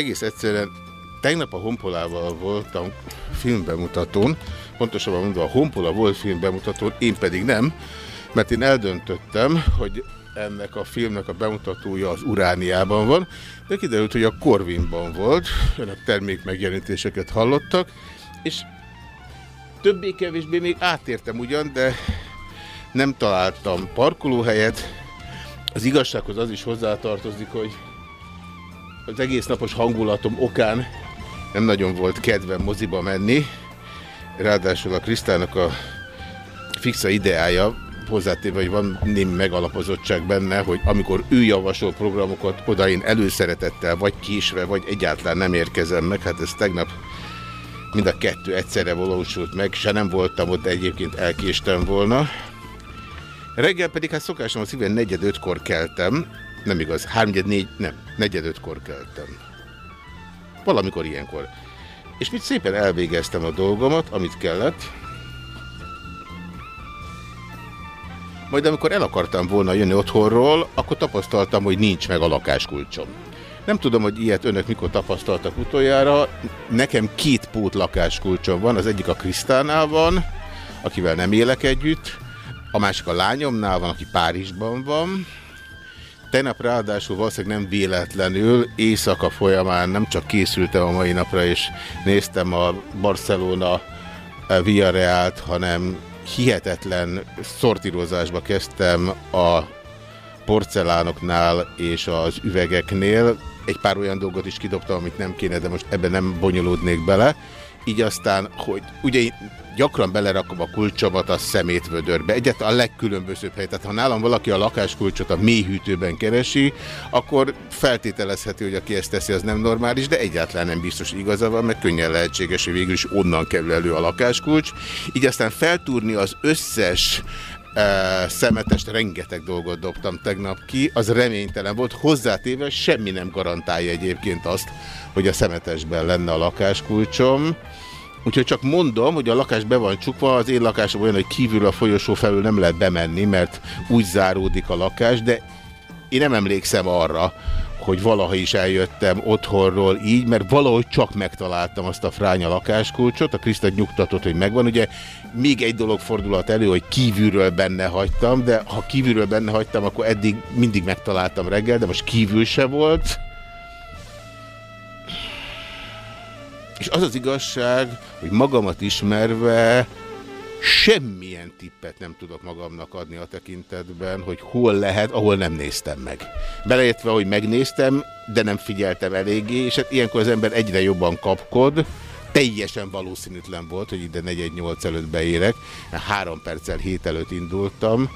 Egész egyszerűen tegnap a Honpolával voltam filmbemutatón, pontosabban mondva a Honpola volt filmbemutatón, én pedig nem, mert én eldöntöttem, hogy ennek a filmnek a bemutatója az Urániában van, de kiderült, hogy a Corvinban volt, önök termék megjelenítéseket hallottak, és többé-kevésbé még átértem ugyan, de nem találtam parkolóhelyet. Az igazsághoz az is hozzátartozik, hogy az egész napos hangulatom okán nem nagyon volt kedvem moziba menni. Ráadásul a Krisztának a fixa ideája, hozzátéve, hogy van némi megalapozottság benne, hogy amikor ő javasol programokat, oda én előszeretettel, vagy késve, vagy egyáltalán nem érkezem meg. Hát ez tegnap mind a kettő egyszerre valósult meg, se nem voltam ott, egyébként elkéstem volna. Reggel pedig hát szokásom a szíven negyed ötkor keltem, nem igaz, háromnyed négy, nem, negyed ötkor keltem. Valamikor ilyenkor. És mit szépen elvégeztem a dolgomat, amit kellett. Majd amikor el akartam volna jönni otthonról, akkor tapasztaltam, hogy nincs meg a lakáskulcsom. Nem tudom, hogy ilyet önök mikor tapasztaltak utoljára. Nekem két pót lakáskulcsom van, az egyik a Krisztánál van, akivel nem élek együtt, a másik a lányomnál van, aki Párizsban van. Tegnap ráadásul valószínűleg nem véletlenül éjszaka folyamán nem csak készültem a mai napra, és néztem a Barcelona eh, Villarrealt, hanem hihetetlen szortírozásba kezdtem a porcelánoknál és az üvegeknél. Egy pár olyan dolgot is kidobtam, amit nem kéne, de most ebben nem bonyolódnék bele. Így aztán, hogy ugye én gyakran belerakom a kulcsomat a szemétvödörbe. Egyáltalán a legkülönbözőbb hely. Tehát ha nálam valaki a lakáskulcsot a mélyhűtőben keresi, akkor feltételezhető, hogy aki ezt teszi, az nem normális, de egyáltalán nem biztos igaza van, mert könnyen lehetséges, hogy végül is onnan kerül elő a lakáskulcs. Így aztán feltúrni az összes Uh, szemetest, rengeteg dolgot dobtam tegnap ki, az reménytelen volt, hozzátéve semmi nem garantálja egyébként azt, hogy a szemetesben lenne a lakáskulcsom. Úgyhogy csak mondom, hogy a lakás be van csukva, az én lakásom olyan, hogy kívül a folyosó felül nem lehet bemenni, mert úgy záródik a lakás, de én nem emlékszem arra, hogy valaha is eljöttem otthonról így, mert valahogy csak megtaláltam azt a fránya lakáskulcsot, a Krisztát nyugtatott, hogy megvan. Ugye még egy dolog fordulhat elő, hogy kívülről benne hagytam, de ha kívülről benne hagytam, akkor eddig mindig megtaláltam reggel, de most kívül se volt. És az az igazság, hogy magamat ismerve semmilyen tippet nem tudok magamnak adni a tekintetben, hogy hol lehet, ahol nem néztem meg. Beleértve, hogy megnéztem, de nem figyeltem eléggé, és hát ilyenkor az ember egyre jobban kapkod, teljesen valószínűtlen volt, hogy ide 418 előtt beérek, három perccel hét előtt indultam,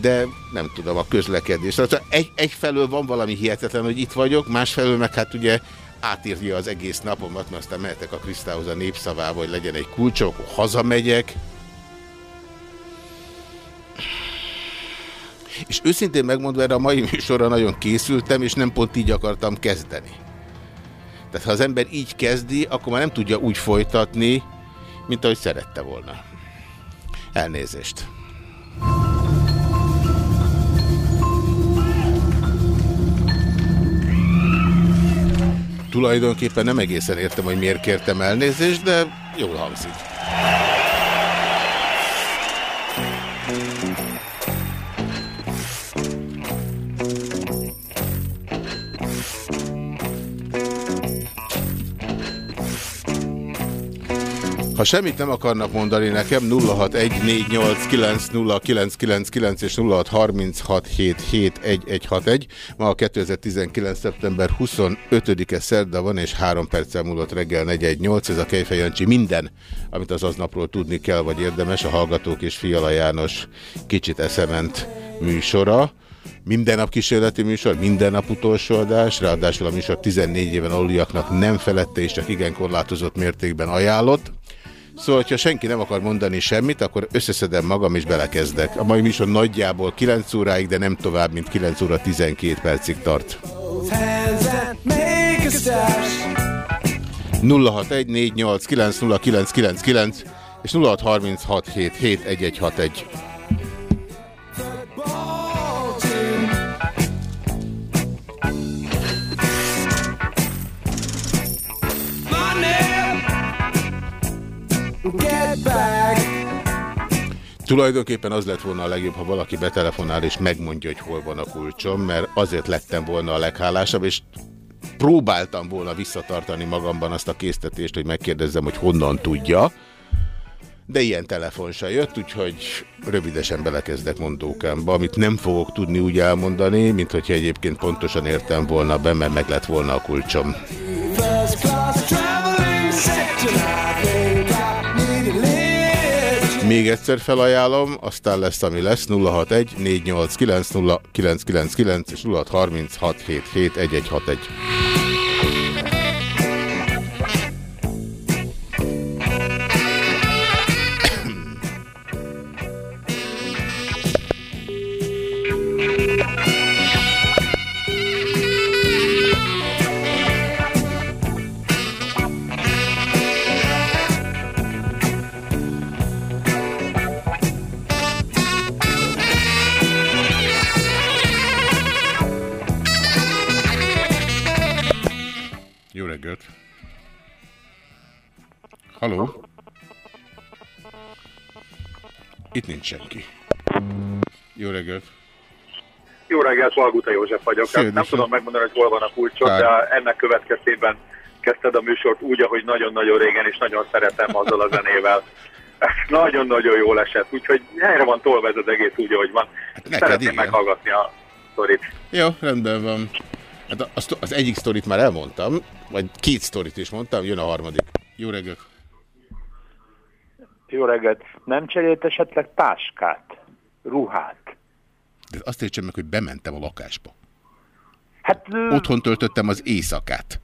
de nem tudom, a közlekedés. Egy, egyfelől van valami hihetetlen, hogy itt vagyok, másfelől meg hát ugye átírja az egész napomat, mert aztán mehetek a Krisztához a népszavába, hogy legyen egy kulcsom, akkor hazamegyek. És őszintén megmondva, erre a mai műsorra nagyon készültem, és nem pont így akartam kezdeni. Tehát ha az ember így kezdi, akkor már nem tudja úgy folytatni, mint ahogy szerette volna. Elnézést. Tulajdonképpen nem egészen értem, hogy miért kértem elnézést, de jól hangzik. Ha semmit nem akarnak mondani nekem, 0614890999 és 0636771161. Ma a 2019. szeptember 25-e szerda van, és 3 perccel múlott reggel 418. Ez a Kejfej Jancsi minden, amit az aznapról tudni kell, vagy érdemes. A Hallgatók és Fiala János kicsit eszement műsora. Minden nap kísérleti műsor, minden nap utolsó adás, ráadásul a műsor 14 éven aluliaknak nem felette és csak igen korlátozott mértékben ajánlott. Szóval, ha senki nem akar mondani semmit, akkor összeszedem magam és belekezdek. A mai műsor nagyjából 9 óráig, de nem tovább, mint 9 óra 12 percig tart. 0614890999 és 0636771161. Tulajdonképpen az lett volna a legjobb, ha valaki betelefonál és megmondja, hogy hol van a kulcsom, mert azért lettem volna a leghálásabb, és próbáltam volna visszatartani magamban azt a késztetést, hogy megkérdezzem, hogy honnan tudja, de ilyen telefon se jött, úgyhogy rövidesen belekezdek mondókámba, amit nem fogok tudni úgy elmondani, mint hogyha egyébként pontosan értem volna be, mert meg lett volna a kulcsom. Még egyszer felajánlom, aztán lesz, ami lesz, 061 489 és 0636771161. Haló? Itt nincs senki. Jó reggelt! Jó reggelt, Valguta József vagyok. Szépen. Nem tudom megmondani, hogy hol van a kulcsot, Kár. de ennek következtében kezdted a műsort úgy, ahogy nagyon-nagyon régen, és nagyon szeretem azzal a zenével. Nagyon-nagyon jól esett, úgyhogy helyre van tolva ez az egész úgy, ahogy van. Hát Szeretném meghallgatni a sztorit. Jó, rendben van. Hát az, az egyik sztorit már elmondtam, vagy két sztorit is mondtam, jön a harmadik. Jó reggelt! Jó reggelt. Nem cserélt esetleg táskát, ruhát? De azt értsem meg, hogy bementem a lakásba. Hát, Otthon töltöttem az éjszakát.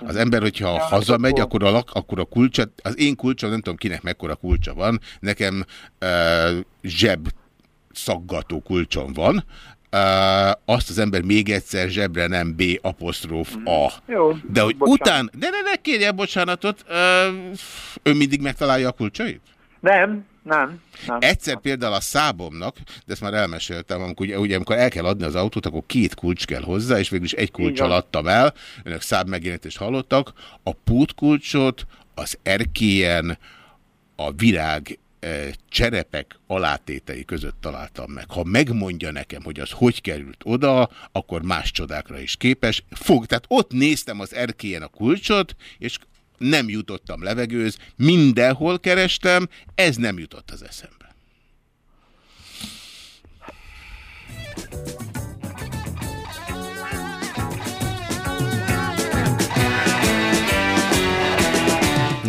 Az ember, hogyha ja, hazamegy, akkor a, lak, akkor a kulcsa, az én kulcsa, nem tudom kinek mekkora kulcsa van, nekem uh, zseb szaggató kulcsom van, Uh, azt az ember még egyszer zsebre nem B apostróf A. Jó, de hogy bocsánat. után, de ne, ne kérje bocsánatot, uh, ő mindig megtalálja a kulcsait? Nem, nem. nem. Egyszer például a szábomnak, de ezt már elmeséltem, amikor, ugye, ugye, amikor el kell adni az autót, akkor két kulcs kell hozzá, és végül is egy kulcsal adtam el, önök száb megjelentést hallottak, a pútkulcsot az erkélyen a virág e, cserepek alátétei között találtam meg. Ha megmondja nekem, hogy az hogy került oda, akkor más csodákra is képes. Fog, tehát ott néztem az erkélyen a kulcsot, és nem jutottam levegőz, mindenhol kerestem, ez nem jutott az eszembe.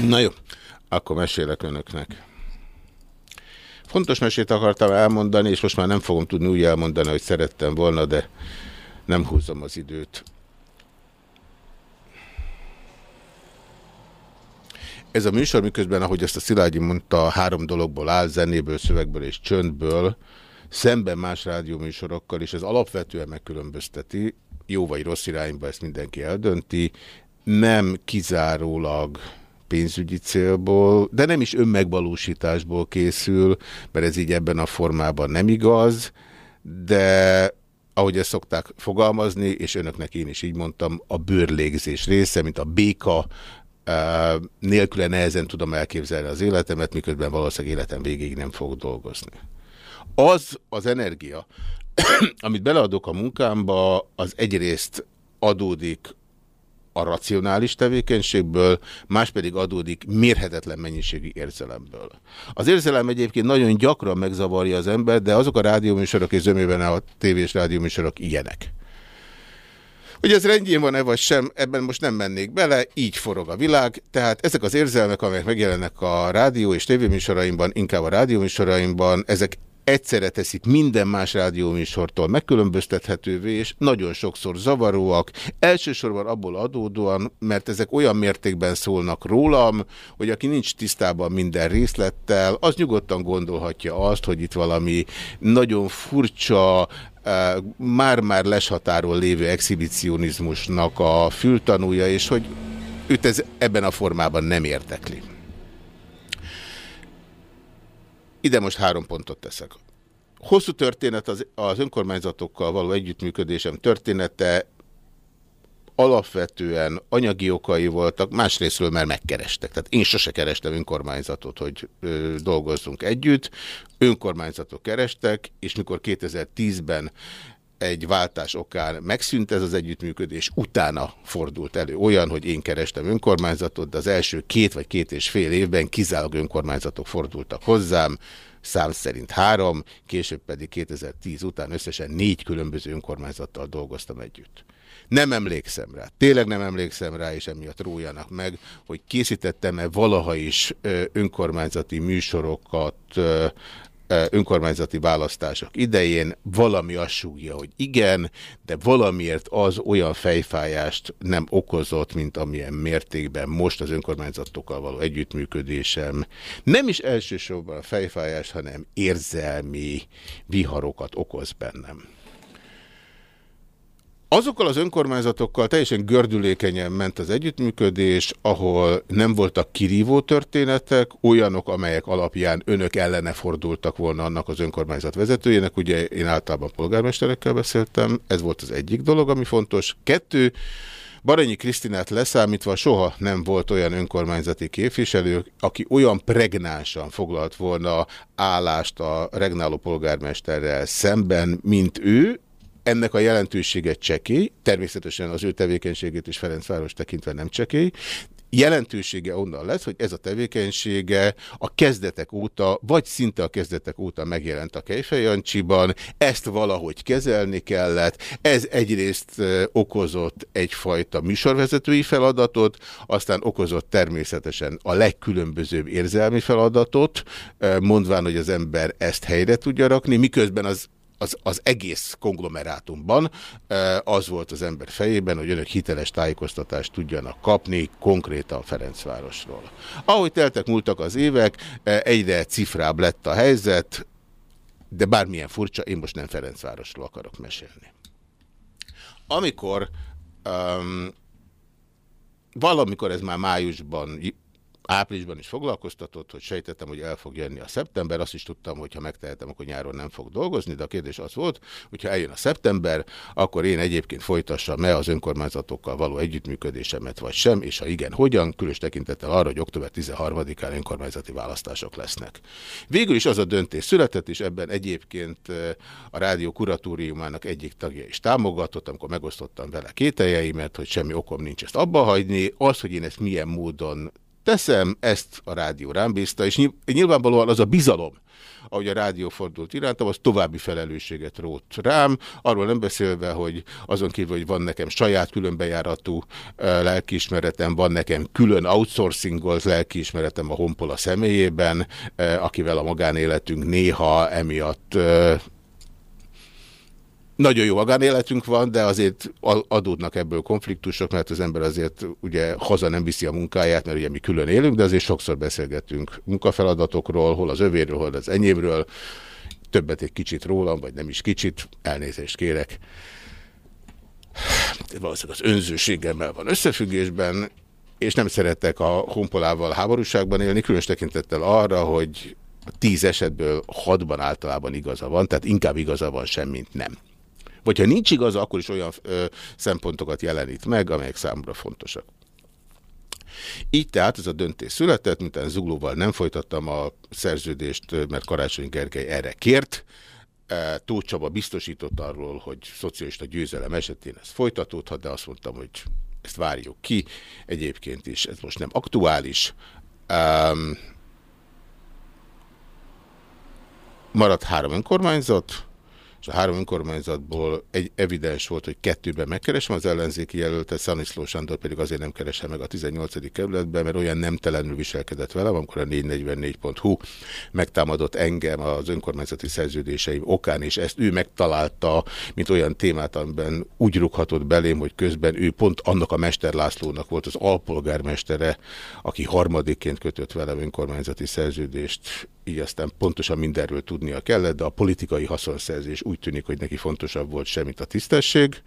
Na jó, akkor mesélek önöknek. Fontos mesét akartam elmondani, és most már nem fogom tudni úgy elmondani, hogy szerettem volna, de nem húzom az időt. Ez a műsor miközben, ahogy ezt a Szilágyi mondta, három dologból áll, zenéből, szövegből és csöndből, szemben más rádióműsorokkal, és ez alapvetően megkülönbözteti, jó vagy rossz irányba ezt mindenki eldönti, nem kizárólag pénzügyi célból, de nem is önmegvalósításból készül, mert ez így ebben a formában nem igaz, de ahogy ezt szokták fogalmazni, és önöknek én is így mondtam, a bőrlégzés része, mint a béka, nélküle nehezen tudom elképzelni az életemet, miközben valószínűleg életem végéig nem fog dolgozni. Az az energia, amit beleadok a munkámba, az egyrészt adódik a racionális tevékenységből, más pedig adódik mérhetetlen mennyiségű érzelemből. Az érzelem egyébként nagyon gyakran megzavarja az ember, de azok a rádióműsorok és zömében a tévés rádióműsorok ilyenek. Hogy ez rendjén van-e vagy sem, ebben most nem mennék bele, így forog a világ, tehát ezek az érzelmek, amelyek megjelennek a rádió és tévéműsoraimban, inkább a rádióműsoraimban, ezek egyszerre teszik minden más rádióműsortól megkülönböztethetővé, és nagyon sokszor zavaróak, elsősorban abból adódóan, mert ezek olyan mértékben szólnak rólam, hogy aki nincs tisztában minden részlettel, az nyugodtan gondolhatja azt, hogy itt valami nagyon furcsa, már-már leshatáról lévő exhibicionizmusnak a fültanúja, és hogy őt ez ebben a formában nem értekli. Ide most három pontot teszek. Hosszú történet az, az önkormányzatokkal való együttműködésem története, alapvetően anyagi okai voltak, másrésztről mert megkerestek. Tehát én sose kerestem önkormányzatot, hogy ö, dolgozzunk együtt. Önkormányzatok kerestek, és mikor 2010-ben egy váltás okán megszűnt ez az együttműködés, utána fordult elő olyan, hogy én kerestem önkormányzatot, de az első két vagy két és fél évben kizárólag önkormányzatok fordultak hozzám, szám szerint három, később pedig 2010 után összesen négy különböző önkormányzattal dolgoztam együtt. Nem emlékszem rá, tényleg nem emlékszem rá, és emiatt rójanak meg, hogy készítettem-e valaha is önkormányzati műsorokat önkormányzati választások idején valami azt súgja, hogy igen, de valamiért az olyan fejfájást nem okozott, mint amilyen mértékben most az önkormányzatokkal való együttműködésem. Nem is elsősorban a fejfájás, hanem érzelmi viharokat okoz bennem. Azokkal az önkormányzatokkal teljesen gördülékenyen ment az együttműködés, ahol nem voltak kirívó történetek, olyanok, amelyek alapján önök ellene fordultak volna annak az önkormányzat vezetőjének. Ugye én általában polgármesterekkel beszéltem, ez volt az egyik dolog, ami fontos. Kettő, Baranyi Krisztinát leszámítva soha nem volt olyan önkormányzati képviselő, aki olyan pregnánsan foglalt volna állást a regnáló polgármesterrel szemben, mint ő, ennek a jelentősége csekély, természetesen az ő tevékenységét is Ferencváros tekintve nem csekély, jelentősége onnan lesz, hogy ez a tevékenysége a kezdetek óta, vagy szinte a kezdetek óta megjelent a Kejfejancsiban, ezt valahogy kezelni kellett, ez egyrészt okozott egyfajta műsorvezetői feladatot, aztán okozott természetesen a legkülönbözőbb érzelmi feladatot, mondván, hogy az ember ezt helyre tudja rakni, miközben az az, az egész konglomerátumban az volt az ember fejében, hogy önök hiteles tájékoztatást tudjanak kapni konkrétan Ferencvárosról. Ahogy teltek múltak az évek, egyre cifrább lett a helyzet, de bármilyen furcsa, én most nem Ferencvárosról akarok mesélni. Amikor um, valamikor ez már májusban áprilisban is foglalkoztatott, hogy sejtettem, hogy el fog jönni a szeptember, azt is tudtam, hogy ha megtehetem, akkor nyáron nem fog dolgozni, de a kérdés az volt, hogyha eljön a szeptember, akkor én egyébként folytassam-e az önkormányzatokkal való együttműködésemet, vagy sem, és ha igen, hogyan, különös tekintettel arra, hogy október 13-án önkormányzati választások lesznek. Végül is az a döntés született, és ebben egyébként a rádió kuratóriumának egyik tagja is támogatott, amikor megosztottam vele kételjeimet, hogy semmi okom nincs ezt abba hagyni, az, hogy én ezt milyen módon teszem, ezt a rádió rám bízta, és nyilvánvalóan az a bizalom, ahogy a rádió fordult irántam, az további felelősséget rót rám, arról nem beszélve, hogy azon kívül, hogy van nekem saját különbejáratú lelkiismeretem, van nekem külön outsourcingolt lelkiismeretem a Honpola személyében, akivel a magánéletünk néha emiatt nagyon jó magánéletünk van, de azért adódnak ebből konfliktusok, mert az ember azért ugye haza nem viszi a munkáját, mert ugye mi külön élünk, de azért sokszor beszélgetünk munkafeladatokról, hol az övéről, hol az enyémről, többet egy kicsit rólam, vagy nem is kicsit, elnézést kérek. Valószínűleg az önzőségemmel van összefüggésben, és nem szeretek a honpolával háborúságban élni, különös tekintettel arra, hogy tíz esetből hatban általában igaza van, tehát inkább igaza van sem, mint nem. Vagy ha nincs igaz, akkor is olyan ö, szempontokat jelenít meg, amelyek számomra fontosak. Így tehát ez a döntés született, miután Zuglóval nem folytattam a szerződést, mert Karácsony Gergely erre kért. Tóth Csaba biztosított arról, hogy szocialista győzelem esetén ez folytatódhat, de azt mondtam, hogy ezt várjuk ki. Egyébként is ez most nem aktuális. Um, maradt három önkormányzat, és a három önkormányzatból egy evidens volt, hogy kettőben megkeresem az ellenzéki jelöltet, Szaniszló Sándor pedig azért nem keresem meg a 18. kerületben, mert olyan nemtelenül viselkedett velem, amikor a 444.hu megtámadott engem az önkormányzati szerződéseim okán, és ezt ő megtalálta, mint olyan témát, amiben úgy rughatott belém, hogy közben ő pont annak a Mester Lászlónak volt az alpolgármestere, aki harmadikként kötött velem önkormányzati szerződést így aztán pontosan mindenről tudnia kellett, de a politikai haszonszerzés úgy tűnik, hogy neki fontosabb volt semmit a tisztesség,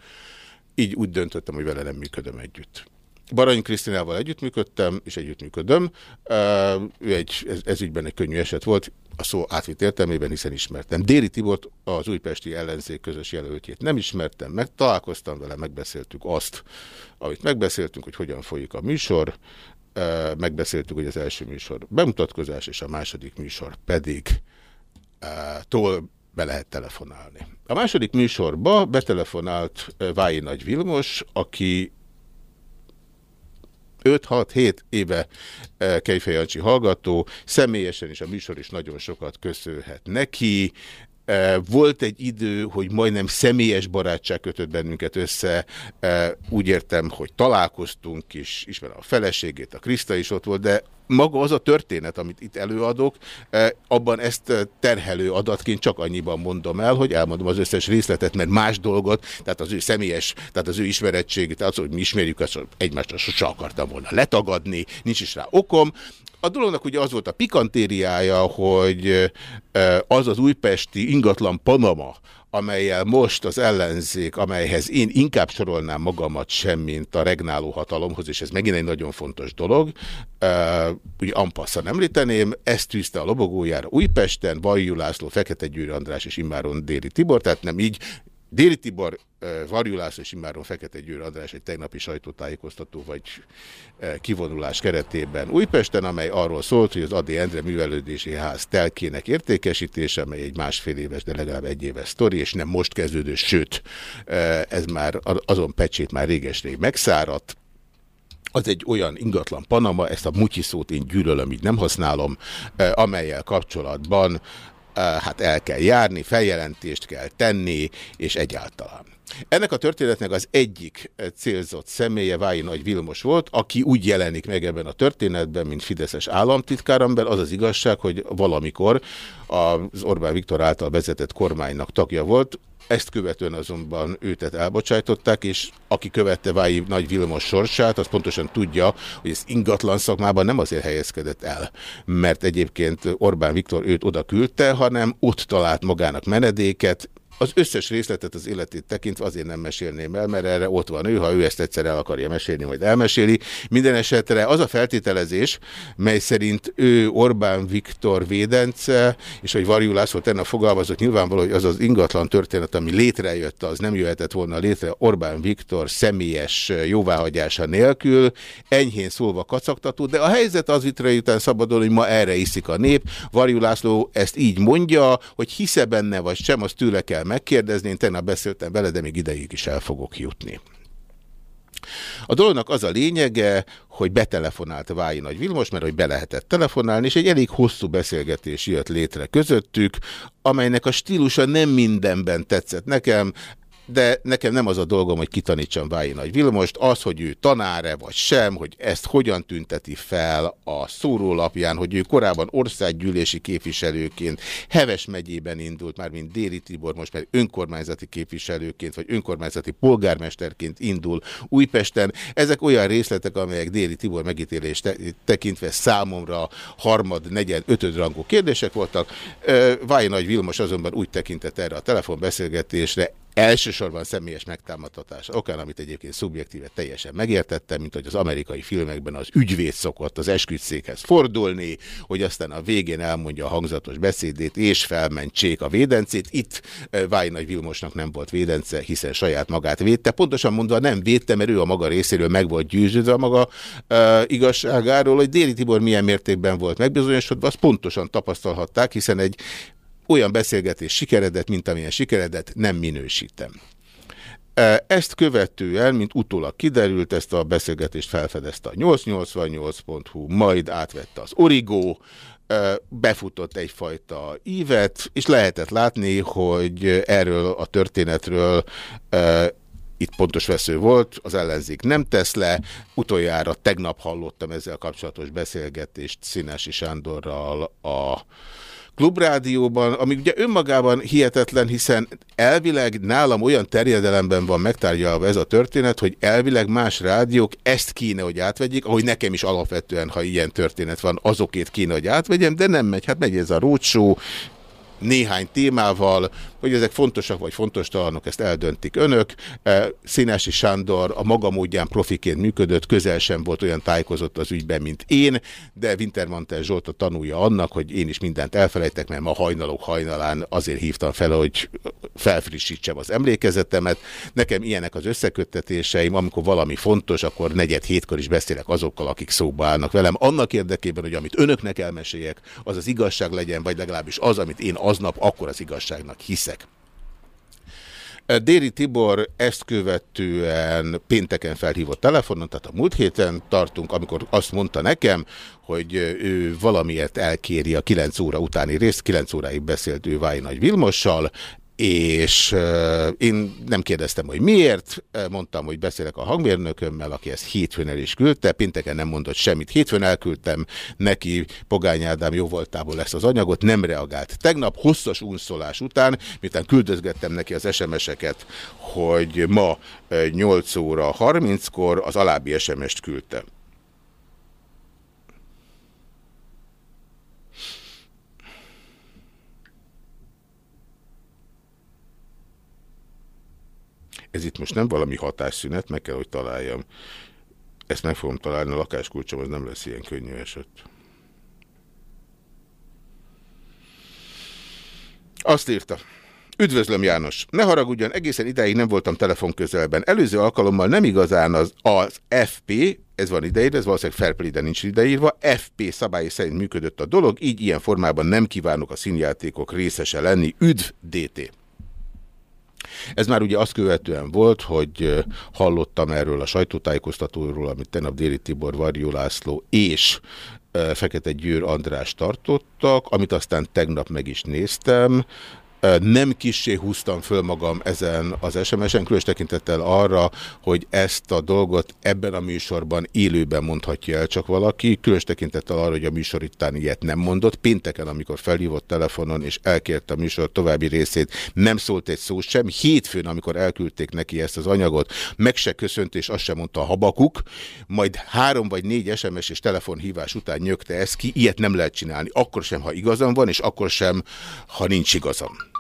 így úgy döntöttem, hogy vele nem működöm együtt. Barany Krisztinával együttműködtem, és együttműködöm. Ő egy, ez, ez ügyben egy könnyű eset volt, a szó átvitt értelmében, hiszen ismertem. Déri Tibort, az újpesti ellenzék közös jelöltjét nem ismertem, meg találkoztam vele, megbeszéltük azt, amit megbeszéltünk, hogy hogyan folyik a műsor, megbeszéltük, hogy az első műsor bemutatkozás, és a második műsor pedig tól be lehet telefonálni. A második műsorba betelefonált Vái Nagy Vilmos, aki 5-6-7 éve Kejfejancsi hallgató, személyesen is a műsor is nagyon sokat köszönhet neki, volt egy idő, hogy majdnem személyes barátság kötött bennünket össze. Úgy értem, hogy találkoztunk is, ismerem a feleségét, a Kriszta is ott volt, de maga az a történet, amit itt előadok, abban ezt terhelő adatként csak annyiban mondom el, hogy elmondom az összes részletet, mert más dolgot, tehát az ő személyes, tehát az ő ismerettség, tehát az, hogy mi ismerjük, azt egymást sose akartam volna letagadni, nincs is rá okom. A dolognak ugye az volt a pikantériája, hogy az az újpesti ingatlan Panama, amelyel most az ellenzék, amelyhez én inkább sorolnám magamat sem, mint a regnáló hatalomhoz, és ez megint egy nagyon fontos dolog, uh, ugye Ampasszan említeném, ezt tűzte a lobogójára Újpesten, Vajjú László, Fekete Győri András és Immáron Déri Tibor, tehát nem így, Déri Tibor, Varjulász és Imáron Fekete Győr András egy tegnapi sajtótájékoztató vagy kivonulás keretében Újpesten, amely arról szólt, hogy az Adi Endre Művelődési Ház telkének értékesítése, amely egy másfél éves, de legalább egy éves sztori, és nem most kezdődő, sőt, ez már azon pecsét már réges-rég megszáradt, az egy olyan ingatlan Panama, ezt a mutyi szót én gyűlölöm, így nem használom, amelyel kapcsolatban hát el kell járni, feljelentést kell tenni, és egyáltalán. Ennek a történetnek az egyik célzott személye Vái Nagy Vilmos volt, aki úgy jelenik meg ebben a történetben, mint Fideszes államtitkárember. Az az igazság, hogy valamikor az Orbán Viktor által vezetett kormánynak tagja volt, ezt követően azonban őtet elbocsájtották, és aki követte Vái Nagy Vilmos sorsát, az pontosan tudja, hogy ez ingatlan szakmában nem azért helyezkedett el, mert egyébként Orbán Viktor őt oda küldte, hanem ott talált magának menedéket, az összes részletet az életét tekintve azért nem mesélném el, mert erre ott van ő, ha ő ezt egyszer el akarja mesélni, majd elmeséli. Minden esetre az a feltételezés, mely szerint ő Orbán Viktor védence, és hogy Varjú László tenne fogalmazott, nyilvánvaló, hogy az az ingatlan történet, ami létrejött, az nem jöhetett volna létre Orbán Viktor személyes jóváhagyása nélkül, enyhén szólva kacagtató, de a helyzet az vitre után szabadon, hogy ma erre iszik a nép. Varjú László ezt így mondja, hogy hisze benne vagy sem, az tőle kell megkérdezni, én tegnap beszéltem vele, de még ideig is el fogok jutni. A dolognak az a lényege, hogy betelefonált Vályi Nagy Vilmos, mert hogy be lehetett telefonálni, és egy elég hosszú beszélgetés jött létre közöttük, amelynek a stílusa nem mindenben tetszett nekem, de nekem nem az a dolgom, hogy kitanítsam Vályi Nagy Vilmost, az, hogy ő tanár-e vagy sem, hogy ezt hogyan tünteti fel a szórólapján, hogy ő korábban országgyűlési képviselőként Heves megyében indult, már mint Déri Tibor, most már önkormányzati képviselőként, vagy önkormányzati polgármesterként indul Újpesten. Ezek olyan részletek, amelyek Déri Tibor megítélést tekintve számomra harmad, negyed, ötöd rangú kérdések voltak. Vályi Nagy Vilmos azonban úgy tekintett erre a telefonbeszélgetésre, elsősorban személyes megtámadtatás okán, amit egyébként szubjektíve teljesen megértettem, mint hogy az amerikai filmekben az ügyvéd szokott az esküdszékhez fordulni, hogy aztán a végén elmondja a hangzatos beszédét, és felmentsék a védencét. Itt Váj Nagy Vilmosnak nem volt védence, hiszen saját magát védte. Pontosan mondva nem védte, mert ő a maga részéről meg volt győződve a maga uh, igazságáról, hogy Déri Tibor milyen mértékben volt megbizonyosodva, azt pontosan tapasztalhatták, hiszen egy olyan beszélgetés sikeredett, mint amilyen sikeredett, nem minősítem. Ezt követően, mint utólag kiderült, ezt a beszélgetést felfedezte a 888.hu, majd átvette az Origo, befutott egyfajta ívet, és lehetett látni, hogy erről a történetről itt pontos vesző volt, az ellenzék nem tesz le. Utoljára tegnap hallottam ezzel kapcsolatos beszélgetést Színási Sándorral a klubrádióban, ami ugye önmagában hihetetlen, hiszen elvileg nálam olyan terjedelemben van megtárgyalva ez a történet, hogy elvileg más rádiók ezt kéne, hogy átvegyék, ahogy nekem is alapvetően, ha ilyen történet van, azokét kéne, hogy átvegyem, de nem megy. Hát megy ez a rócsó, néhány témával, hogy ezek fontosak vagy fontos talanok, ezt eldöntik önök. E, Színási Sándor a maga módján profiként működött, közel sem volt olyan tájékozott az ügyben, mint én, de Wintermantel Zsolt a tanulja annak, hogy én is mindent elfelejtek, mert ma hajnalok hajnalán azért hívtam fel, hogy felfrissítsem az emlékezetemet. Nekem ilyenek az összeköttetéseim, amikor valami fontos, akkor negyed hétkor is beszélek azokkal, akik szóba állnak velem. Annak érdekében, hogy amit önöknek elmeséljek, az az igazság legyen, vagy legalábbis az, amit én aznap akkor az igazságnak hiszek. Déri Tibor ezt követően pénteken felhívott telefonon, tehát a múlt héten tartunk, amikor azt mondta nekem, hogy ő valamiért elkéri a 9 óra utáni részt, 9 óráig beszélt ő Váj Nagy Vilmossal, és én nem kérdeztem, hogy miért, mondtam, hogy beszélek a hangmérnökömmel, aki ezt hétfőn el is küldte, pénteken nem mondott semmit, hétfőn elküldtem neki, Pogány Ádám jó voltából ezt az anyagot, nem reagált. Tegnap hosszas unszolás után, miután küldözgettem neki az SMS-eket, hogy ma 8 óra 30-kor az alábbi SMS-t küldtem. Ez itt most nem valami hatásszünet, meg kell, hogy találjam. Ezt meg fogom találni, a lakáskulcsom az nem lesz ilyen könnyű eset. Azt írta. Üdvözlöm János! Ne haragudjon, egészen ideig nem voltam telefon közelben. Előző alkalommal nem igazán az, az FP, ez van ideírva, ez valószínűleg Fairplay, de nincs ideírva, FP szabályi szerint működött a dolog, így ilyen formában nem kívánok a színjátékok részese lenni. Üdv DT! Ez már ugye azt követően volt, hogy hallottam erről a sajtótájékoztatóról, amit tegnap Déri Tibor, Varjú László és Fekete Győr András tartottak, amit aztán tegnap meg is néztem, nem kissé húztam föl magam ezen az SMS-en, különös tekintettel arra, hogy ezt a dolgot ebben a műsorban élőben mondhatja el csak valaki, különös tekintettel arra, hogy a műsor ittán ilyet nem mondott. Pénteken, amikor felhívott telefonon és elkérte a műsor további részét, nem szólt egy szó sem. Hétfőn, amikor elküldték neki ezt az anyagot, meg se köszönt, és azt sem mondta a habakuk, majd három vagy négy SMS és telefonhívás után nyögte ezt ki, ilyet nem lehet csinálni. Akkor sem, ha igazam van, és akkor sem, ha nincs igazam.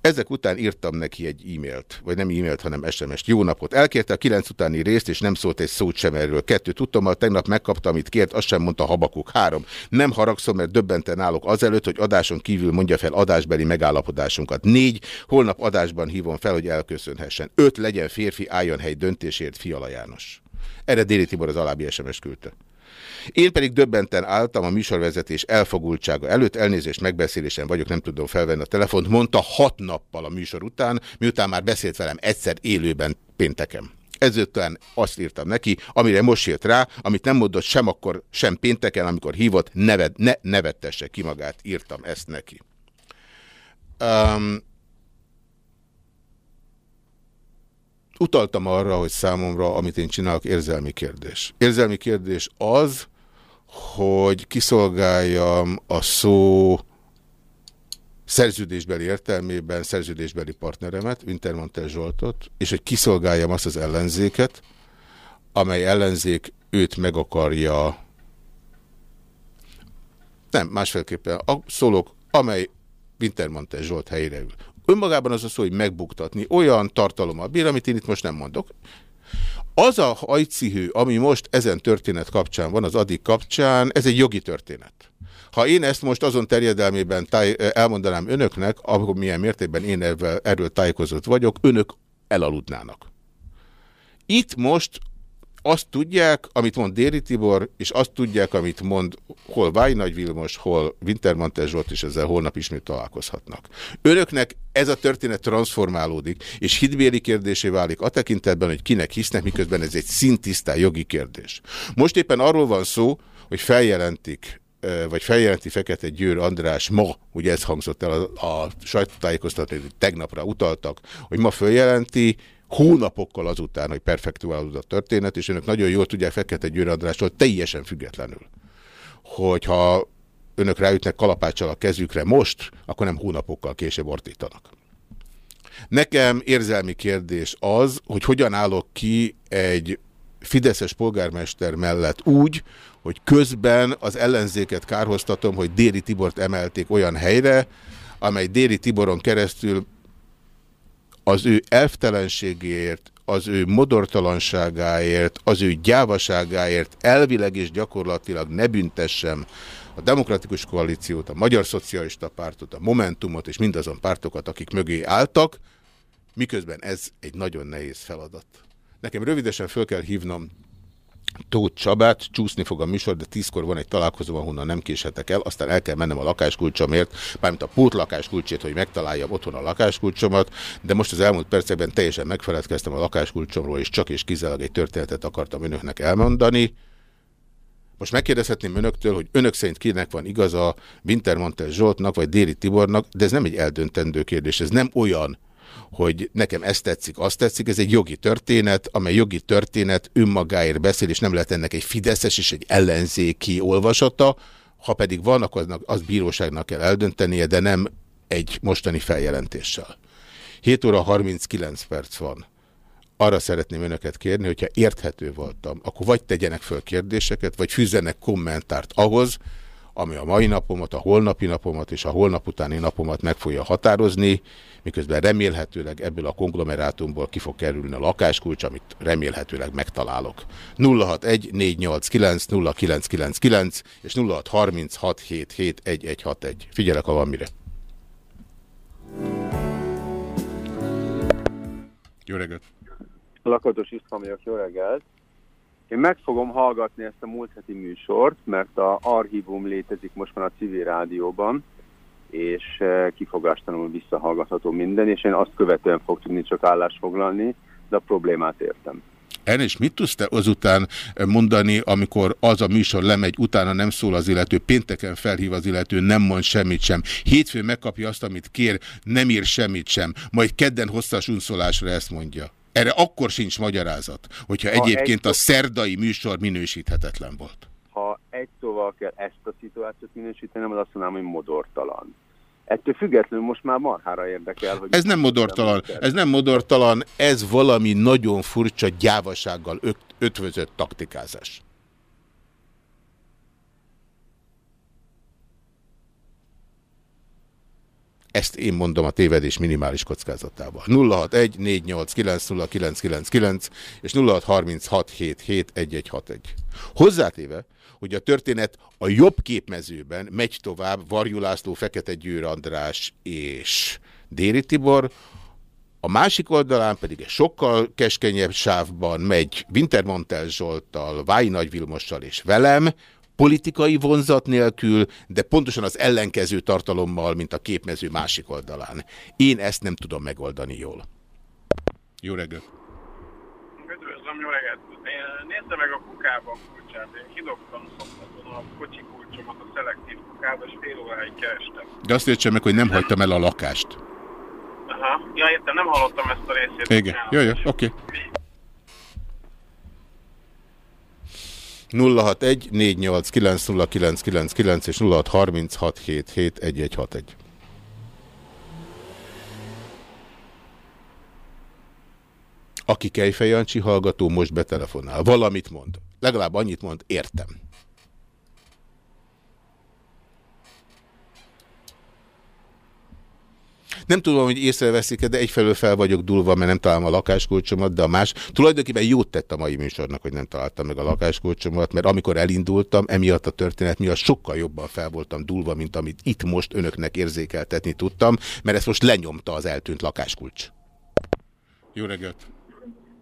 Ezek után írtam neki egy e-mailt, vagy nem e-mailt, hanem SMS-t. Jó napot! Elkérte a kilenc utáni részt, és nem szólt egy szót sem erről. Kettő, tudtam, hogy tegnap megkapta, amit kért, azt sem mondta Habakuk. Három, nem haragszom, mert döbbenten állok azelőtt, hogy adáson kívül mondja fel adásbeli megállapodásunkat. Négy, holnap adásban hívom fel, hogy elköszönhessen. Öt, legyen férfi, álljon hely döntésért, Fiala János. Erre Déli Tibor az alábbi SMS küldte. Én pedig döbbenten álltam a műsorvezetés elfogultsága előtt, elnézést megbeszélésen vagyok, nem tudom felvenni a telefont, mondta hat nappal a műsor után, miután már beszélt velem egyszer élőben pénteken. Ezután azt írtam neki, amire most jött rá, amit nem mondott sem akkor, sem pénteken, amikor hívott, neved, ne nevettesse ki magát, írtam ezt neki. Um, utaltam arra, hogy számomra, amit én csinálok, érzelmi kérdés. Érzelmi kérdés az, hogy kiszolgáljam a szó szerződésbeli értelmében szerződésbeli partneremet, Wintermantel Zsoltot, és hogy kiszolgáljam azt az ellenzéket, amely ellenzék őt meg akarja nem, másfélképpen a szólók, amely Wintermantel Zsolt helyére ül. Önmagában az a szó, hogy megbuktatni, olyan tartalommal bír, amit én itt most nem mondok. Az a hajcihő, ami most ezen történet kapcsán van, az adik kapcsán, ez egy jogi történet. Ha én ezt most azon terjedelmében táj, elmondanám önöknek, akkor milyen mértékben én erről tájékozott vagyok, önök elaludnának. Itt most azt tudják, amit mond Déri Tibor, és azt tudják, amit mond hol Váj Nagy Vilmos, hol Wintermantel Zsolt, és ezzel holnap ismét találkozhatnak. Önöknek ez a történet transformálódik, és hitbéli kérdésé válik a tekintetben, hogy kinek hisznek, miközben ez egy szintisztán jogi kérdés. Most éppen arról van szó, hogy feljelentik vagy feljelenti Fekete Győr András ma, ugye ez hangzott el a, a sajtótájékoztató, tegnapra utaltak, hogy ma feljelenti, hónapokkal azután, hogy perfektuálódott a történet, és önök nagyon jól tudják Fekete Győr Andrásról teljesen függetlenül, hogyha önök ráütnek kalapáccsal a kezükre most, akkor nem hónapokkal később ortítanak. Nekem érzelmi kérdés az, hogy hogyan állok ki egy fideszes polgármester mellett úgy, hogy közben az ellenzéket kárhoztatom, hogy Déri Tibort emelték olyan helyre, amely Déri Tiboron keresztül az ő elvtelenségéért, az ő modortalanságáért, az ő gyávaságáért elvileg és gyakorlatilag ne büntessem a Demokratikus Koalíciót, a Magyar Szocialista Pártot, a Momentumot és mindazon pártokat, akik mögé álltak, miközben ez egy nagyon nehéz feladat. Nekem rövidesen föl kell hívnom Tóth Csabát, csúszni fog a műsor, de tízkor van egy találkozó, ahonnan nem késhetek el, aztán el kell mennem a lakáskulcsomért, mármint a pót lakáskulcsét, hogy megtaláljam otthon a lakáskulcsomat, de most az elmúlt percekben teljesen megfeledkeztem a lakáskulcsomról, és csak és kizárólag egy történetet akartam önöknek elmondani. Most megkérdezhetném önöktől, hogy önök szerint kinek van igaza Wintermantel Zsoltnak vagy Déri Tibornak, de ez nem egy eldöntendő kérdés, ez nem olyan, hogy nekem ezt tetszik, azt tetszik, ez egy jogi történet, amely jogi történet önmagáért beszél, és nem lehet ennek egy fideszes és egy ellenzéki olvasata, ha pedig van, akkor az bíróságnak kell eldöntenie, de nem egy mostani feljelentéssel. 7 óra 39 perc van. Arra szeretném önöket kérni, hogyha érthető voltam, akkor vagy tegyenek föl kérdéseket, vagy fűzzenek kommentárt ahhoz, ami a mai napomat, a holnapi napomat és a holnap utáni napomat meg fogja határozni, miközben remélhetőleg ebből a konglomerátumból ki fog kerülni a lakáskulcs, amit remélhetőleg megtalálok. 061 489 0999 és 0636771161. Figyelek, ha van mire. Jó reggelt! Lakatos István vagyok, jó reggelt! Én meg fogom hallgatni ezt a múlt heti műsort, mert a archívum létezik most már a civil rádióban, és eh, kifogástalanul visszahallgatható minden, és én azt követően fog tudni csak állást foglalni, de a problémát értem. En, és mit tudsz te azután mondani, amikor az a műsor lemegy, utána nem szól az illető, pénteken felhív az illető, nem mond semmit sem. Hétfőn megkapja azt, amit kér, nem ír semmit sem. Majd kedden hosszas unszolásra ezt mondja. Erre akkor sincs magyarázat, hogyha ha egyébként egy... a szerdai műsor minősíthetetlen volt. Ha egy szóval kell ezt a szituációt minősíteni, az azt mondanám, hogy modortalan. Ettől függetlenül most már marhára érdekel, hogy... Ez nem modortalan, ez nem modortalan, ez valami nagyon furcsa gyávasággal ötvözött taktikázás. Ezt én mondom a tévedés minimális kockázatával. 061 489 és 0636771161. Hozzátéve, hogy a történet a jobb képmezőben megy tovább Varjú László, Fekete Győr András és Déri Tibor, a másik oldalán pedig egy sokkal keskenyebb sávban megy Wintermantel Zsolttal, Váj Nagy Vilmossal és velem, politikai vonzat nélkül, de pontosan az ellenkező tartalommal, mint a képmező másik oldalán. Én ezt nem tudom megoldani jól. Jó reggelt! Üdvözlöm, jó reggelt! Nézze meg a kukában kulcsát. Én kidobtam szoktaton a kocsi kulcsomat a szelektív kukába, és fél óráig kerestem. De azt értsem meg, hogy nem hagytam el a lakást. Aha, ja értem, nem hallottam ezt a részét. Igen, jó, jó, oké. Okay. 061 489 és 0636771161. Aki Kejfej Jancsi hallgató, most betelefonál. Valamit mond. Legalább annyit mond, értem. Nem tudom, hogy észreveszik-e, de egyfelől fel vagyok dulva, mert nem találom a lakáskulcsomat, de a más. Tulajdonképpen jót tett a mai műsornak, hogy nem találtam meg a lakáskulcsomat, mert amikor elindultam, emiatt a történet miatt sokkal jobban fel voltam dulva, mint amit itt most önöknek érzékeltetni tudtam, mert ezt most lenyomta az eltűnt lakáskulcs. Jó reggelt!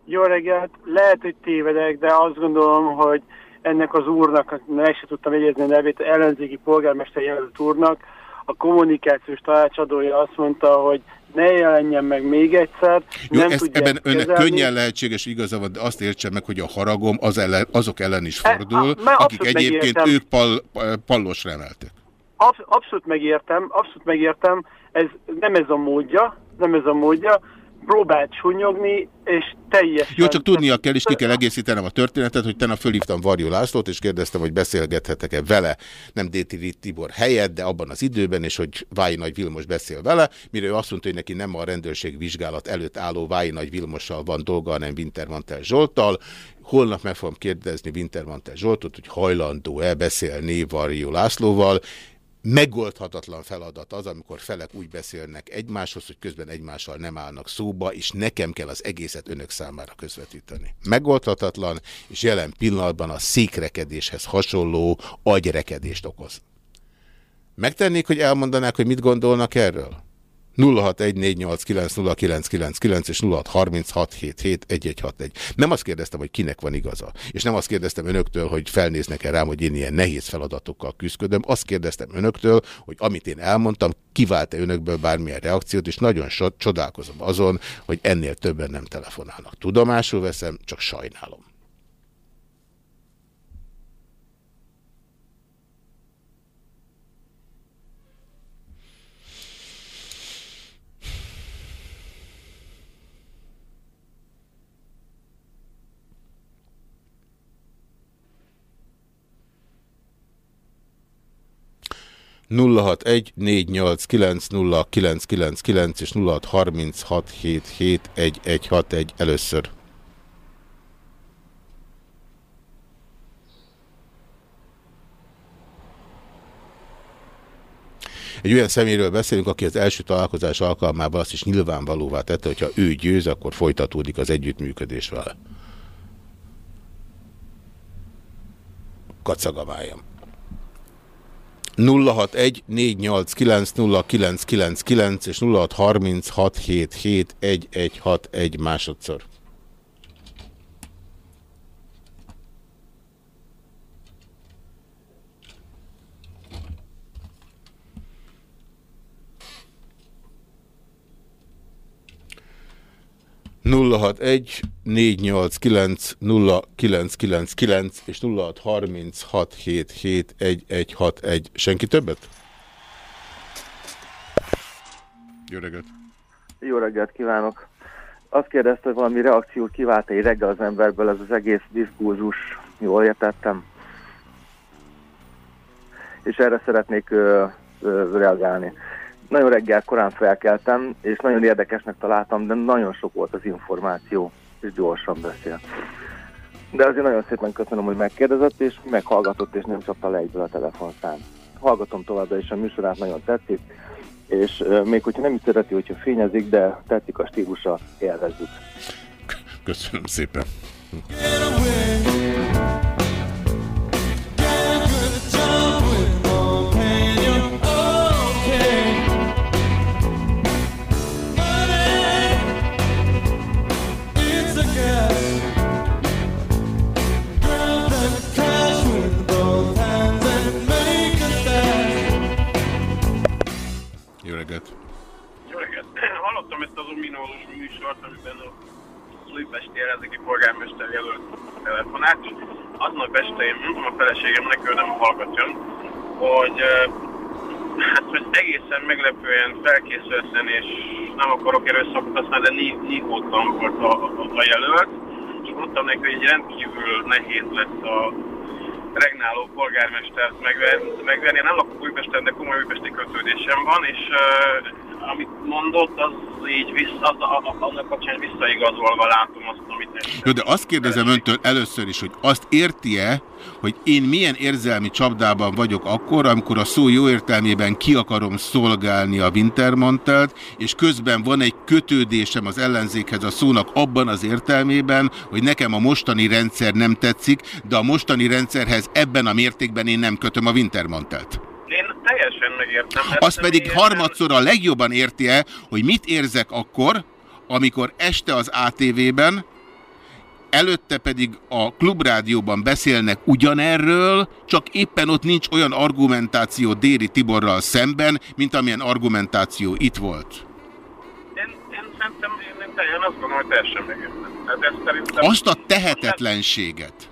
Jó reggelt! Lehet, hogy tévedek, de azt gondolom, hogy ennek az úrnak, meg se tudtam jegyezni a nevét, ellenzéki polgármester jelölt úrnak, a kommunikációs tanácsadója azt mondta, hogy ne jelenjen meg még egyszer. Jó, nem ezt ebben önnek kezelni. könnyen lehetséges igaza van, de azt értse meg, hogy a haragom az ellen, azok ellen is fordul, e, akik egyébként megértem. ők pal, pallosra emeltek. Absz abszolút megértem, abszolút megértem, ez nem ez a módja, nem ez a módja, próbált sunyogni, és teljesen... Jó, csak tudnia kell, és ki kell egészítenem a történetet, hogy tegnap fölhívtam Varjó Lászlót, és kérdeztem, hogy beszélgethetek-e vele, nem Déti Tibor helyett, de abban az időben, és hogy Váj Nagy Vilmos beszél vele, mire ő azt mondta, hogy neki nem a rendőrség vizsgálat előtt álló Váj Nagy Vilmossal van dolga, hanem Wintermantel Zsolttal, Holnap meg fogom kérdezni Wintermantel Zsoltot, hogy hajlandó-e beszélni Varjó Lászlóval, megoldhatatlan feladat az, amikor felek úgy beszélnek egymáshoz, hogy közben egymással nem állnak szóba, és nekem kell az egészet önök számára közvetíteni. Megoldhatatlan, és jelen pillanatban a székrekedéshez hasonló agyrekedést okoz. Megtennék, hogy elmondanák, hogy mit gondolnak erről? 0614890999 és 0636771161. Nem azt kérdeztem, hogy kinek van igaza, és nem azt kérdeztem önöktől, hogy felnéznek-e rám, hogy én ilyen nehéz feladatokkal küzdködöm. Azt kérdeztem önöktől, hogy amit én elmondtam, kivált-e önökből bármilyen reakciót, és nagyon so csodálkozom azon, hogy ennél többen nem telefonálnak. Tudomásul veszem, csak sajnálom. 061 489 és 0636771161 először. Egy olyan szeméről beszélünk, aki az első találkozás alkalmával azt is nyilvánvalóvá tette, hogyha ő győz, akkor folytatódik az együttműködés vele. Kacagamájam. 061 489 és 0636771161 másodszor. 061 489 0999 és 0636771161. Senki többet? Jó reggelt! Jó reggelt kívánok! Azt kérdezte, hogy valami reakciót kivált egy reggel az emberből ez az egész diskurzus. Jól értettem? És erre szeretnék ö, ö, reagálni. Nagyon reggel korán felkeltem, és nagyon érdekesnek találtam, de nagyon sok volt az információ, és gyorsan beszél. De azért nagyon szépen köszönöm, hogy megkérdezett, és meghallgatott, és nem csapta le egyből a telefonszám. Hallgatom továbbra is a műsorát, nagyon tetszik, és még hogyha nem is szereti, hogyha fényezik, de tetszik a stílusa, élvezzük. Köszönöm szépen. Ezt az ominózus műsort, amiben a Újpesti ellenzéki polgármester jelölt telefonát. Aznap este én mondtam a feleségemnek, ő nem hallgatjon, hogy hát, hogy egészen meglepően felkészülten, és nem akarok erőszakot használni, de nívótlan volt a, a, a jelölt, és mondtam neki, hogy egy rendkívül nehéz lesz a regnáló polgármestert megverni. Nem lakok Újpesten, de komoly újpesti kötődésem van, és uh, amit mondott, az így vissza, annak kapcsán visszaigazolva látom azt, amit... Jó, de azt kérdezem öntől először is, hogy azt érti-e, hogy én milyen érzelmi csapdában vagyok akkor, amikor a szó jó értelmében ki akarom szolgálni a Wintermantelt, és közben van egy kötődésem az ellenzékhez a szónak abban az értelmében, hogy nekem a mostani rendszer nem tetszik, de a mostani rendszerhez ebben a mértékben én nem kötöm a Wintermantelt. Teljesen megértem. Azt pedig harmadszor a legjobban érti-e, hogy mit érzek akkor, amikor este az ATV-ben, előtte pedig a klubrádióban beszélnek ugyanerről, csak éppen ott nincs olyan argumentáció Déri Tiborral szemben, mint amilyen argumentáció itt volt. Én, én szerintem, én, én, én azt gondolom, hogy teljesen megértem. Hát azt a tehetetlenséget.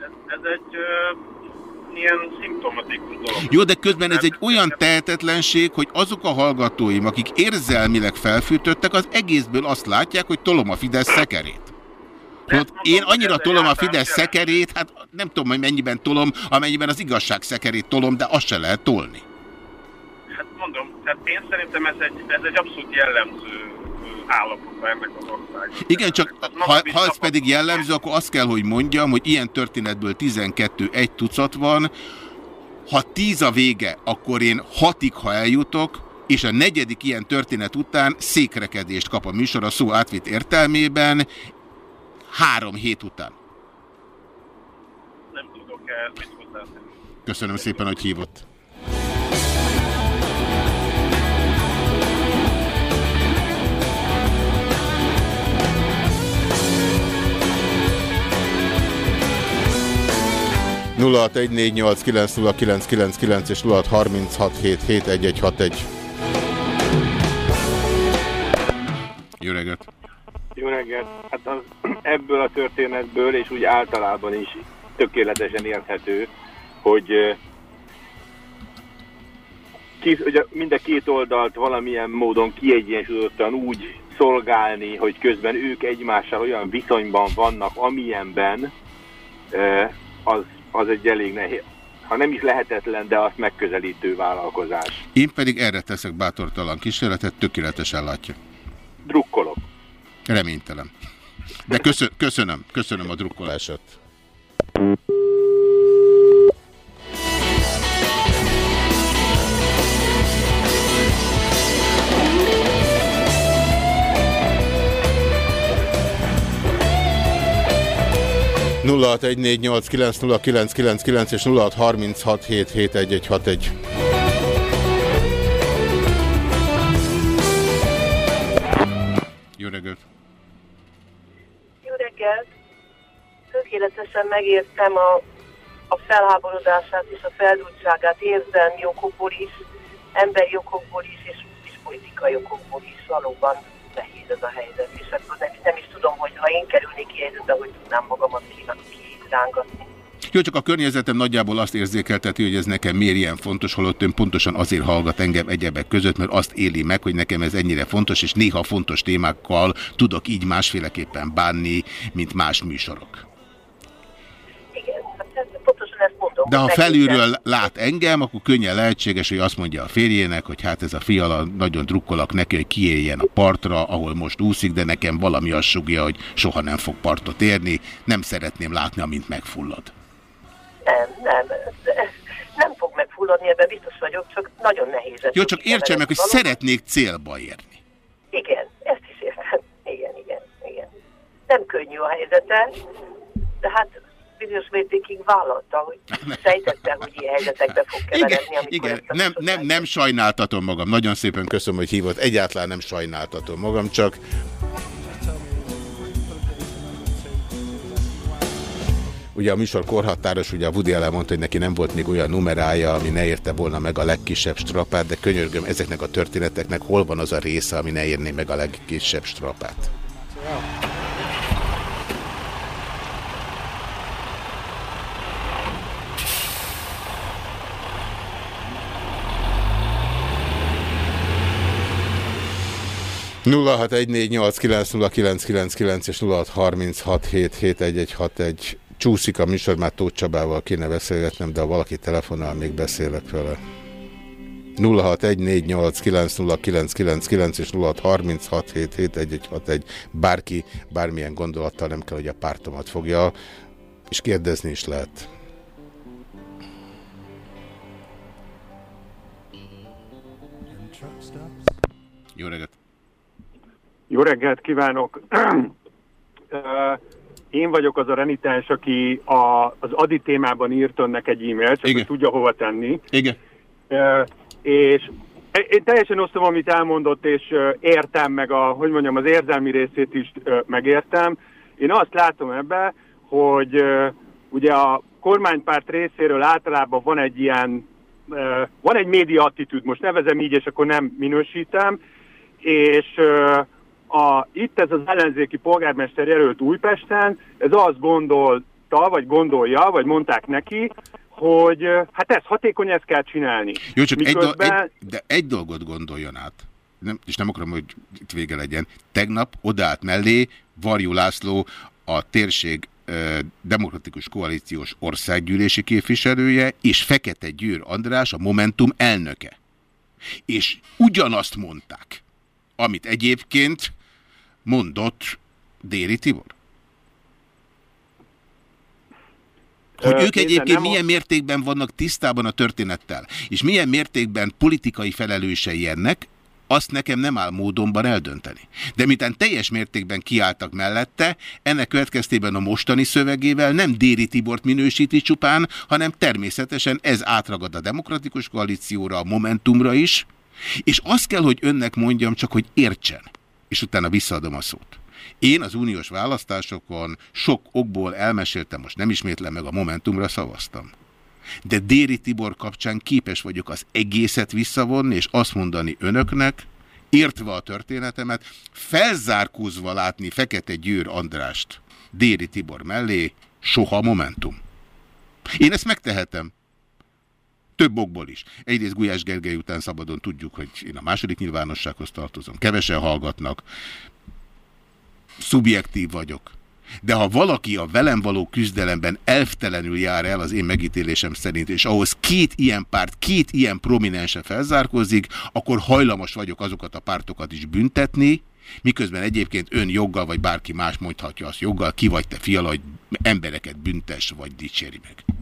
Ez, ez egy ilyen szimptomatikus dolog. Jó, de közben ez egy olyan tehetetlenség, hogy azok a hallgatóim, akik érzelmileg felfűtöttek, az egészből azt látják, hogy tolom a Fidesz szekerét. Hát én annyira tolom a Fidesz szekerét, hát nem tudom, hogy mennyiben tolom, amennyiben az igazság szekerét tolom, de azt se lehet tolni. Hát mondom, tehát én szerintem ez egy, ez egy abszolút jellemző állapota ennek az országnak. Igen, csak ha, ha ez pedig jellemző, akkor azt kell, hogy mondjam, hogy ilyen történetből 12 egy tucat van, ha 10 a vége, akkor én hatig, ha eljutok, és a negyedik ilyen történet után székrekedést kap a műsor a szó átvitt értelmében három hét után. Nem tudok el mit hozzátenni. Köszönöm szépen, hogy hívott. Nulla és 0636771161. Jó reggelt! Jó reggelt! Hát az, ebből a történetből, és úgy általában is tökéletesen érthető, hogy ki, ugye mind a két oldalt valamilyen módon kiegyensúlyozottan úgy szolgálni, hogy közben ők egymással olyan viszonyban vannak, amilyenben, az, az egy elég nehéz, ha nem is lehetetlen, de azt megközelítő vállalkozás. Én pedig erre teszek bátortalan kísérletet, tökéletesen látja. Drukkolok. Reménytelen. De köszön, köszönöm, köszönöm a drukkolását. Nulla és nulla Jó reggelt! Jó reggelt! Tökéletesen megértem a, a felháborodását és a feldultságát érzelmi okokból is, emberi okokból is, és, és politikai okokból is valóban nehéz ez a helyzet. És akkor tudom, hogy ha én kerülnék ki helyzetbe, hogy tudnám magamat kirángatni. Jó, csak a környezetem nagyjából azt érzékelteti, hogy ez nekem miért ilyen fontos, holott ön pontosan azért hallgat engem egyebek között, mert azt éli meg, hogy nekem ez ennyire fontos, és néha fontos témákkal tudok így másféleképpen bánni, mint más műsorok. De ha felülről lát engem, akkor könnyen lehetséges, hogy azt mondja a férjének, hogy hát ez a fiala nagyon drukkolak neki, hogy kiérjen a partra, ahol most úszik, de nekem valami azt sugja, hogy soha nem fog partot érni, nem szeretném látni, amint megfullad. Nem, nem. Nem fog megfulladni, ebben biztos vagyok, csak nagyon nehéz. Jó, csak értsem meg, hogy valami... szeretnék célba érni. Igen, ezt is értem. Igen, igen, igen. Nem könnyű a helyzete, de hát bizonyos mértékig vállalta, hogy sejtette, hogy ilyen helyzetekbe fog keveredni. Igen, igen. Nem, nem, nem sajnáltatom magam. Nagyon szépen köszönöm, hogy hívott. Egyáltalán nem sajnáltatom magam, csak Ugye a műsor korhatáros, ugye a Woody Allen mondta, hogy neki nem volt még olyan numerája, ami ne érte volna meg a legkisebb strapát, de könyörgöm, ezeknek a történeteknek hol van az a része, ami ne érné meg a legkisebb strapát? nulla 0614890999 és 0636771161 csúszik a műsor, már Tóth Csabával kéne beszélgetnem, de ha valaki telefonál, még beszélek vele. 0614890999 és 0636771161 bárki bármilyen gondolattal nem kell, hogy a pártomat fogja, és kérdezni is lehet. Jó reggelt! Jó reggelt kívánok! én vagyok az a renitens, aki a, az Adi témában írt önnek egy e-mailt, csak hogy tudja hova tenni. Igen. E, és én teljesen osztom, amit elmondott, és értem meg a, hogy mondjam, az érzelmi részét is megértem. Én azt látom ebbe, hogy ugye a kormánypárt részéről általában van egy ilyen, van egy média attitűd, most nevezem így, és akkor nem minősítem, és a, itt ez az ellenzéki polgármester jelölt Újpesten, ez azt gondolta, vagy gondolja, vagy mondták neki, hogy hát ez hatékony, ezt kell csinálni. Jó, csak Miközben... egy, egy, de egy dolgot gondoljon át, nem, és nem akarom, hogy itt vége legyen. Tegnap odaállt mellé Varjú László, a térség demokratikus koalíciós országgyűlési képviselője, és Fekete Győr András, a Momentum elnöke. És ugyanazt mondták, amit egyébként mondott Déri Tibor? Hogy ők egyébként milyen mértékben vannak tisztában a történettel, és milyen mértékben politikai felelősei ennek, azt nekem nem áll módonban eldönteni. De miután teljes mértékben kiálltak mellette, ennek következtében a mostani szövegével nem Déri Tibort minősíti csupán, hanem természetesen ez átragad a demokratikus koalícióra, a Momentumra is, és azt kell, hogy önnek mondjam, csak hogy értsen, és utána visszaadom a szót. Én az uniós választásokon sok okból elmeséltem, most nem ismétlem meg, a Momentumra szavaztam. De Déri Tibor kapcsán képes vagyok az egészet visszavonni, és azt mondani önöknek, értve a történetemet, felzárkózva látni Fekete Győr Andrást Déri Tibor mellé, soha Momentum. Én ezt megtehetem. Több okból is. Egyrészt Gulyás Gergely után szabadon tudjuk, hogy én a második nyilvánossághoz tartozom. Kevesen hallgatnak. Szubjektív vagyok. De ha valaki a velem való küzdelemben elftelenül jár el az én megítélésem szerint, és ahhoz két ilyen párt, két ilyen prominense felzárkózik, akkor hajlamos vagyok azokat a pártokat is büntetni, miközben egyébként ön joggal, vagy bárki más mondhatja azt joggal, ki vagy te fiala, hogy embereket büntes, vagy dicséri meg.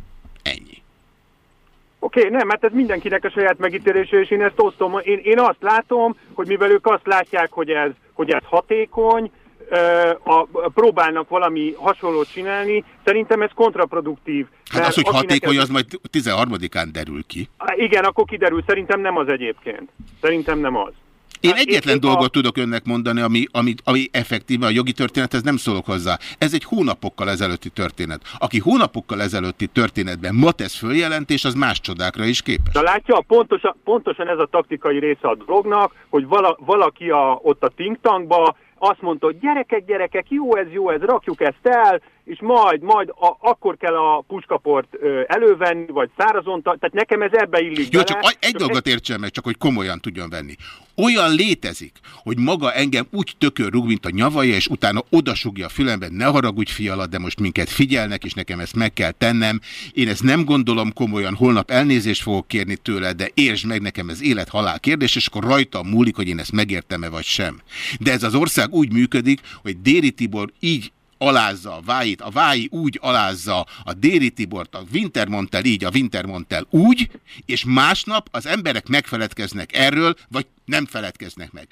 Oké, okay, nem, mert ez mindenkinek a saját megítélése, és én ezt osztom. Én, én azt látom, hogy mivel ők azt látják, hogy ez, hogy ez hatékony, a, próbálnak valami hasonlót csinálni, szerintem ez kontraproduktív. Hát az, hogy hatékony, ez... az majd 13-án derül ki. Igen, akkor kiderül. Szerintem nem az egyébként. Szerintem nem az. Én hát egyetlen én, dolgot a... tudok önnek mondani, ami, ami, ami effektíve a jogi történethez nem szólok hozzá. Ez egy hónapokkal ezelőtti történet. Aki hónapokkal ezelőtti történetben ma tesz följelentés, az más csodákra is képes. De látja, pontosan, pontosan ez a taktikai része a drognak, hogy vala, valaki a, ott a think tankba azt mondta, hogy gyerekek, gyerekek, jó ez, jó ez, rakjuk ezt el, és majd, majd a, akkor kell a puskaport ö, elővenni, vagy szárazon, tehát nekem ez ebbe illik Jó, bele. csak egy csak dolgot értsen meg, csak hogy komolyan tudjon venni. Olyan létezik, hogy maga engem úgy tökör rúg, mint a nyavaja, és utána odasugja a fülemben, ne haragudj fiala, de most minket figyelnek, és nekem ezt meg kell tennem. Én ezt nem gondolom komolyan, holnap elnézést fogok kérni tőle, de értsd meg nekem ez élet-halál kérdés, és akkor rajta múlik, hogy én ezt megértem-e vagy sem. De ez az ország úgy működik, hogy Déri Tibor így alázza a váit, a vái úgy alázza a Déri Tibort, a Wintermontel így, a Wintermontel úgy, és másnap az emberek megfeledkeznek erről, vagy nem feledkeznek meg.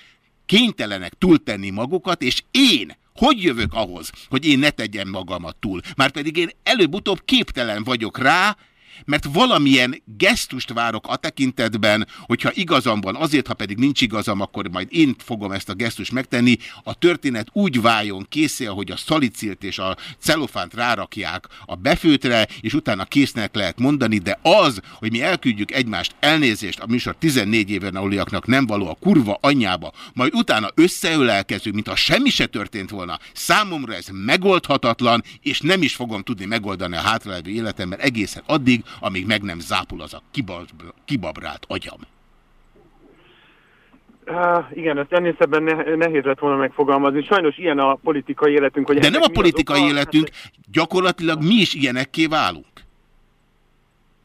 Kénytelenek túltenni magukat, és én hogy jövök ahhoz, hogy én ne tegyem magamat túl? Márpedig én előbb-utóbb képtelen vagyok rá, mert valamilyen gesztust várok a tekintetben, hogyha igazam van, azért, ha pedig nincs igazam, akkor majd én fogom ezt a gesztust megtenni, a történet úgy váljon készé, hogy a szalicilt és a celofánt rárakják a befőtre, és utána késznek lehet mondani, de az, hogy mi elküldjük egymást elnézést a műsor 14 éven aluliaknak nem való a kurva anyjába, majd utána összeölelkezünk, mintha semmi se történt volna. Számomra ez megoldhatatlan, és nem is fogom tudni megoldani a hátralévő életemben egészen addig, amíg meg nem zápul az a kibabrált agyam. Uh, igen, ezt ennél szebben ne, nehéz lett volna megfogalmazni. Sajnos ilyen a politikai életünk. Hogy De nem a politikai életünk, gyakorlatilag mi is ilyenekké válunk.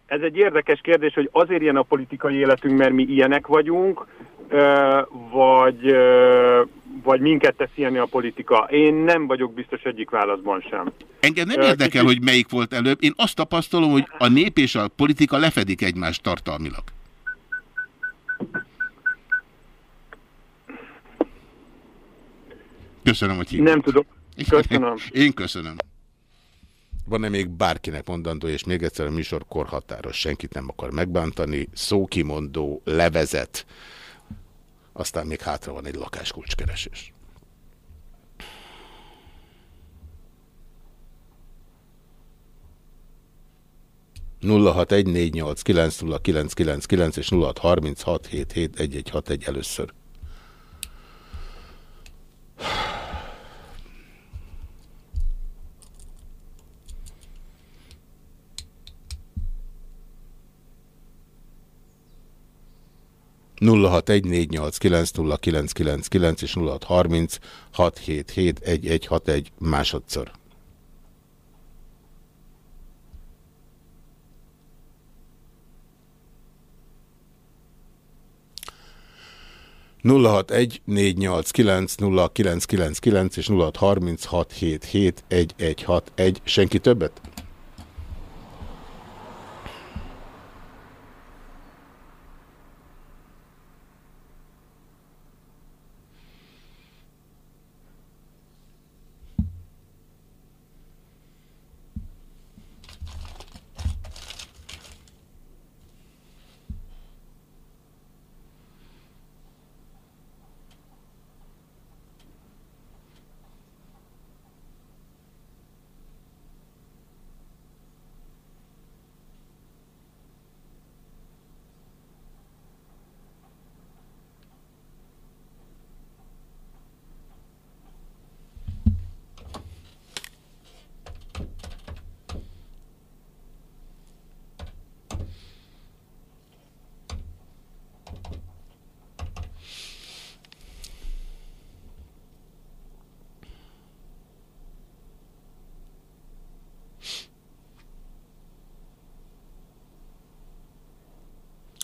Ez egy érdekes kérdés, hogy azért ilyen a politikai életünk, mert mi ilyenek vagyunk, vagy, vagy minket tesz ilyen a politika. Én nem vagyok biztos egyik válaszban sem. Engem nem érdekel, Kicsit... hogy melyik volt előbb. Én azt tapasztalom, hogy a nép és a politika lefedik egymást tartalmilag. Köszönöm, hogy hívott. Nem tudok. Köszönöm. Én köszönöm. Van-e még bárkinek mondandó, és még egyszer a műsor korhatáros, senkit nem akar megbántani, szókimondó, levezet, aztán még hátra van egy lakáskulcskeresés. nulla hat egy négy nyolc kilenc nulla kilenc kilenc kilenc és nulla hat harminc hat hét hét egy egy hat egy először. 0614890999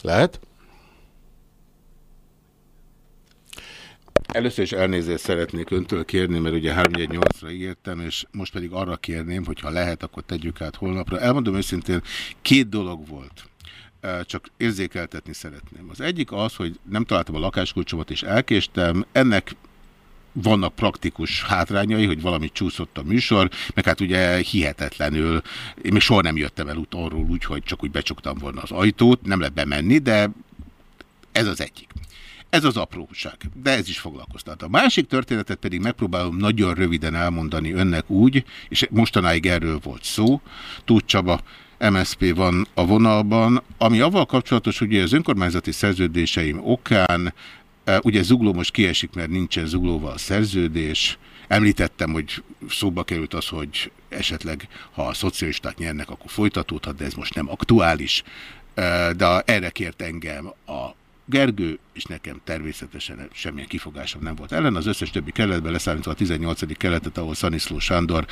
Lehet? Először is elnézést szeretnék öntől kérni, mert ugye 318-ra ígértem, és most pedig arra kérném, hogy ha lehet, akkor tegyük át holnapra. Elmondom őszintén, két dolog volt csak érzékeltetni szeretném. Az egyik az, hogy nem találtam a lakáskulcsomat, és elkéstem. Ennek vannak praktikus hátrányai, hogy valami csúszott a műsor, meg hát ugye hihetetlenül, én még soha nem jöttem el arról úgy, hogy csak úgy becsuktam volna az ajtót, nem lehet bemenni, de ez az egyik. Ez az apróság, de ez is foglalkoztat. A másik történetet pedig megpróbálom nagyon röviden elmondani önnek úgy, és mostanáig erről volt szó, Tud Csaba, MSP van a vonalban, ami avval kapcsolatos, hogy az önkormányzati szerződéseim okán Ugye zugló most kiesik, mert nincsen zuglóval szerződés. Említettem, hogy szóba került az, hogy esetleg ha a szocialisták nyernek, akkor folytatódhat, de ez most nem aktuális. De erre kért engem a Gergő, és nekem természetesen semmilyen kifogásom nem volt ellen. Az összes többi keletben leszámítva a 18. keletet, ahol Szaniszló Sándor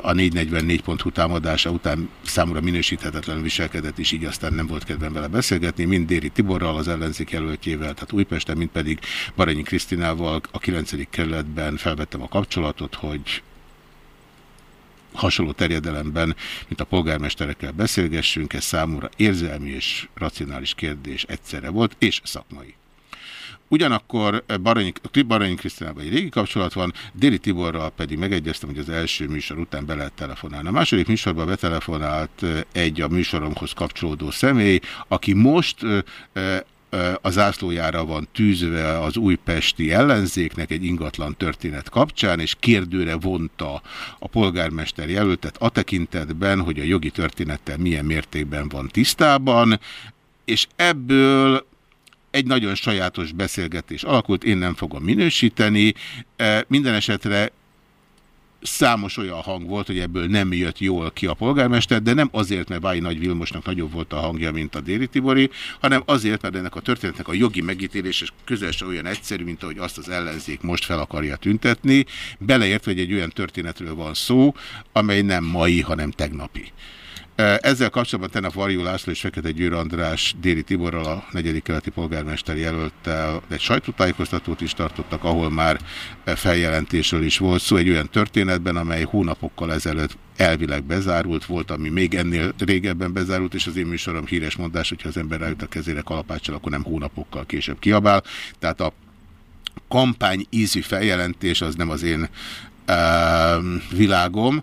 a 444.hu támadása után számomra minősíthetetlen viselkedett, és így aztán nem volt kedvem vele beszélgetni, mind Déri Tiborral, az ellenzék jelöltjével, tehát Újpesten, mint pedig Baranyi Krisztinával a 9. kerületben felvettem a kapcsolatot, hogy hasonló terjedelemben, mint a polgármesterekkel beszélgessünk, ez számomra érzelmi és racionális kérdés egyszerre volt, és szakmai. Ugyanakkor Baranyi, Baranyi Krisztinában egy régi kapcsolat van, Déli Tiborral pedig megegyeztem, hogy az első műsor után be lehet telefonálni. A második műsorban betelefonált egy a műsoromhoz kapcsolódó személy, aki most a zászlójára van tűzve az újpesti ellenzéknek egy ingatlan történet kapcsán, és kérdőre vonta a polgármester jelöltet a tekintetben, hogy a jogi történettel milyen mértékben van tisztában, és ebből egy nagyon sajátos beszélgetés alakult, én nem fogom minősíteni. Minden esetre számos olyan hang volt, hogy ebből nem jött jól ki a polgármester, de nem azért, mert Vái Nagy Vilmosnak nagyobb volt a hangja, mint a Déri Tibori, hanem azért, mert ennek a történetnek a jogi megítélés közel se olyan egyszerű, mint ahogy azt az ellenzék most fel akarja tüntetni, beleértve, hogy egy olyan történetről van szó, amely nem mai, hanem tegnapi. Ezzel kapcsolatban tennap Varjú László és Fekete Győr András Déri Tiborral, a negyedik keleti polgármester jelölttel egy sajtótájékoztatót is tartottak, ahol már feljelentésről is volt szó, egy olyan történetben, amely hónapokkal ezelőtt elvileg bezárult volt, ami még ennél régebben bezárult, és az én műsorom híres mondás, hogyha az ember rájut a kezére kalapáccsal, akkor nem hónapokkal később kiabál. Tehát a kampány ízű feljelentés az nem az én uh, világom,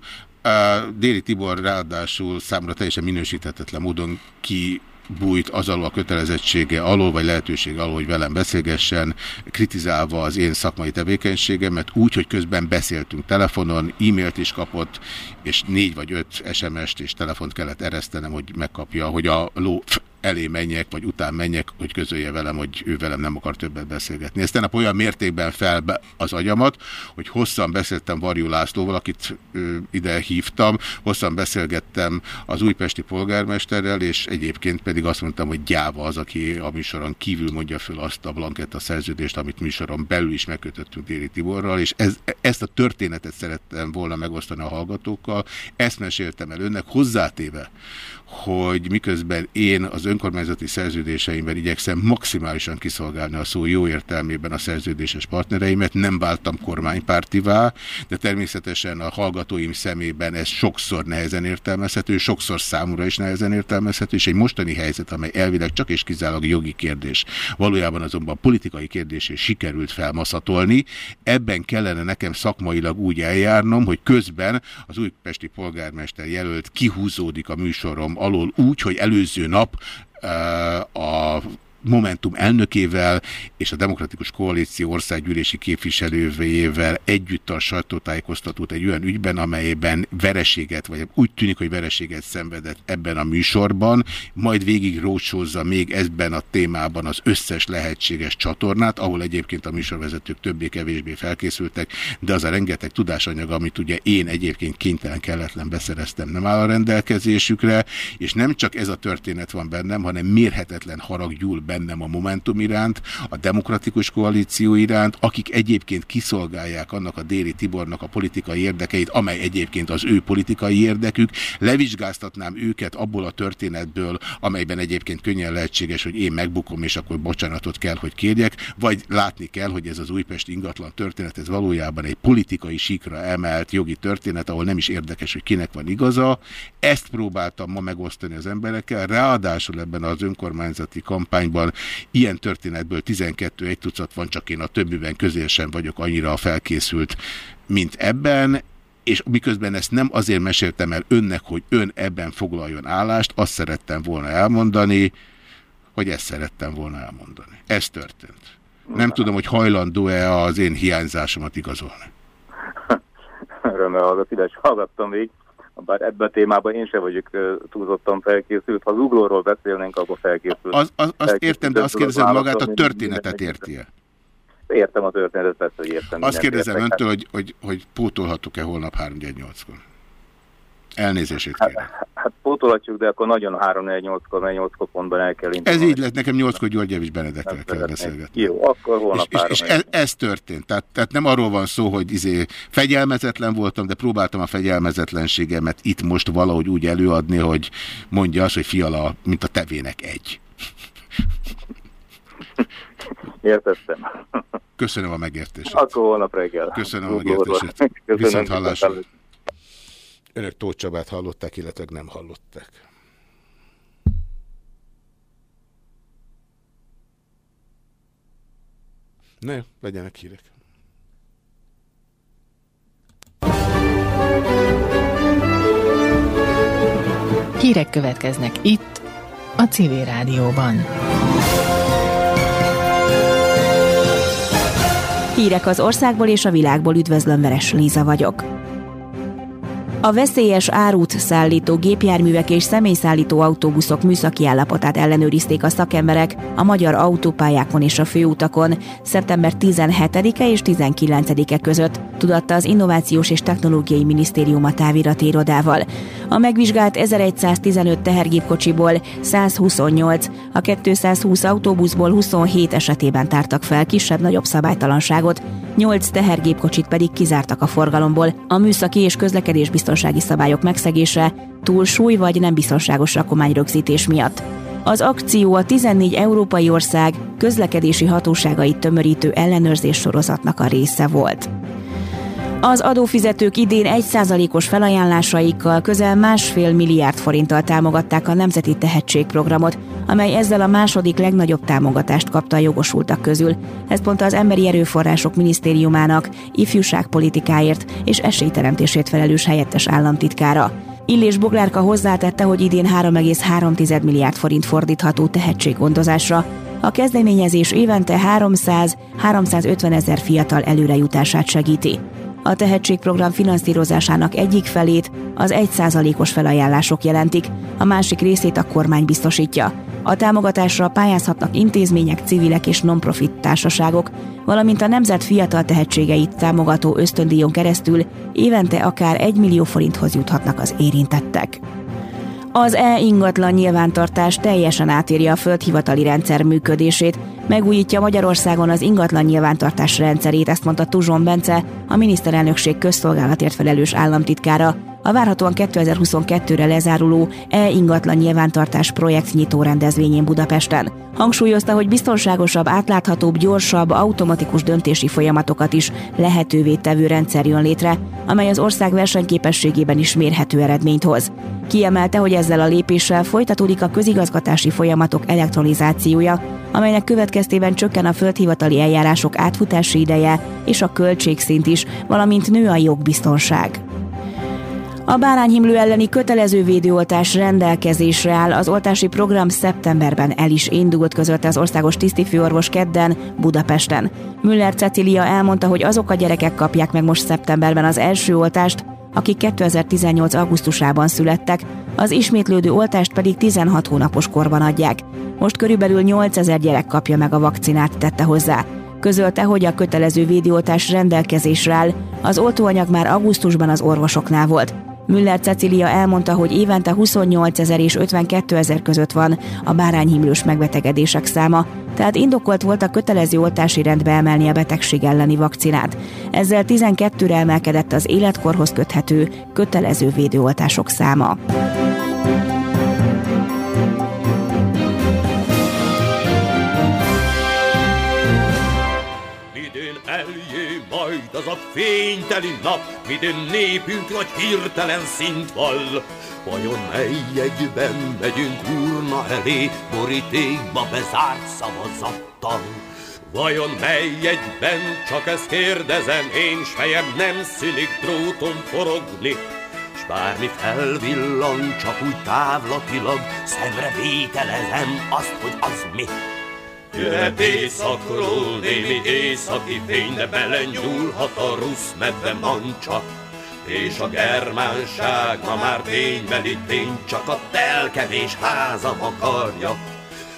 Déli Tibor ráadásul számra teljesen minősíthetetlen módon ki bújt az alól a kötelezettsége alól, vagy lehetősége alól, hogy velem beszélgessen, kritizálva az én szakmai tevékenységemet úgy, hogy közben beszéltünk telefonon, e-mailt is kapott, és négy vagy öt SMS-t és telefont kellett eresztenem, hogy megkapja, hogy a ló elé menjek, vagy után menjek, hogy közölje velem, hogy ő velem nem akar többet beszélgetni. Ezt tegnap olyan mértékben fel az agyamat, hogy hosszan beszéltem Varjú Lászlóval, akit ö, ide hívtam, hosszan beszélgettem az újpesti polgármesterrel, és egyébként pedig azt mondtam, hogy gyáva az, aki a műsoron kívül mondja föl azt a blanketta szerződést, amit műsoron belül is megkötöttünk Déri Tiborral, és ez, ezt a történetet szerettem volna megosztani a hallgatókkal. Ezt meséltem el önnek hozzátéve, hogy miközben én az önkormányzati szerződéseimben igyekszem maximálisan kiszolgálni a szó jó értelmében a szerződéses partnereimet, nem váltam kormánypártivá, de természetesen a hallgatóim szemében ez sokszor nehezen értelmezhető, sokszor számúra is nehezen értelmezhető, és egy mostani helyzet, amely elvileg csak és kizárólag jogi kérdés, valójában azonban politikai kérdés és sikerült felmaszatolni, ebben kellene nekem szakmailag úgy eljárnom, hogy közben az újpesti polgármester jelölt kihúzódik a műsorom alól úgy, hogy előző nap a Momentum elnökével és a Demokratikus Koalíció országgyűlési képviselőjével együtt a sajtótájékoztatót egy olyan ügyben, amelyben vereséget, vagy úgy tűnik, hogy vereséget szenvedett ebben a műsorban, majd végig rócsózza még ebben a témában az összes lehetséges csatornát, ahol egyébként a műsorvezetők többé-kevésbé felkészültek, de az a rengeteg tudásanyag, amit ugye én egyébként kénytelen kelletlen beszereztem, nem áll a rendelkezésükre, és nem csak ez a történet van bennem, hanem mérhetetlen harag gyúl bennem a Momentum iránt, a Demokratikus Koalíció iránt, akik egyébként kiszolgálják annak a déli Tibornak a politikai érdekeit, amely egyébként az ő politikai érdekük. Levizsgáztatnám őket abból a történetből, amelyben egyébként könnyen lehetséges, hogy én megbukom, és akkor bocsánatot kell, hogy kérjek, vagy látni kell, hogy ez az Újpest ingatlan történet, ez valójában egy politikai síkra emelt jogi történet, ahol nem is érdekes, hogy kinek van igaza. Ezt próbáltam ma megosztani az emberekkel, ráadásul ebben az önkormányzati kampányban országban. Ilyen történetből 12 egy tucat van, csak én a többiben közél sem vagyok annyira felkészült, mint ebben, és miközben ezt nem azért meséltem el önnek, hogy ön ebben foglaljon állást, azt szerettem volna elmondani, hogy ezt szerettem volna elmondani. Ez történt. Nem tudom, hogy hajlandó-e az én hiányzásomat igazolni. Örömmel hallgat, ide hallgattam még bár ebben a témában én sem vagyok túlzottan felkészült. Ha az uglóról beszélnénk, akkor felkészült. Az, az, azt értem, de azt kérdezem magát, a történetet érti -e? Értem a történetet, persze, hogy értem. Azt kérdezem öntől, hogy, hogy, hogy pótolhatok-e holnap 3-8-kor? Elnézését kérem. Hát, hát pótolatjuk, de akkor nagyon 3-4-8-kor, mert 8 pontban el kell indulni. Ez így lett, nekem 8-kor György Javis Benedekkel kell beszélgetni. Jó, akkor holnap És, és, és ez, ez történt. Tehát, tehát nem arról van szó, hogy izé fegyelmezetlen voltam, de próbáltam a fegyelmezetlenségemet itt most valahogy úgy előadni, hogy mondja azt, hogy fiala, mint a tevének egy. Értettem. Köszönöm a megértést. Akkor holnap reggel. Köszönöm a megértést. Viszont hallásra. Önök Tóth Csabát hallották, illetve nem hallották. Ne, legyenek hírek. Hírek következnek itt, a Civil Rádióban. Hírek az országból és a világból üdvözlöm, Veres Líza vagyok. A veszélyes árut szállító gépjárművek és személyszállító autóbuszok műszaki állapotát ellenőrizték a szakemberek a magyar autópályákon és a főutakon szeptember 17-e és 19-e között, tudatta az Innovációs és Technológiai Minisztérium a távirati irodával. A megvizsgált 1115 tehergépkocsiból 128, a 220 autóbuszból 27 esetében tártak fel kisebb-nagyobb szabálytalanságot, 8 tehergépkocsit pedig kizártak a forgalomból. A műszaki és közlekedés biztonsági szabályok megszegése, túlsúly vagy nem biztonságos rakományrögzítés miatt. Az akció a 14 európai ország közlekedési hatóságait tömörítő ellenőrzés sorozatnak a része volt. Az adófizetők idén 1%-os felajánlásaikkal közel másfél milliárd forinttal támogatták a Nemzeti Tehetségprogramot, amely ezzel a második legnagyobb támogatást kapta a jogosultak közül. Ez pont az Emberi Erőforrások Minisztériumának ifjúságpolitikáért és esélyteremtését felelős helyettes államtitkára. Illés Boglárka hozzátette, hogy idén 3,3 milliárd forint fordítható tehetséggondozásra, a kezdeményezés évente 300-350 ezer fiatal előrejutását segíti. A tehetségprogram finanszírozásának egyik felét az 1%-os felajánlások jelentik, a másik részét a kormány biztosítja. A támogatásra pályázhatnak intézmények, civilek és non-profit társaságok, valamint a nemzet fiatal tehetségeit támogató ösztöndíjon keresztül évente akár 1 millió forinthoz juthatnak az érintettek. Az e-ingatlan nyilvántartás teljesen átírja a földhivatali rendszer működését, megújítja Magyarországon az ingatlan nyilvántartás rendszerét, ezt mondta Tuzson Bence, a miniszterelnökség közszolgálatért felelős államtitkára. A várhatóan 2022-re lezáruló e-ingatlan nyilvántartás projekt nyitó rendezvényén Budapesten. Hangsúlyozta, hogy biztonságosabb, átláthatóbb, gyorsabb, automatikus döntési folyamatokat is lehetővé tevő rendszer jön létre, amely az ország versenyképességében is mérhető eredményt hoz. Kiemelte, hogy ezzel a lépéssel folytatódik a közigazgatási folyamatok elektronizációja, amelynek következtében csökken a földhivatali eljárások átfutási ideje és a költségszint is, valamint nő a jogbiztonság. A bárányhimlő elleni kötelező védőoltás rendelkezésre áll. Az oltási program szeptemberben el is indult, közölte az országos tisztifőorvos kedden Budapesten. Müller Cecilia elmondta, hogy azok a gyerekek kapják meg most szeptemberben az első oltást, akik 2018. augusztusában születtek, az ismétlődő oltást pedig 16 hónapos korban adják. Most körülbelül 8000 gyerek kapja meg a vakcinát, tette hozzá. Közölte, hogy a kötelező védőoltás rendelkezésre áll, az oltóanyag már augusztusban az orvosoknál volt. Müller Cecilia elmondta, hogy évente 28 ezer és 52 ezer között van a bárányhimlős megbetegedések száma, tehát indokolt volt a kötelező oltási rendbe emelni a betegség elleni vakcinát. Ezzel 12-re emelkedett az életkorhoz köthető kötelező védőoltások száma. Fényteli nap, midőn népünk nagy hirtelen szint vall. Vajon mely egyben megyünk urna elé, borítékba bezárt szavazattal? Vajon mely egyben, csak ezt kérdezem, én s fejem nem szűnik dróton forogni, s bármi felvillan, csak úgy távlatilag, szemre vételezem azt, hogy az mi. Jöhet éjszakról némi északi fény, de belenyúlhat a rusz medve mancsa. És a germánság ma már ténybeli tény, csak a telkevés háza akarja.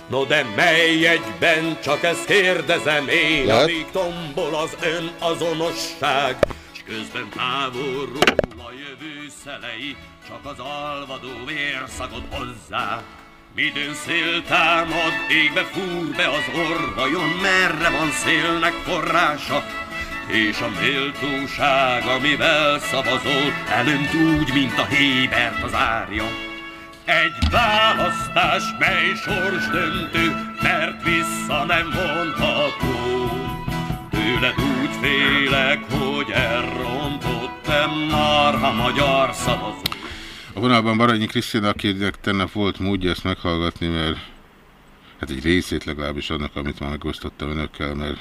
No de mely egyben, csak ezt kérdezem én, Lehet? amíg tombol az ön azonosság, s közben távolról a jövő szelei, csak az alvadó vérszagod hozzá. Midőn szél támad, égbe fúr be az orr, vajon merre van szélnek forrása? És a méltóság, amivel szavazol, elönt úgy, mint a hébert az árja. Egy választás, mely sors döntő, mert vissza nem vonható. Tőled úgy félek, hogy elrontottam marha magyar szavazó. A vonalban Baranyi Krisztina, akinek tenne volt módja ezt meghallgatni, mert hát egy részét legalábbis annak, amit már megosztottam önökkel, mert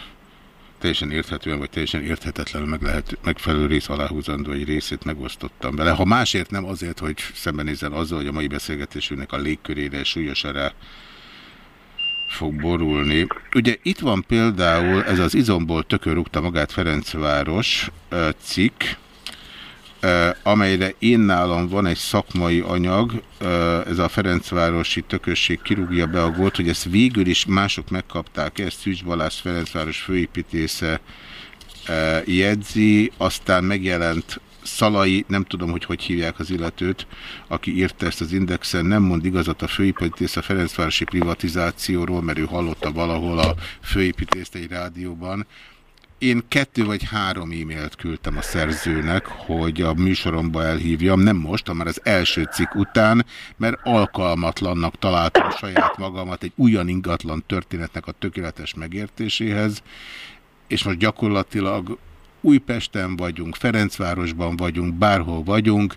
teljesen érthetően, vagy teljesen érthetetlenül meg lehet megfelelő rész aláhúzandó egy részét megosztottam bele. Ha másért nem azért, hogy szembenézzen azzal, hogy a mai beszélgetésünknek a légkörére súlyosan rá fog borulni. Ugye itt van például ez az izomból tökörúgta magát Ferencváros cikk, amelyre én nálam van egy szakmai anyag, ez a Ferencvárosi tökösség kirúgja be a gólt, hogy ezt végül is mások megkapták, ezt Szűcs Balázs Ferencváros főépítésze jegyzi, aztán megjelent Szalai, nem tudom, hogy hogy hívják az illetőt, aki írta ezt az indexen, nem mond igazat a főépítész a Ferencvárosi privatizációról, mert ő hallotta valahol a főépítészt egy rádióban, én kettő vagy három e-mailt küldtem a szerzőnek, hogy a műsoromba elhívjam, nem most, hanem az első cikk után, mert alkalmatlannak találtam saját magamat egy ugyan ingatlan történetnek a tökéletes megértéséhez, és most gyakorlatilag Újpesten vagyunk, Ferencvárosban vagyunk, bárhol vagyunk,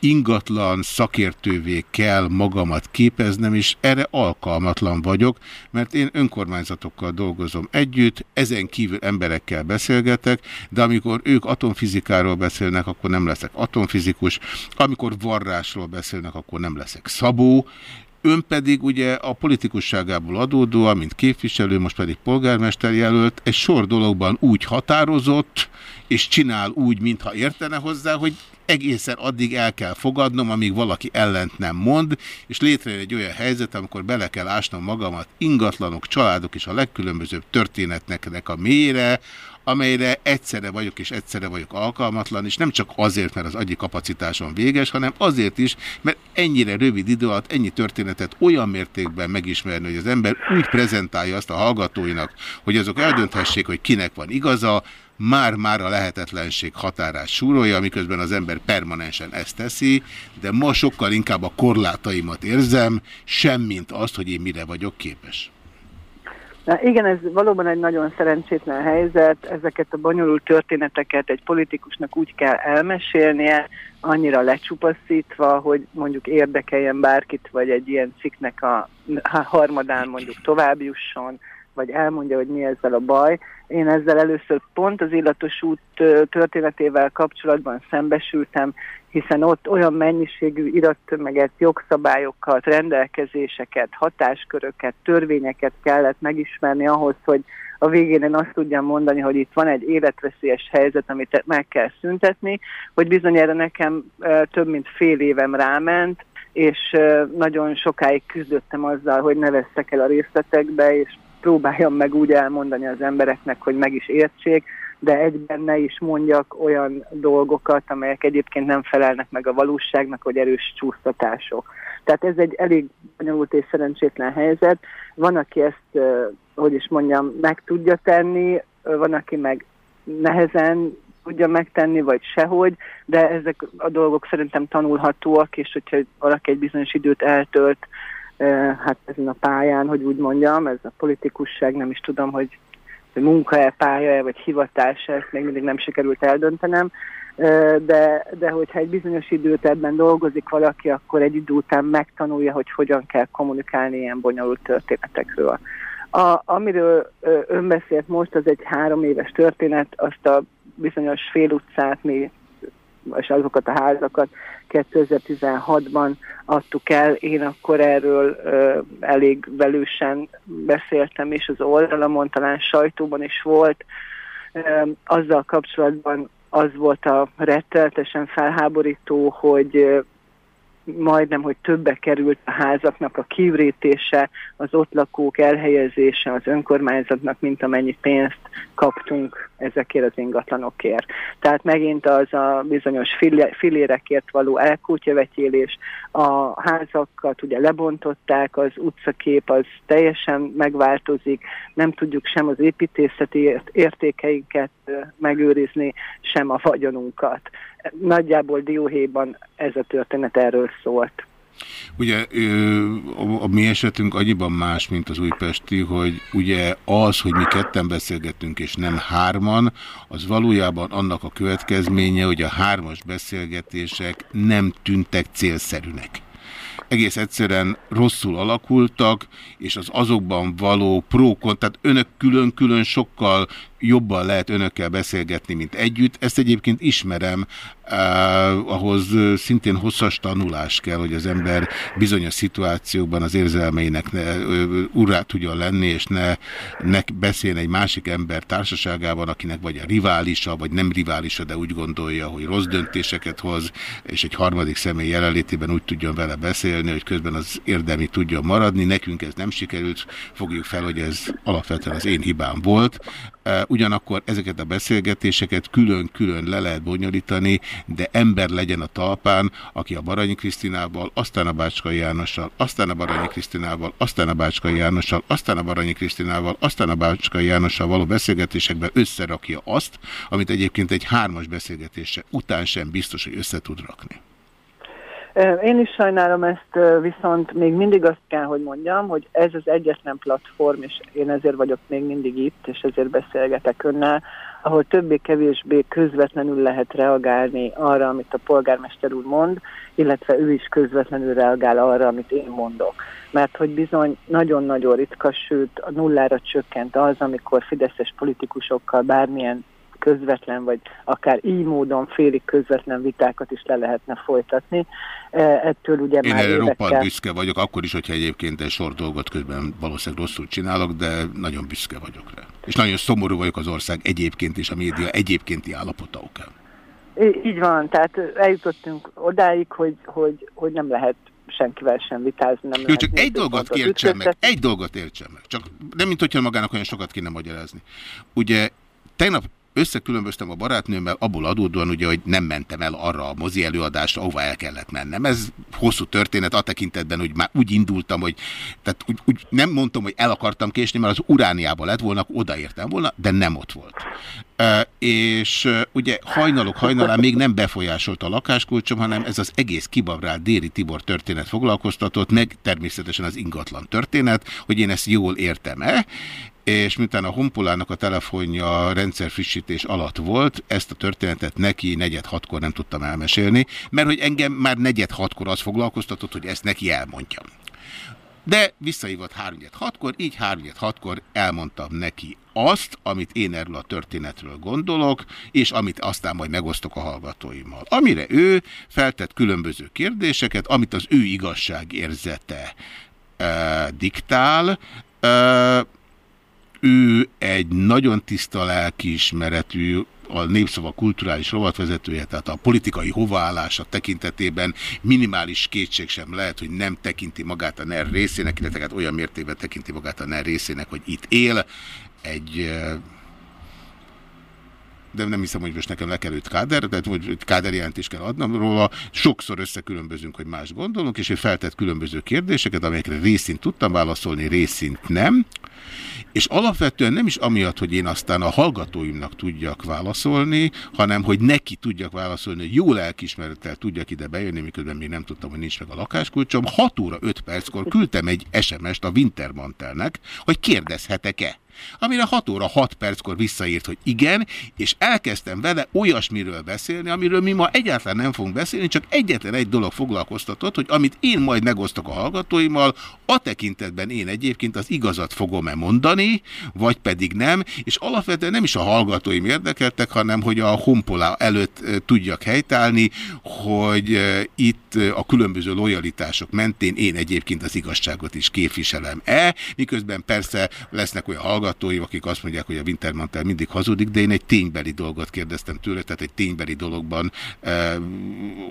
ingatlan szakértővé kell magamat képeznem, és erre alkalmatlan vagyok, mert én önkormányzatokkal dolgozom együtt, ezen kívül emberekkel beszélgetek, de amikor ők atomfizikáról beszélnek, akkor nem leszek atomfizikus, amikor varrásról beszélnek, akkor nem leszek szabó, Ön pedig ugye a politikusságából adódóan, mint képviselő, most pedig polgármester jelölt, egy sor dologban úgy határozott, és csinál úgy, mintha értene hozzá, hogy egészen addig el kell fogadnom, amíg valaki ellent nem mond, és létrejön egy olyan helyzet, amikor bele kell ásnom magamat ingatlanok, családok és a legkülönbözőbb történetnek a mélyére, amelyre egyszerre vagyok és egyszerre vagyok alkalmatlan, és nem csak azért, mert az agyi kapacitásom véges, hanem azért is, mert ennyire rövid idő alatt ennyi történetet olyan mértékben megismerni, hogy az ember úgy prezentálja azt a hallgatóinak, hogy azok eldönthessék, hogy kinek van igaza, már-már a lehetetlenség határát súrolja, miközben az ember permanensen ezt teszi, de ma sokkal inkább a korlátaimat érzem, semmint azt, hogy én mire vagyok képes. Na igen, ez valóban egy nagyon szerencsétlen helyzet. Ezeket a bonyolult történeteket egy politikusnak úgy kell elmesélnie, annyira lecsupaszítva, hogy mondjuk érdekeljen bárkit, vagy egy ilyen cikknek a harmadán mondjuk tovább jusson, vagy elmondja, hogy mi ezzel a baj. Én ezzel először pont az illatos út történetével kapcsolatban szembesültem, hiszen ott olyan mennyiségű irattömeget, jogszabályokat, rendelkezéseket, hatásköröket, törvényeket kellett megismerni ahhoz, hogy a végén én azt tudjam mondani, hogy itt van egy életveszélyes helyzet, amit meg kell szüntetni, hogy bizonyára nekem több mint fél évem ráment, és nagyon sokáig küzdöttem azzal, hogy ne veszek el a részletekbe, és próbáljam meg úgy elmondani az embereknek, hogy meg is értsék, de egyben ne is mondjak olyan dolgokat, amelyek egyébként nem felelnek meg a valóságnak, hogy erős csúsztatások. Tehát ez egy elég bonyolult és szerencsétlen helyzet. Van, aki ezt, hogy is mondjam, meg tudja tenni, van, aki meg nehezen tudja megtenni, vagy sehogy, de ezek a dolgok szerintem tanulhatóak, és hogyha valaki egy bizonyos időt eltölt hát ezen a pályán, hogy úgy mondjam, ez a politikusság, nem is tudom, hogy munka-e, pálya-e, vagy hivatás ezt még mindig nem sikerült eldöntenem, de, de hogyha egy bizonyos időt ebben dolgozik valaki, akkor egy idő után megtanulja, hogy hogyan kell kommunikálni ilyen bonyolult történetekről. A, amiről ön beszélt most, az egy három éves történet, azt a bizonyos fél utcát mi és azokat a házakat 2016-ban adtuk el. Én akkor erről ö, elég velősen beszéltem, és az oldalamon, talán sajtóban is volt. Ö, azzal kapcsolatban az volt a retteltesen felháborító, hogy majdnem, hogy többe került a házaknak a kivrétése, az ott lakók elhelyezése az önkormányzatnak, mint amennyi pénzt kaptunk ezekért az ingatlanokért. Tehát megint az a bizonyos filérekért való elkútjavetélés, a házakat ugye lebontották, az utcakép az teljesen megváltozik, nem tudjuk sem az építészeti értékeinket megőrizni, sem a vagyonunkat nagyjából dióhéjban ez a történet erről szólt. Ugye a mi esetünk annyiban más, mint az újpesti, hogy ugye az, hogy mi ketten beszélgetünk és nem hárman, az valójában annak a következménye, hogy a hármas beszélgetések nem tűntek célszerűnek. Egész egyszerűen rosszul alakultak, és az azokban való prókon, tehát önök külön-külön sokkal jobban lehet önökkel beszélgetni, mint együtt. Ezt egyébként ismerem, eh, ahhoz szintén hosszas tanulás kell, hogy az ember bizonyos szituációkban az érzelmeinek ne, urrá tudjon lenni, és ne, ne beszéljen egy másik ember társaságában, akinek vagy a riválisa, vagy nem riválisa, de úgy gondolja, hogy rossz döntéseket hoz, és egy harmadik személy jelenlétében úgy tudjon vele beszélni, hogy közben az érdemi tudjon maradni. Nekünk ez nem sikerült, fogjuk fel, hogy ez alapvetően az én hibám volt. Ugyanakkor ezeket a beszélgetéseket külön-külön le lehet bonyolítani, de ember legyen a talpán, aki a Baranyi Krisztinával, aztán a Bácskai Jánossal, aztán a Baranyi Krisztinával, aztán a Bácskai Jánossal, aztán a Baranyi Krisztinával, aztán a Bácskai Jánossal való beszélgetésekben összerakja azt, amit egyébként egy hármas beszélgetése után sem biztos, hogy össze tud rakni. Én is sajnálom ezt, viszont még mindig azt kell, hogy mondjam, hogy ez az egyetlen platform, és én ezért vagyok még mindig itt, és ezért beszélgetek önnel, ahol többé-kevésbé közvetlenül lehet reagálni arra, amit a polgármester úr mond, illetve ő is közvetlenül reagál arra, amit én mondok. Mert hogy bizony nagyon-nagyon ritka, sőt a nullára csökkent az, amikor fideszes politikusokkal bármilyen közvetlen, vagy akár így módon félig közvetlen vitákat is le lehetne folytatni. E, ettől ugye Én már erre roppant büszke vagyok, akkor is, hogyha egyébként egy sor dolgot közben valószínűleg rosszul csinálok, de nagyon büszke vagyok rá. És nagyon szomorú vagyok az ország egyébként és a média egyébkénti állapota okán. Így van, tehát eljutottunk odáig, hogy, hogy, hogy nem lehet senkivel sem vitázni. Nem Jó, csak egy dolgot értsen meg, egy dolgot értsen meg, csak nem mint hogyha magának olyan sokat kéne magyarázni. Ugye tegnap összekülönböztem a barátnőmmel abból adódóan, ugye, hogy nem mentem el arra a mozi előadásra, ahova el kellett mennem. Ez hosszú történet a tekintetben, hogy már úgy indultam, hogy tehát úgy, úgy nem mondtam, hogy el akartam késni, mert az urániába lett volna, odaértem volna, de nem ott volt. És ugye hajnalok hajnalán még nem befolyásolta a lakáskulcsom, hanem ez az egész kibabrál Déri Tibor történet foglalkoztatott, meg természetesen az ingatlan történet, hogy én ezt jól értem-e, és miután a Honpolának a telefonja rendszerfrissítés alatt volt, ezt a történetet neki negyed hatkor nem tudtam elmesélni, mert hogy engem már negyed hatkor az foglalkoztatott, hogy ezt neki elmondjam. De visszahívott 3 hatkor, így 3 hatkor elmondtam neki azt, amit én erről a történetről gondolok, és amit aztán majd megosztok a hallgatóimmal. Amire ő feltett különböző kérdéseket, amit az ő igazságérzete e, diktál, e, ő egy nagyon tiszta lelkiismeretű, a Népszava kulturális rovatvezetője, tehát a politikai hovaállása tekintetében minimális kétség sem lehet, hogy nem tekinti magát a NER részének, illetve hát olyan mértékben tekinti magát a NER részének, hogy itt él. Egy de nem hiszem, hogy most nekem le kell őt káder, tehát hogy káder jelentést kell adnom róla. Sokszor összekülönbözünk, hogy más gondolunk, és ő feltett különböző kérdéseket, amelyekre részint tudtam válaszolni, részint nem. És alapvetően nem is amiatt, hogy én aztán a hallgatóimnak tudjak válaszolni, hanem hogy neki tudjak válaszolni, hogy jó lelkismerettel tudjak ide bejönni, miközben még nem tudtam, hogy nincs meg a lakáskulcsom. 6 óra 5 perckor küldtem egy SMS-t a Wintermantelnek, hogy kérdezhetek-e amire 6 óra 6 perckor visszaírt, hogy igen, és elkezdtem vele olyasmiről beszélni, amiről mi ma egyáltalán nem fogunk beszélni, csak egyetlen egy dolog foglalkoztatott, hogy amit én majd megosztok a hallgatóimmal, a tekintetben én egyébként az igazat fogom-e mondani, vagy pedig nem, és alapvetően nem is a hallgatóim érdekeltek, hanem hogy a honpola előtt tudjak helytállni, hogy itt a különböző lojalitások mentén én egyébként az igazságot is képviselem-e, miközben persze lesznek olyan hallgatók, hallgatóim, akik azt mondják, hogy a Wintermantel mindig hazudik, de én egy ténybeli dolgot kérdeztem tőle, tehát egy ténybeli dologban e,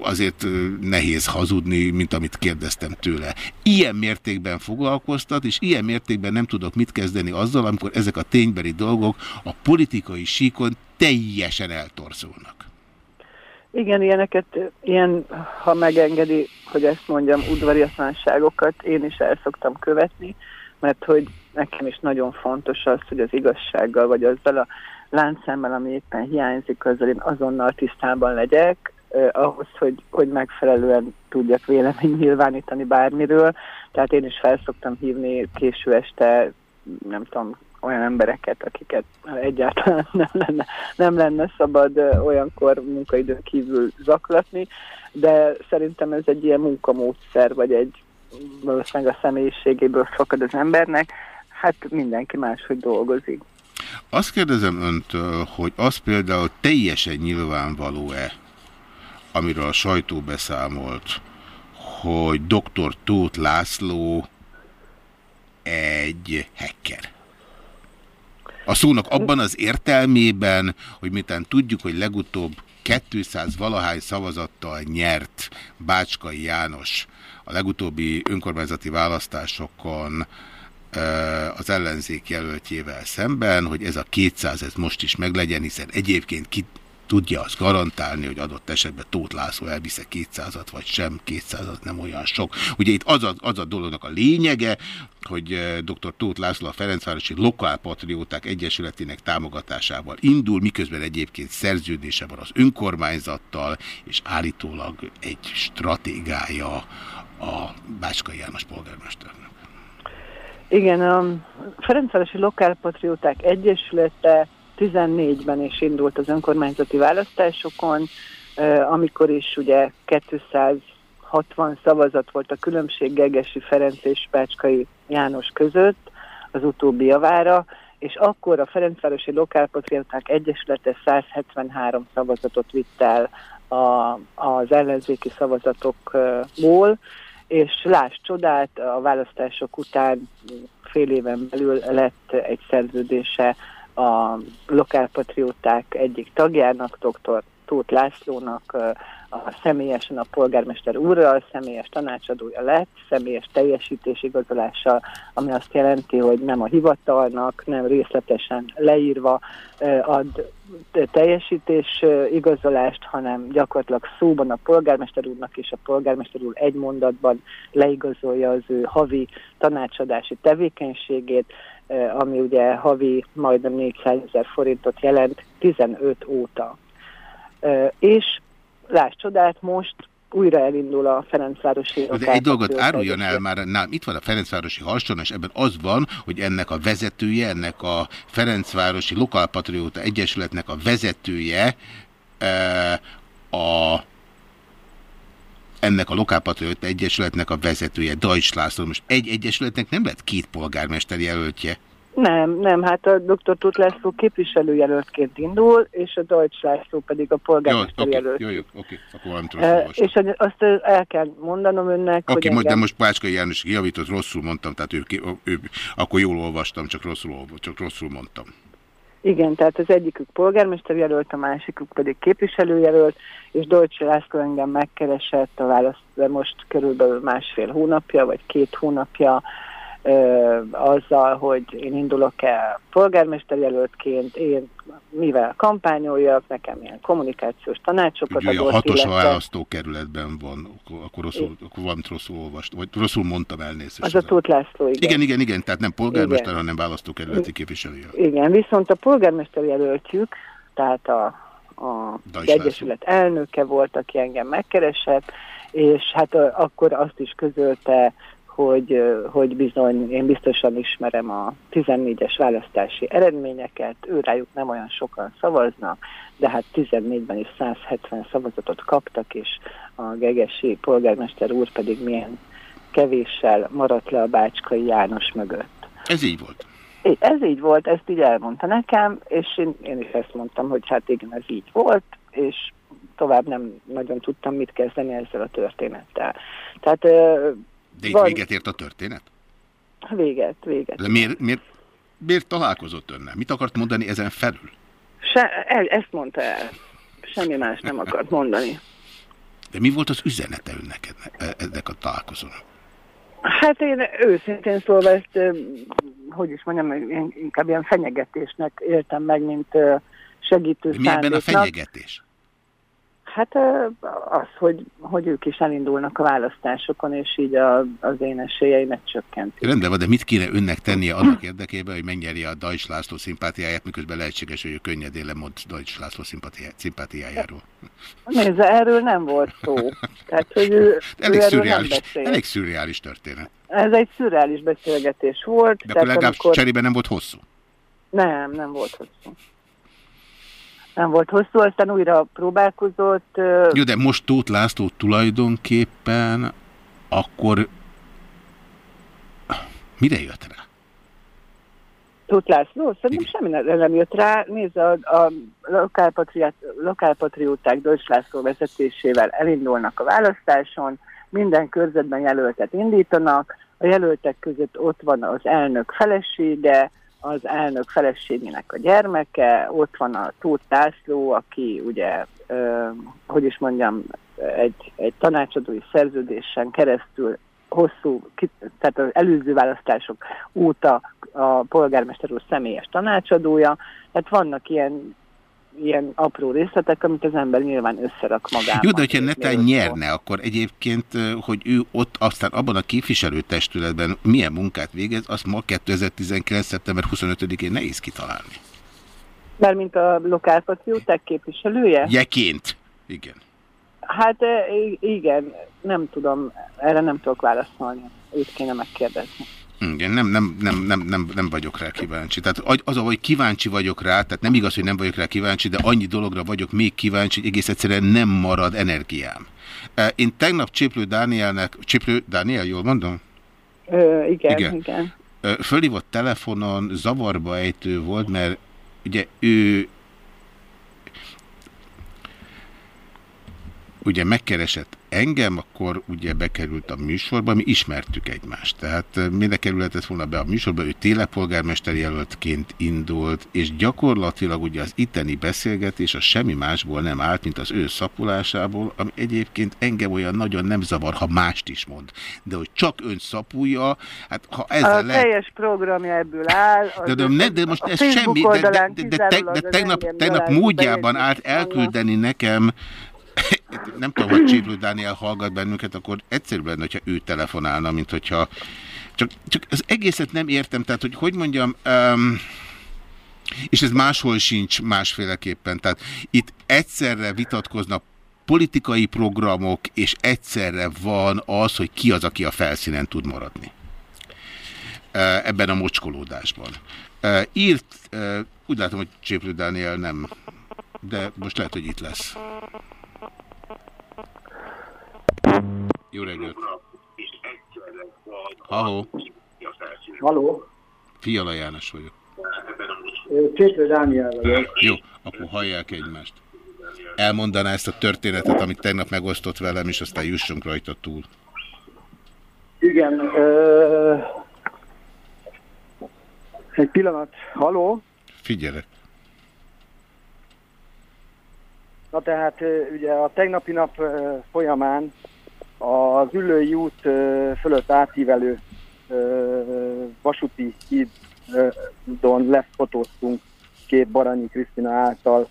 azért e, nehéz hazudni, mint amit kérdeztem tőle. Ilyen mértékben foglalkoztat, és ilyen mértékben nem tudok mit kezdeni azzal, amikor ezek a ténybeli dolgok a politikai síkon teljesen eltorzulnak. Igen, ilyeneket, ilyen, ha megengedi, hogy ezt mondjam, udvariatlanságokat én is el szoktam követni, mert hogy nekem is nagyon fontos az, hogy az igazsággal, vagy azzal a láncszemmel, ami éppen hiányzik, azzal én azonnal tisztában legyek, eh, ahhoz, hogy, hogy megfelelően tudjak vélemény nyilvánítani bármiről. Tehát én is felszoktam hívni késő este, nem tudom, olyan embereket, akiket egyáltalán nem lenne, nem lenne szabad olyankor munkaidőn kívül zaklatni, de szerintem ez egy ilyen munkamódszer, vagy egy valószínűleg a személyiségéből fakad az embernek, hát mindenki máshogy dolgozik. Azt kérdezem öntől, hogy az például teljesen nyilvánvaló-e, amiről a sajtó beszámolt, hogy dr. Tóth László egy hacker. A szónak abban az értelmében, hogy miután tudjuk, hogy legutóbb 200 valahány szavazattal nyert Bácskai János a legutóbbi önkormányzati választásokon az ellenzék jelöltjével szemben, hogy ez a 200 ez most is meglegyen, hiszen egyébként ki tudja azt garantálni, hogy adott esetben Tóth László elvisze 200-at, vagy sem, 200-at nem olyan sok. Ugye itt az a, az a dolognak a lényege, hogy dr. Tóth László a Ferencvárosi Lokálpatrióták Egyesületének támogatásával indul, miközben egyébként szerződése van az önkormányzattal, és állítólag egy stratégája a Bácskai János polgármesternek. Igen, a Ferencvárosi Lokálpatrióták Egyesülete 14-ben is indult az önkormányzati választásokon, amikor is ugye 260 szavazat volt a különbség Gegesi Ferenc és Pácskai János között az utóbbi javára, és akkor a Ferencvárosi Lokálpatrióták Egyesülete 173 szavazatot vitt el a, az ellenzéki szavazatokból, és láss csodát, a választások után fél éven belül lett egy szerződése a lokálpatrióták egyik tagjának, dr. Tóth Lászlónak a személyesen a polgármester úrral, személyes tanácsadója lett, személyes teljesítésigazolással, ami azt jelenti, hogy nem a hivatalnak, nem részletesen leírva ad teljesítés igazolást, hanem gyakorlatilag szóban a polgármester úrnak és a polgármester úr egy mondatban leigazolja az ő havi tanácsadási tevékenységét, ami ugye havi majdnem 400 ezer forintot jelent 15 óta. És láss csodát, most újra elindul a Ferencvárosi De egy dolgot áruljon el már, nem, itt van a Ferencvárosi Hasson, és ebben az van, hogy ennek a vezetője, ennek a Ferencvárosi Lokalpatrióta Egyesületnek a vezetője e, a ennek a Lokálpatrióta Egyesületnek a vezetője, Dajcs László. Most egy egyesületnek nem lett két polgármester jelöltje? Nem, nem, hát a dr. Tóth László képviselőjelöltként indul, és a Deutsch László pedig a polgármester jelölt. Jó, jó, oké, akkor valamit rosszul És azt el kell mondanom önnek, okay, hogy engem... de most Pácskai János javított, rosszul mondtam, tehát ő, ő, ő, akkor jól olvastam, csak rosszul, csak rosszul mondtam. Igen, tehát az egyikük polgármester jelölt, a másikuk pedig képviselőjelölt, és Deutsch László engem megkeresett a választ, de most körülbelül másfél hónapja, vagy két hónapja, azzal, hogy én indulok el polgármester jelöltként, én mivel kampányoljak, nekem ilyen kommunikációs tanácsokat Ugye, adott, a hatos illetve... választókerületben van, akkor, rosszul, akkor valamit rosszul olvast, vagy rosszul mondtam elnézést. Az a Tóth László, igen. Igen, igen, igen, tehát nem polgármester, igen. hanem választókerületi képviselő. Igen, viszont a polgármester jelöltjük, tehát a, a Egyesület elnöke volt, aki engem megkeresett, és hát akkor azt is közölte hogy, hogy bizony én biztosan ismerem a 14-es választási eredményeket, ő rájuk nem olyan sokan szavaznak, de hát 14-ben is 170 szavazatot kaptak, és a Gegesi polgármester úr pedig milyen kevéssel maradt le a Bácskai János mögött. Ez így volt. Ez így volt, ezt így elmondta nekem, és én, én is ezt mondtam, hogy hát igen, ez így volt, és tovább nem nagyon tudtam mit kezdeni ezzel a történettel. Tehát de itt Van... véget ért a történet? Véget, véget. De miért, miért, miért találkozott önnel? Mit akart mondani ezen felül? Se, el, ezt mondta el. Semmi más nem akart mondani. De mi volt az üzenete önnek ennek a találkozónak? Hát én őszintén szólva ezt, hogy is mondjam, inkább ilyen fenyegetésnek éltem meg, mint segítő De mi ebben a fenyegetés? Hát az, hogy, hogy ők is elindulnak a választásokon, és így a, az én esélyeimet csökkentik. Rendben van, de mit kéne önnek tennie annak érdekében, hogy megnyerje a Dajcs László szimpátiáját, miközben lehetséges, hogy ő könnyedén lemond Dajcs László szimpátiájáról? Nézze, erről nem volt szó. Tehát, hogy ő, elég, ő szürreális, elég szürreális történet. Ez egy szürreális beszélgetés volt. De akkor legalább amikor... cserében nem volt hosszú? Nem, nem volt hosszú nem volt hosszú, aztán újra próbálkozott. Jó, de most Tóth László tulajdonképpen akkor mire jött rá? Tóth László? Szerintem semmi nem jött rá. Nézd, a, a lokálpatrióták Deutsch László vezetésével elindulnak a választáson, minden körzetben jelöltet indítanak, a jelöltek között ott van az elnök felesége, az elnök feleségének a gyermeke, ott van a Tóth Tászló, aki ugye, ö, hogy is mondjam, egy, egy tanácsadói szerződésen keresztül hosszú, tehát az előző választások óta a polgármester úr személyes tanácsadója, tehát vannak ilyen ilyen apró részletek, amit az ember nyilván összerak magában. Jó, de hogyha netán nyerne, akkor egyébként, hogy ő ott aztán abban a képviselőtestületben milyen munkát végez, azt ma 2019. szeptember 25-én nehéz kitalálni. Mert mint a lokálpatrióták képviselője? Jeként, igen. Hát igen, nem tudom, erre nem tudok válaszolni. Őt kéne megkérdezni. Igen, nem, nem, nem, nem, nem, nem vagyok rá kíváncsi. Tehát az, ahogy kíváncsi vagyok rá, tehát nem igaz, hogy nem vagyok rá kíváncsi, de annyi dologra vagyok még kíváncsi, hogy egész egyszerűen nem marad energiám. Én tegnap Csiplő Dánielnek, Csiplő Dániel, jól mondom? Ö, igen, igen. igen. Fölhívott telefonon, zavarba ejtő volt, mert ugye ő ugye megkeresett engem, akkor ugye bekerült a műsorba, mi ismertük egymást. Tehát minden kerületet volna be a műsorba, ő télepolgármester jelöltként indult, és gyakorlatilag ugye az itteni beszélgetés a semmi másból nem állt, mint az ő szapulásából, ami egyébként engem olyan nagyon nem zavar, ha mást is mond. De hogy csak ön szapulja, hát ha ezzel A lehet... teljes programja ebből áll. De, de, de, de most ez semmi, de, de, de, de, te, de tegnap, tegnap módjában állt elküldeni nekem nem tudom, hogy Cséplő Dániel hallgat bennünket, akkor egyszerűbb lenne, hogyha ő telefonálna, mint hogyha... Csak, csak az egészet nem értem, tehát, hogy hogy mondjam... Um, és ez máshol sincs másféleképpen. Tehát itt egyszerre vitatkoznak politikai programok, és egyszerre van az, hogy ki az, aki a felszínen tud maradni. Ebben a mocskolódásban. Írt, úgy látom, hogy Cséplő Dániel nem, de most lehet, hogy itt lesz. Jó reggelt! Halló! Halló! Fiala János vagyok. Cséplő Dániel vagyok. Jó, akkor hallják egymást. Elmondaná ezt a történetet, amit tegnap megosztott velem, és aztán jussunk rajta túl. Igen. Ö... Egy pillanat. Halló? Figyelek. Na tehát ugye a tegnapi nap folyamán az Ülői út fölött átívelő vasúti hídon lefotóztunk két Baranyi Krisztina által.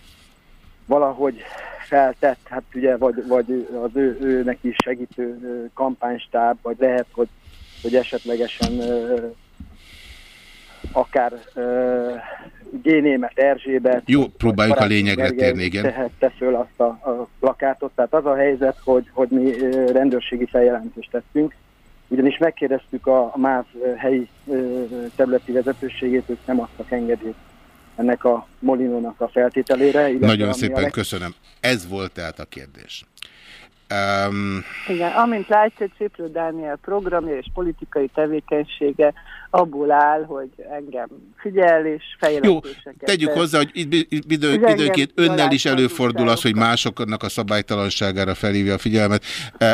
Valahogy feltett, hát ugye, vagy, vagy az ő, őnek is segítő kampánystáb, vagy lehet, hogy, hogy esetlegesen akár uh, Génémet Erzsébet. Jó, próbáljuk a lényegre térni, igen. Tehette föl azt a, a plakátot. Tehát az a helyzet, hogy, hogy mi rendőrségi feljelentést tettünk, ugyanis megkérdeztük a, a MÁV helyi területi vezetőségét, ők nem adtak engedélyt ennek a Molinónak a feltételére. Nagyon szépen köszönöm. Ez volt tehát a kérdés. Um... Igen, amint látja, Csiprő Dániel programja és politikai tevékenysége abból áll, hogy engem figyel és fejlesztéseket. Jó, tegyük hozzá, hogy idő, időnként önnel is előfordul az, hogy másoknak a szabálytalanságára felhívja a figyelmet.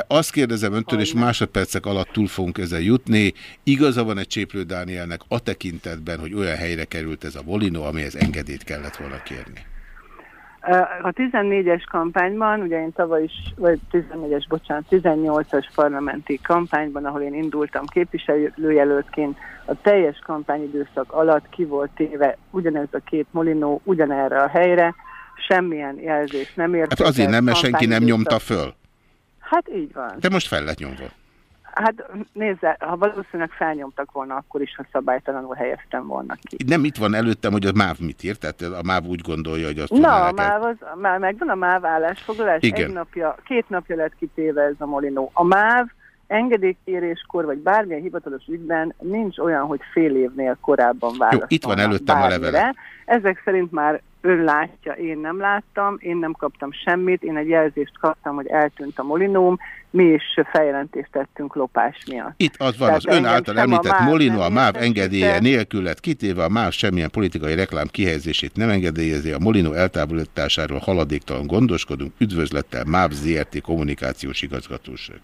Azt kérdezem öntől, és másodpercek alatt túl fogunk ezzel jutni. Igaza van egy Cséplő Dánielnek a tekintetben, hogy olyan helyre került ez a Volino, amihez engedélyt kellett volna kérni? A 14-es kampányban, ugye én tavaly is, vagy 14-es, bocsánat, 18-as parlamenti kampányban, ahol én indultam képviselőjelöltként, a teljes kampányidőszak alatt ki volt téve ugyanez a két molinó ugyanerre a helyre, semmilyen jelzés nem ért. Hát azért nem, mert senki nem nyomta föl. Hát így van. De most fel lett nyomva. Hát nézze, ha valószínűleg felnyomtak volna, akkor is, ha szabálytalanul helyeztem volna ki. Nem itt van előttem, hogy a MÁV mit írt, tehát a MÁV úgy gondolja, hogy azt Na, a MÁV, az, már megvan a MÁV állásfoglalás, Igen. egy napja, két napja lett kitéve ez a Molinó. A MÁV engedélykéréskor, vagy bármilyen hivatalos ügyben nincs olyan, hogy fél évnél korábban választanak. Jó, itt van előttem a levele. Ezek szerint már ön látja, én nem láttam, én nem kaptam semmit, én egy jelzést kaptam, hogy eltűnt a molinóm, mi is feljelentést tettünk lopás miatt. Itt az van, Tehát az ön által említett a Molino, a MÁV engedélye nélkül lett kitéve, a MÁV semmilyen politikai reklám kihelyezését nem engedélyezi, a Molino eltávolításáról haladéktalan gondoskodunk, üdvözlettel MÁV ZRT kommunikációs igazgatóság.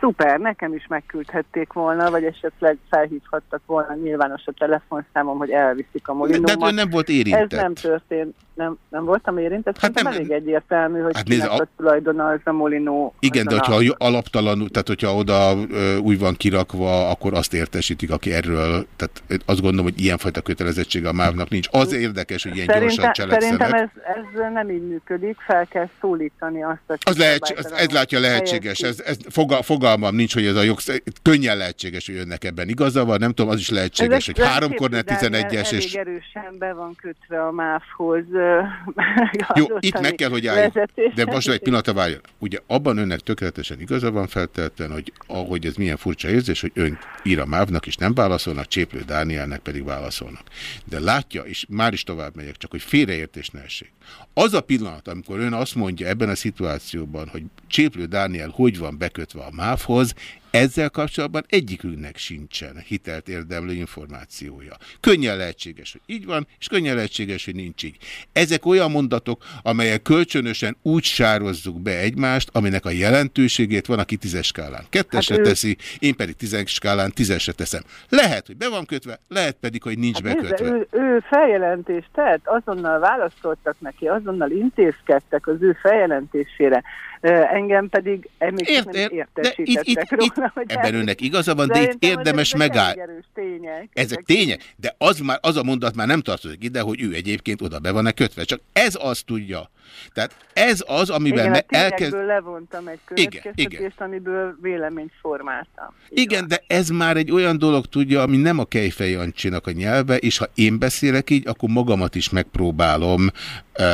Szuper, nekem is megküldhették volna, vagy esetleg felhívhattak volna nyilvános a telefonszámom, hogy elviszik a molinómat. De, de nem volt érintett. Ez nem történt. Nem, nem voltam érintett, hát nem, elég egyértelmű, hogy hát nézd, a... a tulajdona az a molinó. Igen, de hogyha a... alaptalan, tehát hogyha oda ö, úgy van kirakva, akkor azt értesítik, aki erről, tehát azt gondolom, hogy ilyenfajta kötelezettsége a mávnak nincs. Az érdekes, hogy ilyen Szerinte, gyorsan cselekszenek. Szerintem ez, ez nem így működik, fel kell szólítani azt, hogy... Az lehet, ez, ez látja lehetséges, ez, ez fogal, fogalmam nincs, hogy ez a jogsz... Könnyen lehetséges, hogy önnek ebben igaza van, nem tudom, az is lehetséges, ez hogy háromkor ne 11-es. És... erősen be van kötve a mávhoz. Jó, itt meg kell, hogy álljon. De most egy pillanatra várjon. Ugye abban önnek tökéletesen igaza van feltelten, hogy ahogy ez milyen furcsa érzés, hogy ön ír a mávnak is nem válaszolnak, Cséplő Dánielnek pedig válaszolnak. De látja, és már is tovább megyek, csak hogy félreértés ne essék. Az a pillanat, amikor ön azt mondja ebben a szituációban, hogy Cséplő Dániel hogy van bekötve a mávhoz, Ezzel kapcsolatban egyikünknek sincsen hitelt érdemlő információja. Könnyen lehetséges, hogy így van, és könnyen lehetséges, hogy nincs így. Ezek olyan mondatok, amelyek kölcsönösen úgy sározzuk be egymást, aminek a jelentőségét van, aki tízes skálán kettesre hát ő... teszi, én pedig tízes skálán tízesre teszem. Lehet, hogy be van kötve, lehet pedig, hogy nincs hát bekötve. Ő, ő feljelentést tett, azonnal válaszoltak neki, azonnal intézkedtek az ő feljelentésére. Engem pedig Ért, ért, de itt, itt, róla, itt, ebben önnek igaza van, de itt érdemes megáll. Tények, ezek tények, de az, már, az a mondat már nem tartozik ide, hogy ő egyébként oda be van-e kötve. Csak ez azt tudja. Tehát ez az, amiben igen, elkezd... levontam egy következtetést, amiből véleményt formáltam. Igen, de ez már egy olyan dolog tudja, ami nem a Kejfej Jancsinak a nyelve, és ha én beszélek így, akkor magamat is megpróbálom e,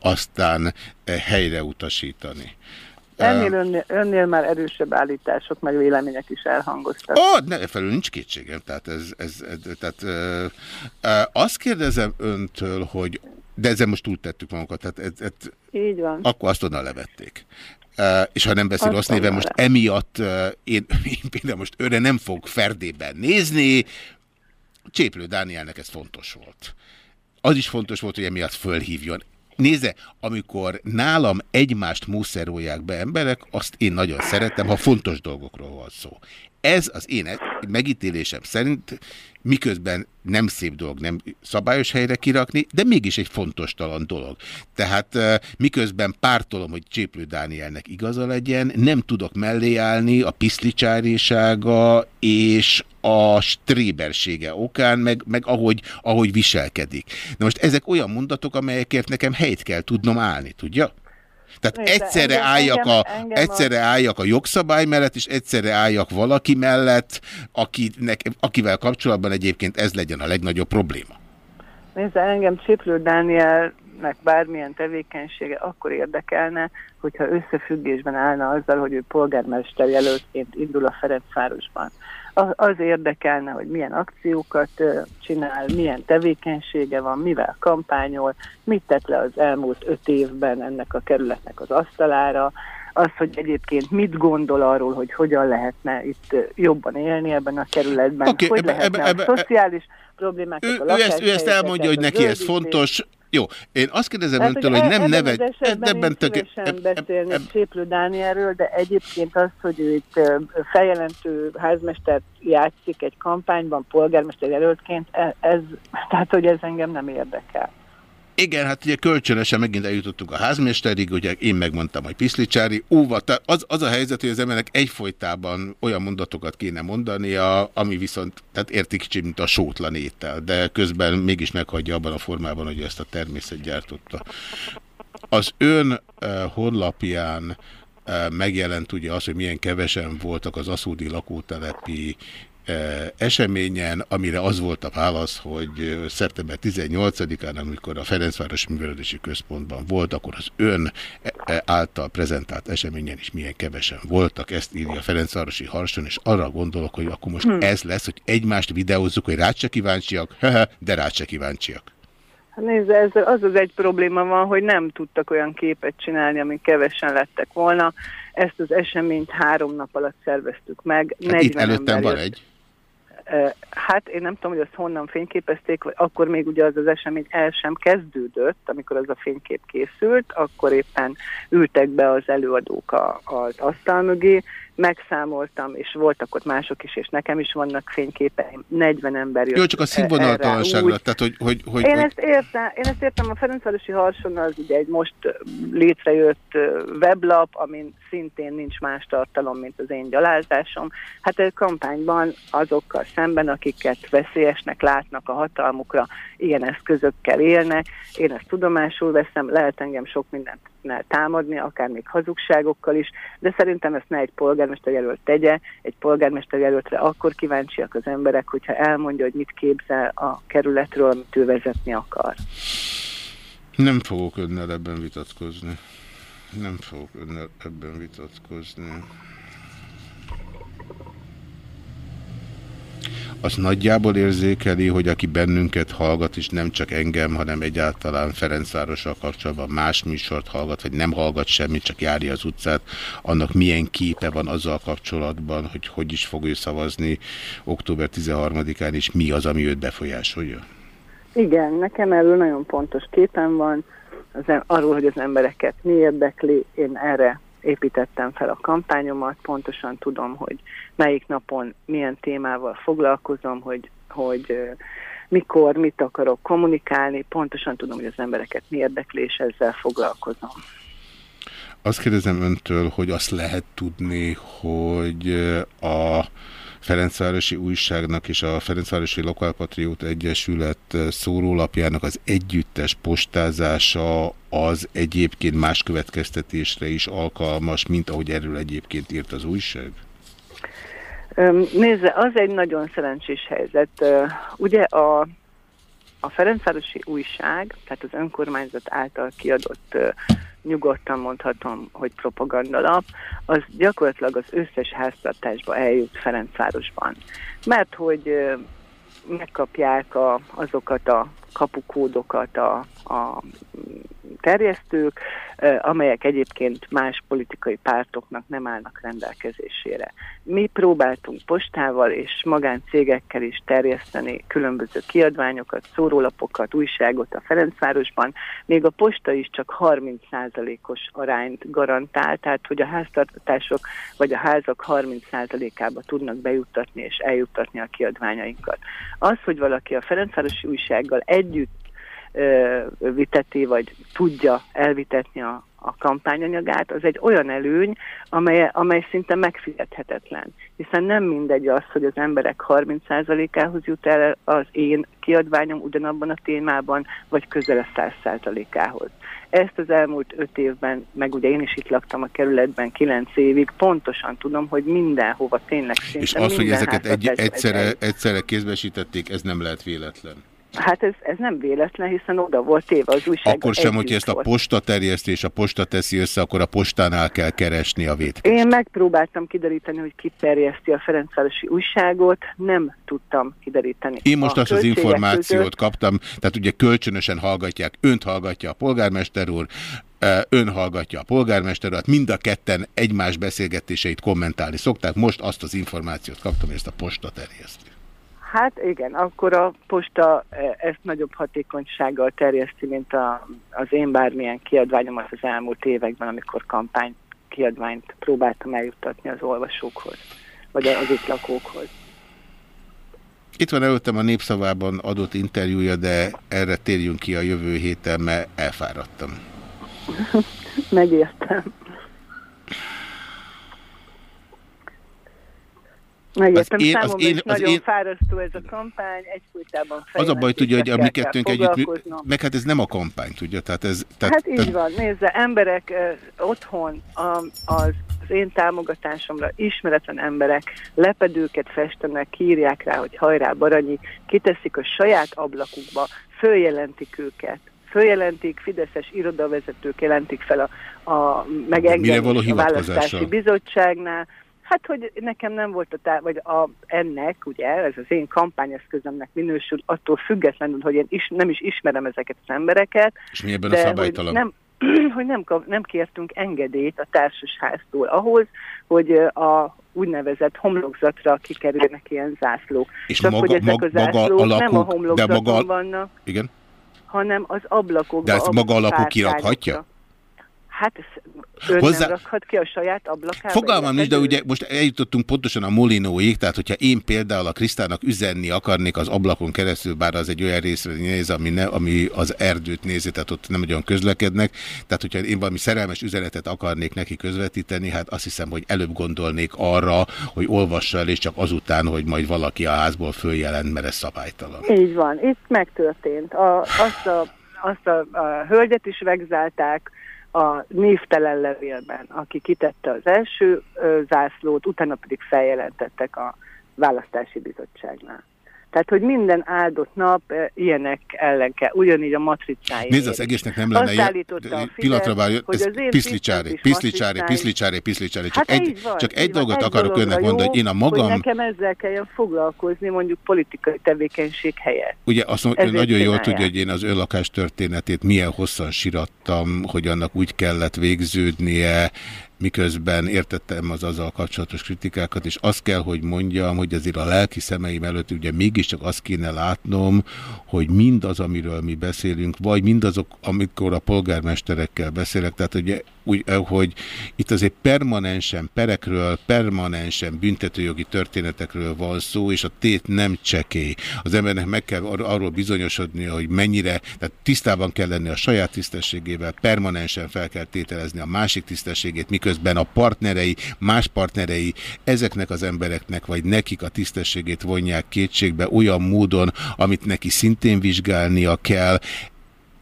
aztán helyre utasítani. Ennél önnél, önnél már erősebb állítások, meg vélemények is elhangoztak. Ó, oh, ne, felül nincs kétségem. Tehát, ez, ez, ez, tehát ö, ö, azt kérdezem öntől, hogy de ezzel most túltettük magunkat. Tehát ez, ez, Így van. Akkor azt onnan levették. Uh, és ha nem beszél rossz néven, most emiatt uh, én, én például most őre nem fog Ferdében nézni. Cséplő Dánielnek ez fontos volt. Az is fontos volt, hogy emiatt fölhívjon. Nézze, amikor nálam egymást múszerolják be emberek, azt én nagyon szeretem, ha fontos dolgokról van szó. Ez az én megítélésem szerint miközben nem szép dolog nem szabályos helyre kirakni, de mégis egy fontos talan dolog. Tehát miközben pártolom, hogy Cséplő Dánielnek igaza legyen, nem tudok mellé állni a piszlicsárisága és a strébersége okán, meg, meg ahogy, ahogy viselkedik. Na most ezek olyan mondatok, amelyekért nekem helyt kell tudnom állni, tudja? Tehát Nézze, egyszerre, engem, álljak engem, a, engem egyszerre a... álljak a jogszabály mellett, és egyszerre álljak valaki mellett, akinek, akivel kapcsolatban egyébként ez legyen a legnagyobb probléma. Nézze, engem Csiplő Dánielnek bármilyen tevékenysége akkor érdekelne, hogyha összefüggésben állna azzal, hogy ő polgármester jelöltként indul a Ferencvárosban az érdekelne, hogy milyen akciókat csinál, milyen tevékenysége van, mivel kampányol, mit tett le az elmúlt öt évben ennek a kerületnek az asztalára, az, hogy egyébként mit gondol arról, hogy hogyan lehetne itt jobban élni ebben a kerületben, okay, hogy ebbe, lehetne ebbe, ebbe, a szociális problémákat, ő, a ő, ezt, ő ezt elmondja, hogy neki ez fontos, jó, én azt kérdezem Tehát, öntől, hogy, hogy nem neved... Ebben tök... beszélni eb, Cséplő Dánielről, de egyébként az, hogy ő itt feljelentő házmestert játszik egy kampányban polgármester jelöltként, e- ez, tehát hogy ez engem nem érdekel. Igen, hát ugye kölcsönösen megint eljutottunk a házmesterig, ugye én megmondtam, hogy piszlicsári, óva, az, az a helyzet, hogy az embernek egyfolytában olyan mondatokat kéne mondania, ami viszont, tehát érti kicsi, mint a sótlan étel, de közben mégis meghagyja abban a formában, hogy ezt a természet gyártotta. Az ön uh, honlapján uh, megjelent ugye az, hogy milyen kevesen voltak az aszódi lakótelepi eseményen, amire az volt a válasz, hogy szeptember 18-án, amikor a Ferencváros Művelődési Központban volt, akkor az ön által prezentált eseményen is milyen kevesen voltak, ezt írja a Ferencvárosi Harson, és arra gondolok, hogy akkor most hmm. ez lesz, hogy egymást videózzuk, hogy rád se kíváncsiak, de rád se kíváncsiak. Hát nézd, ez, az az egy probléma van, hogy nem tudtak olyan képet csinálni, amik kevesen lettek volna. Ezt az eseményt három nap alatt szerveztük meg. Hát itt előttem van egy. Hát én nem tudom, hogy azt honnan fényképezték, vagy akkor még ugye az az esemény el sem kezdődött, amikor az a fénykép készült, akkor éppen ültek be az előadók az asztal mögé, megszámoltam, és voltak ott mások is, és nekem is vannak fényképeim, 40 ember jött Jó, csak a színvonaltalanságra, tehát hogy... hogy, hogy én, Ezt értem, én ezt értem, a Ferencvárosi Harson az ugye egy most létrejött weblap, amin szintén nincs más tartalom, mint az én gyalázásom. Hát a kampányban azokkal szemben, akiket veszélyesnek látnak a hatalmukra, ilyen eszközökkel élnek, én ezt tudomásul veszem, lehet engem sok mindent támadni, akár még hazugságokkal is, de szerintem ezt ne egy polgármesterjelölt tegye, egy polgármesterjelöltre akkor kíváncsiak az emberek, hogyha elmondja, hogy mit képzel a kerületről, amit ő vezetni akar. Nem fogok önnel ebben vitatkozni. Nem fogok önnel ebben vitatkozni. Az nagyjából érzékeli, hogy aki bennünket hallgat, és nem csak engem, hanem egyáltalán Ferencvárossal kapcsolatban más műsort hallgat, vagy nem hallgat semmit, csak járja az utcát, annak milyen képe van azzal kapcsolatban, hogy hogy is fog ő szavazni október 13-án, és mi az, ami őt befolyásolja? Igen, nekem erről nagyon pontos képen van, az, arról, hogy az embereket mi érdekli, én erre építettem fel a kampányomat, pontosan tudom, hogy melyik napon milyen témával foglalkozom, hogy, hogy mikor, mit akarok kommunikálni, pontosan tudom, hogy az embereket mi érdekli, és ezzel foglalkozom. Azt kérdezem öntől, hogy azt lehet tudni, hogy a Ferencvárosi Újságnak és a Ferencvárosi Lokálpatriót Egyesület szórólapjának az együttes postázása az egyébként más következtetésre is alkalmas, mint ahogy erről egyébként írt az újság? Nézze, az egy nagyon szerencsés helyzet. Ugye a, a Ferencvárosi Újság, tehát az önkormányzat által kiadott nyugodtan mondhatom, hogy propagandalap, az gyakorlatilag az összes háztartásba eljut Ferencvárosban. Mert hogy megkapják a, azokat a kapukódokat a, a terjesztők, amelyek egyébként más politikai pártoknak nem állnak rendelkezésére. Mi próbáltunk postával és magáncégekkel is terjeszteni különböző kiadványokat, szórólapokat, újságot a Ferencvárosban, még a posta is csak 30%-os arányt garantál, tehát hogy a háztartások vagy a házak 30%-ába tudnak bejuttatni és eljuttatni a kiadványainkat. Az, hogy valaki a Ferencvárosi újsággal együtt viteti, vagy tudja elvitetni a, a kampányanyagát, az egy olyan előny, amely, amely szinte megfizethetetlen. Hiszen nem mindegy az, hogy az emberek 30%-ához jut el az én kiadványom ugyanabban a témában, vagy közel a 100%-ához. Ezt az elmúlt öt évben, meg ugye én is itt laktam a kerületben kilenc évig, pontosan tudom, hogy mindenhova tényleg szinte És az, hogy ezeket egy, egyszerre, egyszerre kézbesítették, ez nem lehet véletlen. Hát ez, ez nem véletlen, hiszen oda volt téve az újság. Akkor sem, hogy ezt a posta terjesztés, a posta teszi össze, akkor a postánál kell keresni a vétkest. Én megpróbáltam kideríteni, hogy ki terjeszti a Ferencvárosi újságot, nem tudtam kideríteni. Én most azt az információt között... kaptam, tehát ugye kölcsönösen hallgatják, önt hallgatja a polgármester úr, ön hallgatja a polgármester urat, mind a ketten egymás beszélgetéseit kommentálni szokták. Most azt az információt kaptam, hogy ezt a posta terjeszti. Hát igen, akkor a posta e, ezt nagyobb hatékonysággal terjeszti, mint a, az én bármilyen kiadványomat az elmúlt években, amikor kampány kiadványt próbáltam eljuttatni az olvasókhoz, vagy az itt lakókhoz. Itt van előttem a Népszavában adott interjúja, de erre térjünk ki a jövő héten, mert elfáradtam. Megértem. Megértem, az én, az én, az nagyon én... fárasztó ez a kampány, egyfolytában Az a baj, tudja, hogy a mi kettőnk együtt, meg hát ez nem a kampány, tudja, tehát ez... Tehát, hát így van, nézze, emberek uh, otthon a, az, az én támogatásomra ismeretlen emberek lepedőket festenek, kírják rá, hogy hajrá Baranyi, kiteszik a saját ablakukba, följelentik őket, följelentik, fideszes irodavezetők jelentik fel a, a meg a választási bizottságnál, Hát, hogy nekem nem volt a, tá vagy a, ennek, ugye, ez az én kampányeszközömnek minősül, attól függetlenül, hogy én is, nem is ismerem ezeket az embereket. És mi ebben a szabálytalan? Nem, hogy nem, nem kértünk engedélyt a társasháztól ahhoz, hogy a úgynevezett homlokzatra kikerülnek ilyen zászlók. És Csak, maga, hogy ezek maga, a zászlók a lakók, nem a homlokzaton de maga, vannak, igen? hanem az ablakokban. De ezt maga a lakó kirakhatja? Hát ön Hozzá... nem rakhat ki a saját ablakába? Fogalmam nincs, de ugye most eljutottunk pontosan a Molinóig, tehát hogyha én például a Krisztának üzenni akarnék az ablakon keresztül, bár az egy olyan részre néz, ami, ne, ami az erdőt nézi, tehát ott nem nagyon közlekednek, tehát hogyha én valami szerelmes üzenetet akarnék neki közvetíteni, hát azt hiszem, hogy előbb gondolnék arra, hogy olvassa el, és csak azután, hogy majd valaki a házból följelent, mert ez szabálytalan. Így van, itt megtörtént. A, azt, a, azt a, a hölgyet is vegzálták, a névtelen levélben, aki kitette az első zászlót, utána pedig feljelentettek a választási bizottságnál. Tehát, hogy minden áldott nap e, ilyenek ellen kell, ugyanígy a matricáig. Nézd, az egésznek nem lenne ilyen... Pillanatra várjon, ez piszlicsári, piszlicsári, piszlicsári, piszlicsári. Csak, hát egy, van, csak egy dolgot egy akarok önnek mondani, hogy én a magam... Hogy nekem ezzel kelljen foglalkozni, mondjuk politikai tevékenység helyett. Ugye azt mondja, nagyon csinálják. jól tudja, hogy én az önlakás történetét milyen hosszan sirattam, hogy annak úgy kellett végződnie, miközben értettem az azzal kapcsolatos kritikákat, és azt kell, hogy mondjam, hogy azért a lelki szemeim előtt ugye mégiscsak azt kéne látnom, hogy mindaz, amiről mi beszélünk, vagy mindazok, amikor a polgármesterekkel beszélek, tehát ugye úgy, eh, hogy itt azért permanensen perekről, permanensen büntetőjogi történetekről van szó, és a tét nem csekély. Az embernek meg kell ar arról bizonyosodni, hogy mennyire, tehát tisztában kell lenni a saját tisztességével, permanensen fel kell tételezni a másik tisztességét, miközben a partnerei, más partnerei ezeknek az embereknek, vagy nekik a tisztességét vonják kétségbe olyan módon, amit neki szintén vizsgálnia kell.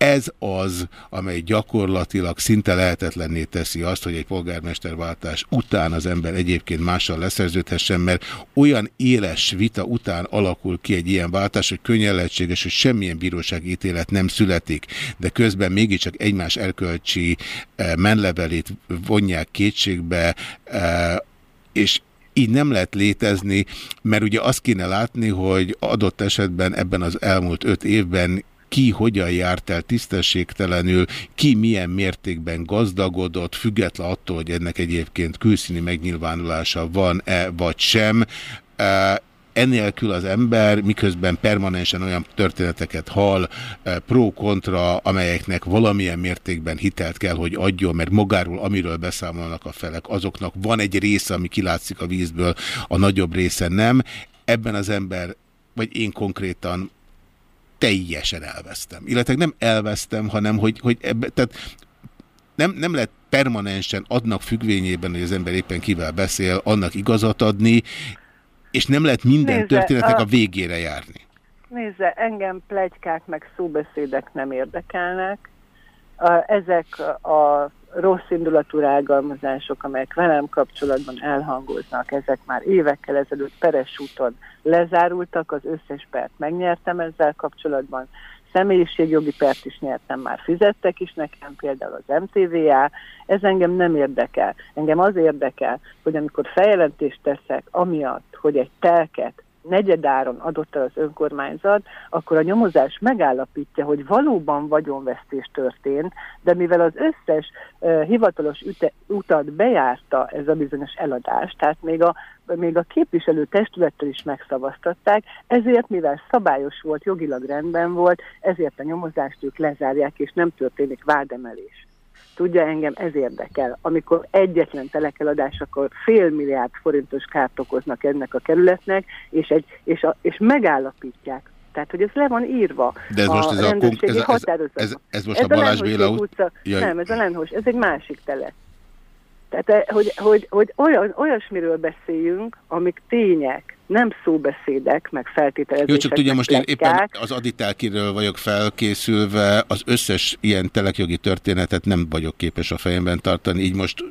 Ez az, amely gyakorlatilag szinte lehetetlenné teszi azt, hogy egy polgármesterváltás után az ember egyébként mással leszerződhessen, mert olyan éles vita után alakul ki egy ilyen váltás, hogy könnyen lehetséges, hogy semmilyen bírósági ítélet nem születik, de közben mégiscsak egymás erkölcsi eh, menlevelét vonják kétségbe, eh, és így nem lehet létezni, mert ugye azt kéne látni, hogy adott esetben ebben az elmúlt öt évben ki hogyan járt el tisztességtelenül, ki milyen mértékben gazdagodott, független attól, hogy ennek egyébként külszíni megnyilvánulása van-e vagy sem. Enélkül az ember, miközben permanensen olyan történeteket hall pro-kontra, amelyeknek valamilyen mértékben hitelt kell, hogy adjon, mert magáról, amiről beszámolnak a felek, azoknak van egy része, ami kilátszik a vízből, a nagyobb része nem. Ebben az ember, vagy én konkrétan teljesen elvesztem. Illetve nem elvesztem, hanem hogy, hogy ebbe, tehát nem, nem lehet permanensen adnak függvényében, hogy az ember éppen kivel beszél, annak igazat adni, és nem lehet minden Nézze, történetnek a, a végére járni. Nézze, engem plegykák meg szóbeszédek nem érdekelnek. Ezek a rossz indulatú rágalmazások, amelyek velem kapcsolatban elhangoznak, ezek már évekkel ezelőtt peres úton lezárultak, az összes pert megnyertem ezzel kapcsolatban, személyiségjogi pert is nyertem, már fizettek is nekem, például az MTVA, ez engem nem érdekel. Engem az érdekel, hogy amikor feljelentést teszek, amiatt, hogy egy telket negyedáron adott el az önkormányzat, akkor a nyomozás megállapítja, hogy valóban vagyonvesztés történt, de mivel az összes uh, hivatalos üte, utat bejárta ez a bizonyos eladás, tehát még a, még a képviselő testülettel is megszavaztatták, ezért mivel szabályos volt, jogilag rendben volt, ezért a nyomozást ők lezárják, és nem történik vádemelés. Tudja, engem ez érdekel. Amikor egyetlen telekeladás, akkor fél milliárd forintos kárt okoznak ennek a kerületnek, és, egy, és, a, és megállapítják, tehát, hogy ez le van írva. De ez most ez a, ez, ez, ez, ez, ez most ez a Balázs Béla utca. Nem, ez a Lenhos, ez egy másik telet. Tehát, eh, hogy, hogy, hogy olyan, olyasmiről beszéljünk, amik tények, nem szóbeszédek, meg feltételezések. Jó, csak tudja, most én éppen az aditelkiről vagyok felkészülve, az összes ilyen telekjogi történetet nem vagyok képes a fejemben tartani, így most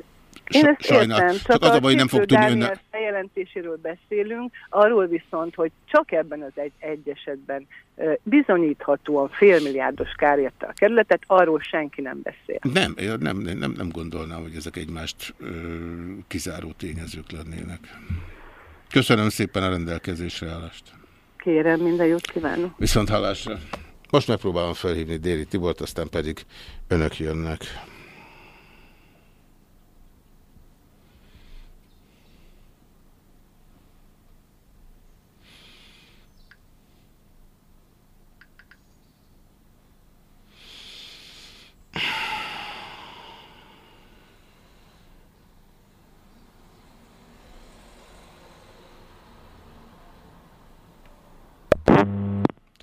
én ezt Sajnál. értem, csak, csak az a baj, nem fog tudni önnek. feljelentéséről beszélünk, arról viszont, hogy csak ebben az egy, egy esetben bizonyíthatóan félmilliárdos kár érte a kerületet, arról senki nem beszél. Nem, nem, nem, nem gondolnám, hogy ezek egymást ö, kizáró tényezők lennének. Köszönöm szépen a rendelkezésre állást. Kérem, minden jót kívánok. Viszont hallásra. Most megpróbálom felhívni Déri Tibort, aztán pedig önök jönnek.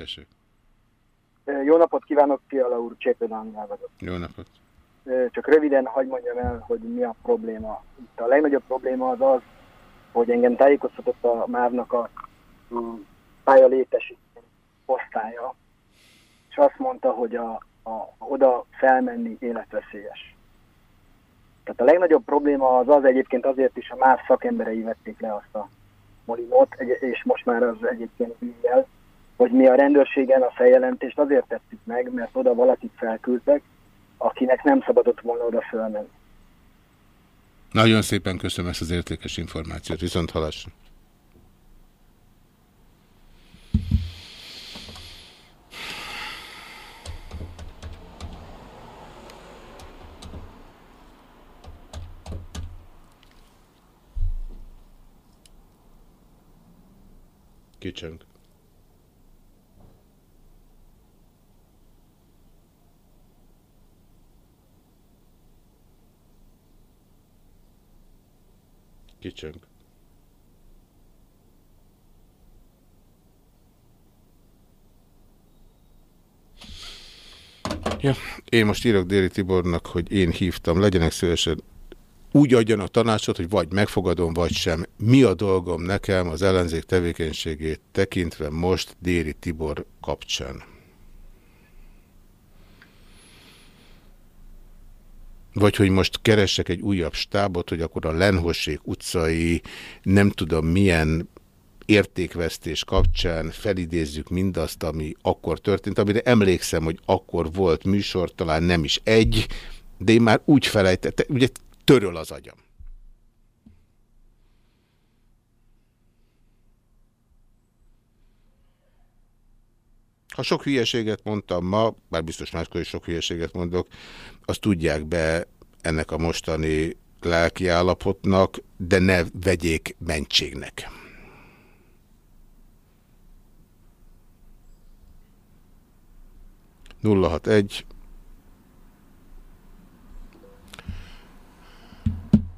Tessék. Jó napot kívánok, Fiala úr, Csépő Dániel vagyok. Jó napot. Csak röviden hagyd mondjam el, hogy mi a probléma. Itt a legnagyobb probléma az az, hogy engem tájékoztatott a MÁV-nak a pálya létesítmény osztálya, és azt mondta, hogy a, a, oda felmenni életveszélyes. Tehát a legnagyobb probléma az az egyébként azért is, a MÁV szakemberei vették le azt a molimot, és most már az egyébként ügyel, hogy mi a rendőrségen a feljelentést azért tettük meg, mert oda valakit felküldtek, akinek nem szabadott volna oda fölmenni. Nagyon szépen köszönöm ezt az értékes információt. Viszont halasson. Kicsöng. Kicsöng. Ja, én most írok Déri Tibornak, hogy én hívtam, legyenek szívesen úgy adjon a tanácsot, hogy vagy megfogadom, vagy sem. Mi a dolgom nekem az ellenzék tevékenységét tekintve most Déri Tibor kapcsán? Vagy hogy most keressek egy újabb stábot, hogy akkor a Lenhossék utcai nem tudom milyen értékvesztés kapcsán felidézzük mindazt, ami akkor történt, amire emlékszem, hogy akkor volt műsor, talán nem is egy, de én már úgy felejtettem, ugye töröl az agyam. Ha sok hülyeséget mondtam ma, bár biztos máskor is sok hülyeséget mondok, azt tudják be ennek a mostani lelki állapotnak, de ne vegyék mentségnek. Nulla hat egy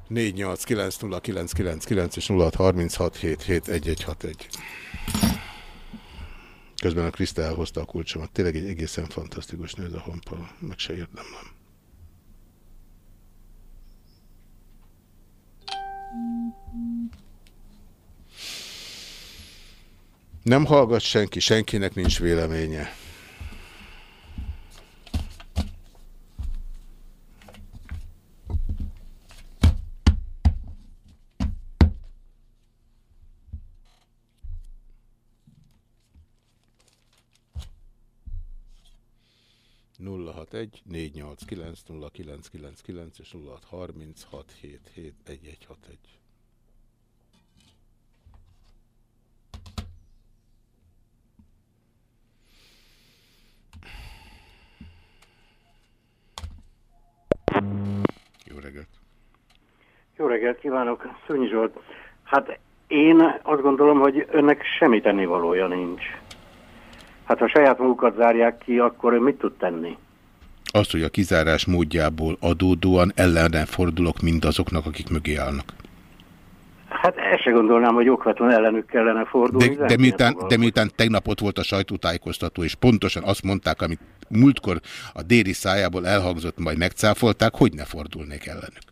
489 és 0636771161. Közben a Kriszta elhozta a kulcsomat. Tényleg egy egészen fantasztikus nő, a honpal. Meg se érdemlem. Nem hallgat senki, senkinek nincs véleménye. 061 489 0999 és 0636771161. Jó reggelt! Jó reggelt kívánok, Szönyi Zsolt. Hát én azt gondolom, hogy önnek semmi tennivalója nincs. Hát ha saját magukat zárják ki, akkor ő mit tud tenni? Azt, hogy a kizárás módjából adódóan ellene fordulok mindazoknak, akik mögé állnak. Hát ezt se gondolnám, hogy okvetlen ellenük kellene fordulni. De, de, miután, de miután tegnap ott volt a sajtótájékoztató, és pontosan azt mondták, amit múltkor a déli szájából elhangzott, majd megcáfolták, hogy ne fordulnék ellenük.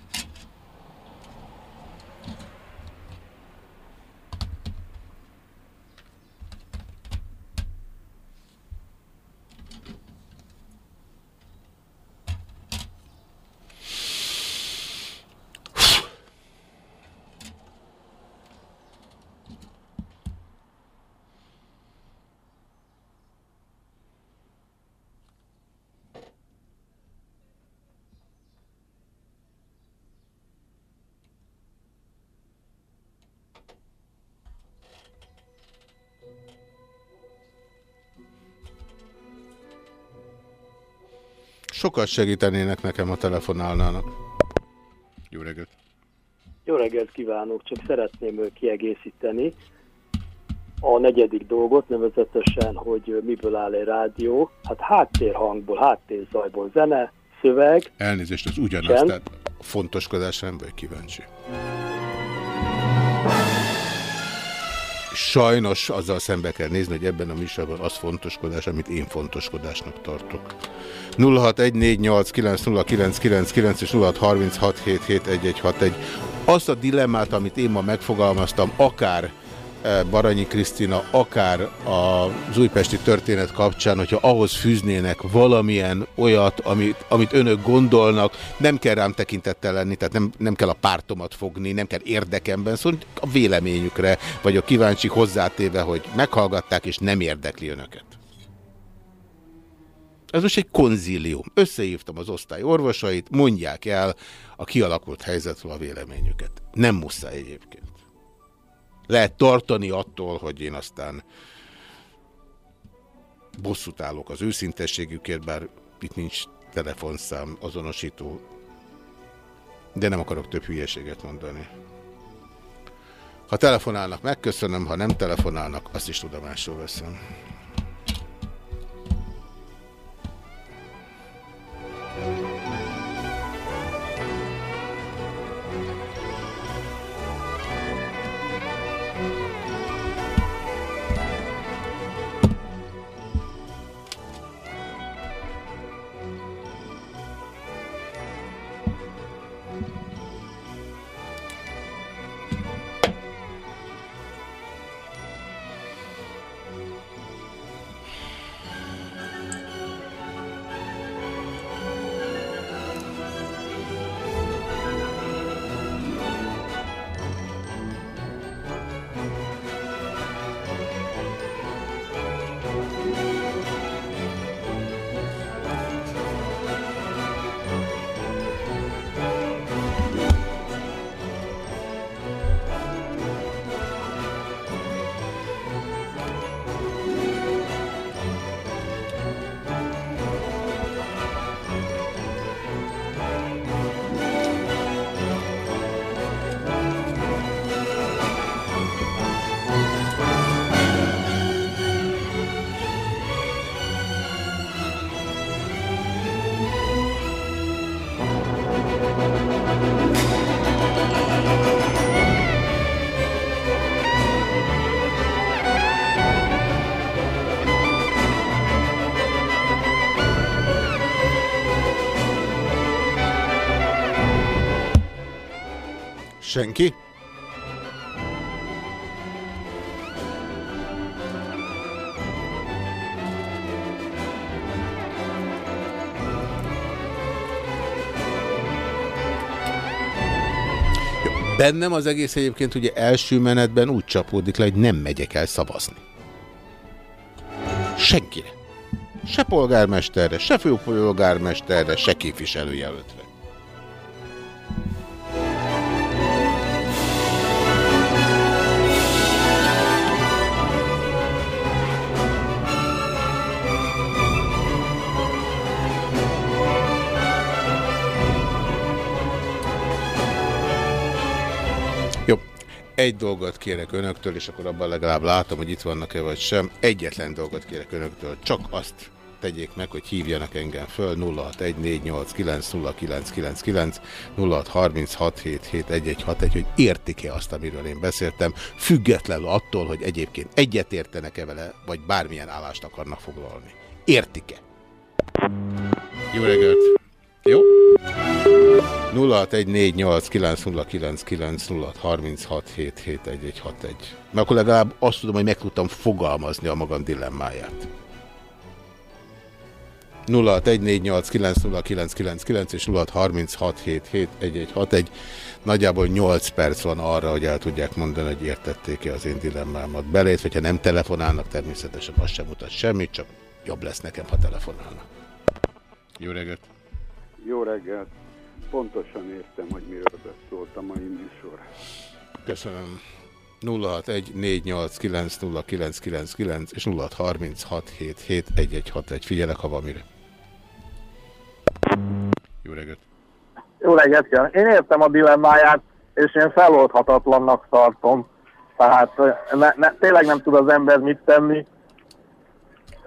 Sokat segítenének nekem, ha telefonálnának. Jó reggelt! Jó reggelt kívánok, csak szeretném kiegészíteni a negyedik dolgot, nevezetesen, hogy miből áll egy rádió. Hát háttérhangból, háttérzajból zene, szöveg. Elnézést, az ugyanaz, tehát fontoskodás nem vagy kíváncsi. Sajnos azzal szembe kell nézni, hogy ebben a műsorban az fontoskodás, amit én fontoskodásnak tartok. 0614890999 és 0636771161. Azt a dilemmát, amit én ma megfogalmaztam, akár Baranyi Krisztina, akár az újpesti történet kapcsán, hogyha ahhoz fűznének valamilyen olyat, amit, amit önök gondolnak, nem kell rám tekintettel lenni, tehát nem, nem kell a pártomat fogni, nem kell érdekemben szóval a véleményükre vagyok kíváncsi hozzátéve, hogy meghallgatták és nem érdekli önöket. Ez most egy konzílium. Összehívtam az osztály orvosait, mondják el a kialakult helyzetről a véleményüket. Nem muszáj egyébként lehet tartani attól, hogy én aztán bosszút állok az őszintességükért, bár itt nincs telefonszám azonosító, de nem akarok több hülyeséget mondani. Ha telefonálnak, megköszönöm, ha nem telefonálnak, azt is tudomásul veszem. Senki? Bennem az egész egyébként ugye első menetben úgy csapódik le, hogy nem megyek el szavazni. Senkire. Se polgármesterre, se főpolgármesterre, se képviselőjelöltre. Egy dolgot kérek önöktől, és akkor abban legalább látom, hogy itt vannak-e vagy sem. Egyetlen dolgot kérek önöktől, csak azt tegyék meg, hogy hívjanak engem föl 0614890999 0636771161, hogy értik-e azt, amiről én beszéltem, függetlenül attól, hogy egyébként egyetértenek-e vele, vagy bármilyen állást akarnak foglalni. Értik-e? Jó reggelt! Jó? 0614890999 Mert akkor legalább azt tudom, hogy meg tudtam fogalmazni a magam dilemmáját. 0614890999 és 0636771161. Nagyjából 8 perc van arra, hogy el tudják mondani, hogy értették-e az én dilemmámat. Belét, hogyha nem telefonálnak, természetesen az sem mutat semmit, csak jobb lesz nekem, ha telefonálnak. Jó reggelt! Jó reggelt! Pontosan értem, hogy miről beszólt a mai műsor. Köszönöm. 0614890999 és 0636771161. Figyelek, ha van mire. Jó reggelt! Jó reggelt kell. Én értem a dilemmáját, és én feloldhatatlannak tartom. Tehát ne, ne, tényleg nem tud az ember mit tenni.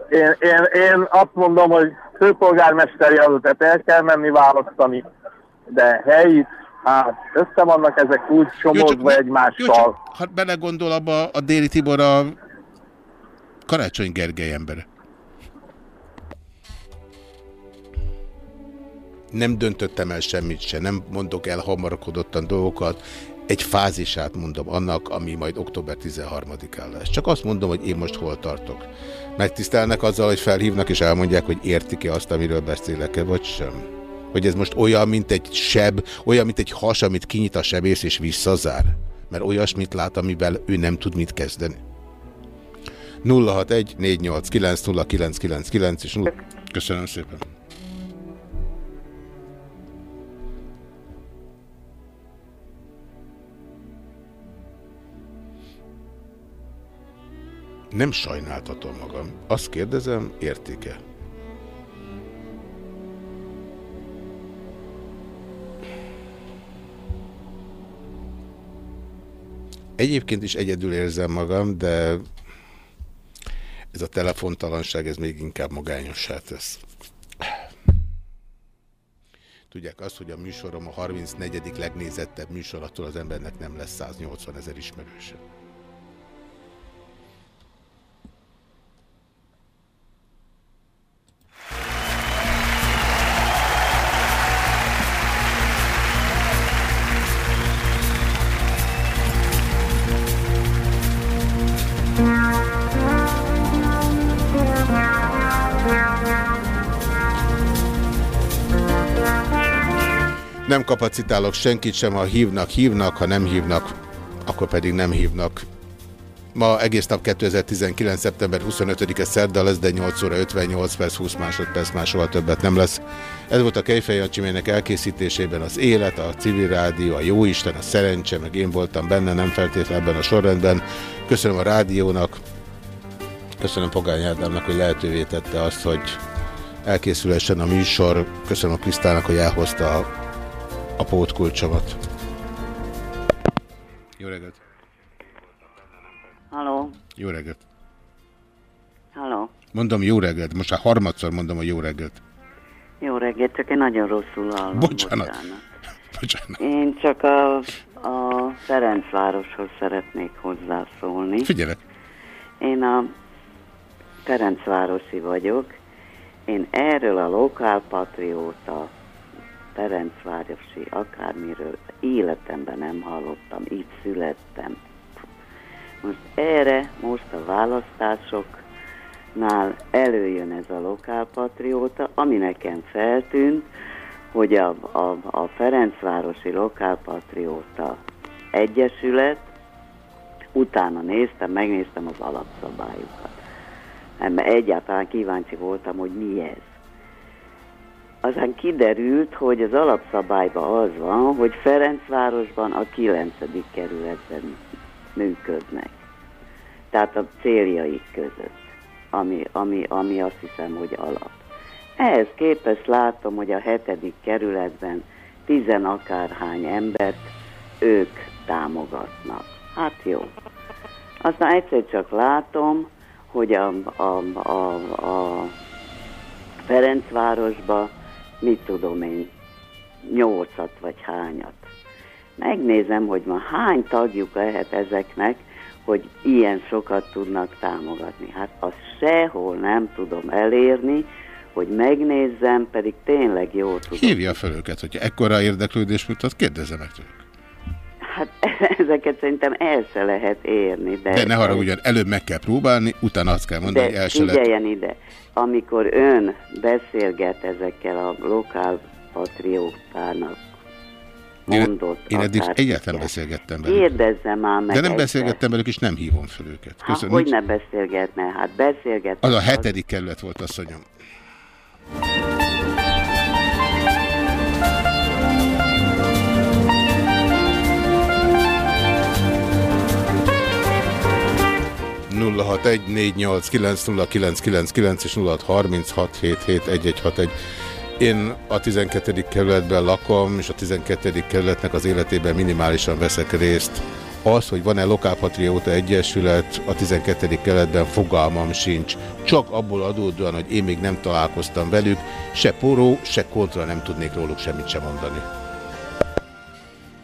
Én, én, én azt mondom, hogy főpolgármester jelöltet el kell menni választani, de helyit Hát, össze vannak ezek úgy csomódva Jó, egymással. csak, ha belegondol abba a déli Tibor a Karácsony Gergely ember. Nem döntöttem el semmit se, nem mondok el hamarkodottan dolgokat, egy fázisát mondom annak, ami majd október 13-án lesz. Csak azt mondom, hogy én most hol tartok. Megtisztelnek azzal, hogy felhívnak és elmondják, hogy értik-e azt, amiről beszélek-e, vagy sem. Hogy ez most olyan, mint egy seb, olyan, mint egy has, amit kinyit a sebész és visszazár. Mert olyasmit lát, amivel ő nem tud mit kezdeni. 061 489 0999 és 0... Köszönöm szépen. Nem sajnáltatom magam. Azt kérdezem, értéke? Egyébként is egyedül érzem magam, de ez a telefontalanság, ez még inkább magányossá tesz. Tudják azt, hogy a műsorom a 34. legnézettebb műsorattól az embernek nem lesz 180 ezer ismerőse. Nem kapacitálok senkit sem, ha hívnak, hívnak, ha nem hívnak, akkor pedig nem hívnak. Ma egész nap 2019. szeptember 25-e szerda lesz, de 8 óra 58 perc, 20 másodperc, máshol többet nem lesz. Ez volt a Kejfej Jancsimének elkészítésében az élet, a civil rádió, a jóisten, a szerencse, meg én voltam benne, nem feltétlenül ebben a sorrendben. Köszönöm a rádiónak, köszönöm Pogány Ádámnak, hogy lehetővé tette azt, hogy elkészülhessen a műsor. Köszönöm a Krisztának, hogy elhozta a pótkulcsomat. Jó reggelt! Halló! Jó reggelt! Halló! Mondom jó reggelt, most már harmadszor mondom a jó reggelt. Jó reggelt, csak én nagyon rosszul hallom. Bocsánat. Bocsánat. bocsánat. Én csak a, a Ferencvároshoz szeretnék hozzászólni. Figyelek! Én a Ferencvárosi vagyok. Én erről a lokálpatrióta Ferencvárosi, akármiről életemben nem hallottam, így születtem. Most erre, most a választásoknál előjön ez a lokálpatrióta, ami nekem feltűnt, hogy a, a, a Ferencvárosi Lokálpatrióta Egyesület, utána néztem, megnéztem az alapszabályokat. Mert egyáltalán kíváncsi voltam, hogy mi ez aztán kiderült, hogy az alapszabályban az van, hogy Ferencvárosban a 9. kerületben működnek. Tehát a céljaik között, ami, ami, ami azt hiszem, hogy alap. Ehhez képest látom, hogy a 7. kerületben tizen akárhány embert ők támogatnak. Hát jó. Aztán egyszer csak látom, hogy a, a, a, a Ferencvárosban mit tudom én, nyolcat vagy hányat. Megnézem, hogy ma hány tagjuk lehet ezeknek, hogy ilyen sokat tudnak támogatni. Hát azt sehol nem tudom elérni, hogy megnézzem, pedig tényleg jó tudom. Hívja fel őket, hogyha ekkora érdeklődés mutat, kérdezze meg tőlük. Hát ezeket szerintem el se lehet érni. De, de ne haragudjon, előbb meg kell próbálni, utána azt kell mondani, hogy el se lehet. ide, amikor ön beszélget ezekkel a lokál patriótának mondott. Én, én eddig egyáltalán beszélgettem velük. Kérdezzem már meg De nem egyszer. beszélgettem velük, és nem hívom fel őket. Köszönöm. Hát, hogy ne beszélgetne? Hát beszélgetne. Az a hetedik kerület volt, asszonyom. 061-489-0999 és 0636771161. Én a 12. kerületben lakom, és a 12. kerületnek az életében minimálisan veszek részt. Az, hogy van-e Lokálpatrióta Egyesület a 12. kerületben fogalmam sincs. Csak abból adódóan, hogy én még nem találkoztam velük, se poró, se kontra nem tudnék róluk semmit sem mondani.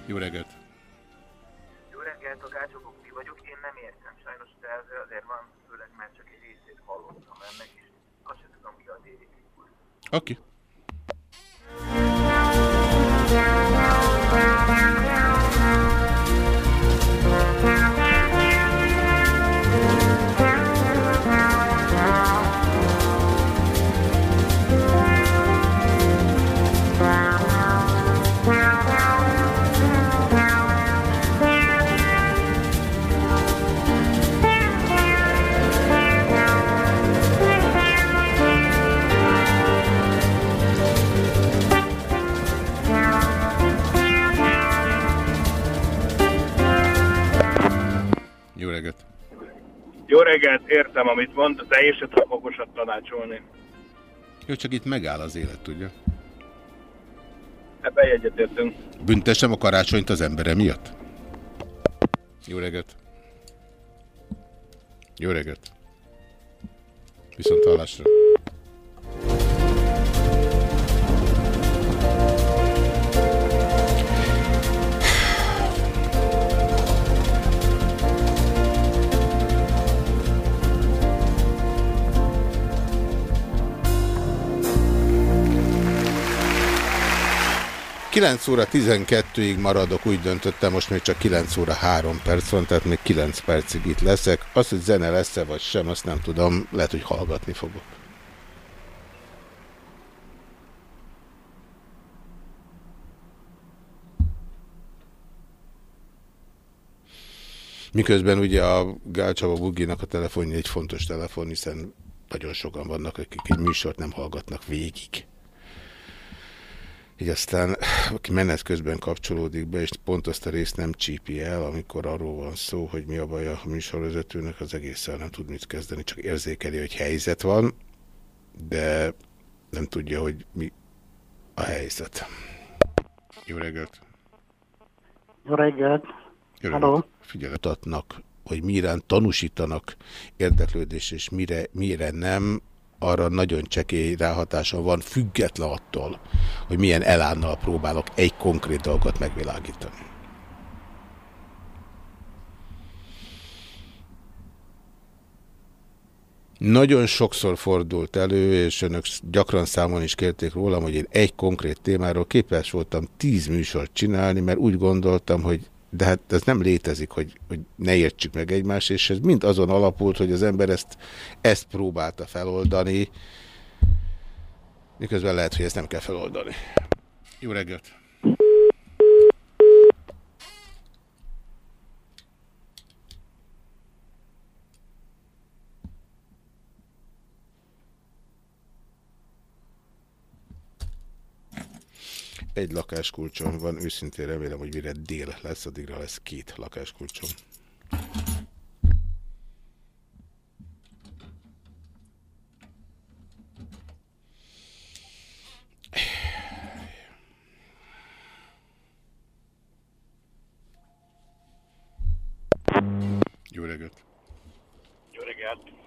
Jó reggelt! Jó reggelt, a gácsokok Okay. Jó reggelt! Jó reggelt, értem, amit mond, de én sem tudok okosat tanácsolni. Jó, csak itt megáll az élet, tudja? Ebben egyetértünk. Büntessem a karácsonyt az embere miatt? Jó reggelt! Jó reggelt! Viszont hallásra! 9 óra 12-ig maradok, úgy döntöttem, most még csak 9 óra 3 perc van, tehát még 9 percig itt leszek. Az, hogy zene lesz-e vagy sem, azt nem tudom, lehet, hogy hallgatni fogok. Miközben ugye a Gálcsaba Buginak a telefonja egy fontos telefon, hiszen nagyon sokan vannak, akik egy műsort nem hallgatnak végig így aztán aki menet közben kapcsolódik be, és pont azt a részt nem csípi el, amikor arról van szó, hogy mi a baj a műsorvezetőnek, az egészen nem tud mit kezdeni, csak érzékeli, hogy helyzet van, de nem tudja, hogy mi a helyzet. Jó reggelt! Jó reggelt! Jó reggelt. Figyeletatnak, hogy mire tanúsítanak érdeklődés, és mire, mire nem, arra nagyon csekély ráhatása van, független attól, hogy milyen elánnal próbálok egy konkrét dolgot megvilágítani. Nagyon sokszor fordult elő, és önök gyakran számon is kérték rólam, hogy én egy konkrét témáról képes voltam tíz műsort csinálni, mert úgy gondoltam, hogy de hát ez nem létezik, hogy, hogy ne értsük meg egymást, és ez mind azon alapult, hogy az ember ezt, ezt próbálta feloldani, miközben lehet, hogy ezt nem kell feloldani. Jó reggelt! Egy lakáskulcsom van, őszintén remélem, hogy mire dél lesz, addigra lesz két lakáskulcsom. Jó reggelt! Jó reggelt!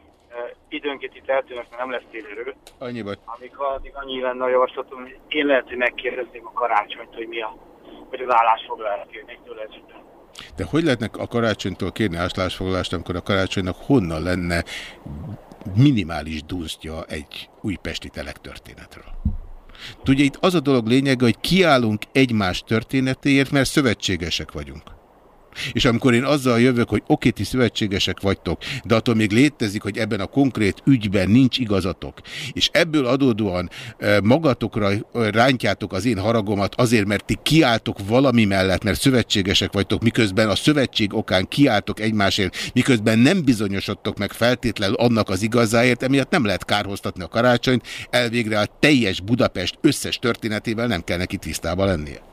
Időnként itt eltűnök, mert nem lesz télérő. Annyiba. Amíg addig annyi lenne a javaslatom, hogy én lehet, hogy megkérdezném a karácsonyt, hogy mi a, hogy az állásfoglalást kérnék tőle esetben. De hogy lehetnek a karácsonytól kérni állásfoglalást, amikor a karácsonynak honnan lenne minimális dunsztja egy újpesti telektörténetről? Tudja, itt az a dolog lényege, hogy kiállunk egymás történetéért, mert szövetségesek vagyunk. És amikor én azzal jövök, hogy oké, ti szövetségesek vagytok, de attól még létezik, hogy ebben a konkrét ügyben nincs igazatok, és ebből adódóan magatokra rántjátok az én haragomat azért, mert ti kiálltok valami mellett, mert szövetségesek vagytok, miközben a szövetség okán kiálltok egymásért, miközben nem bizonyosodtok meg feltétlenül annak az igazáért, emiatt nem lehet kárhoztatni a karácsonyt, elvégre a teljes Budapest összes történetével nem kell neki tisztában lennie.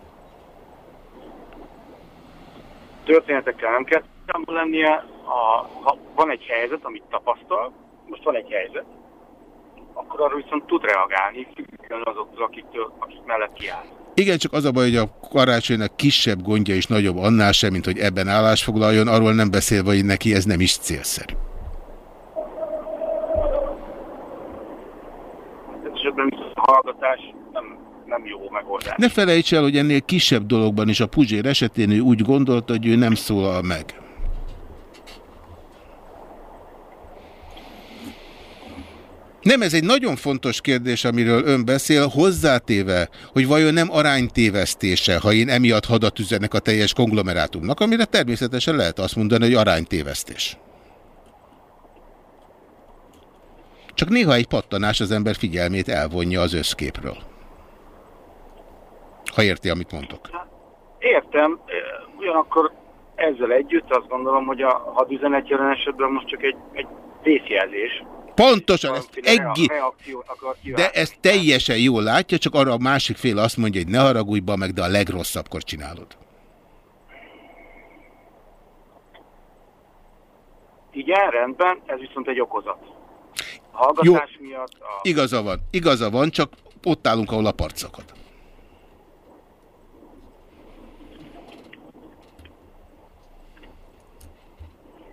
Történetekkel nem kell tisztában lennie, a, ha van egy helyzet, amit tapasztal, most van egy helyzet, akkor arra viszont tud reagálni, függően azoktól, akiktől, akik mellett kiáll. Igen, csak az a baj, hogy a karácsonynak kisebb gondja is nagyobb annál sem, mint hogy ebben állás foglaljon, arról nem beszélve, hogy neki ez nem is célszerű. Esetben a hallgatás nem nem jó megoldás. Ne felejts el, hogy ennél kisebb dologban is a Puzsér esetén ő úgy gondolta, hogy ő nem szólal meg. Nem, ez egy nagyon fontos kérdés, amiről ön beszél, hozzátéve, hogy vajon nem aránytévesztése, ha én emiatt hadat üzenek a teljes konglomerátumnak, amire természetesen lehet azt mondani, hogy aránytévesztés. Csak néha egy pattanás az ember figyelmét elvonja az összképről. Ha érti, amit mondok. Értem, ugyanakkor ezzel együtt azt gondolom, hogy a hadüzenet jelen esetben most csak egy, egy vészjelzés, Pontosan, ezt egy... De ezt teljesen jól látja, csak arra a másik fél azt mondja, hogy ne haragudj be meg, de a legrosszabbkor csinálod. Igen, rendben, ez viszont egy okozat. A hallgatás Jó. miatt... A... Igaza van, igaza van, csak ott állunk, ahol a parcokat.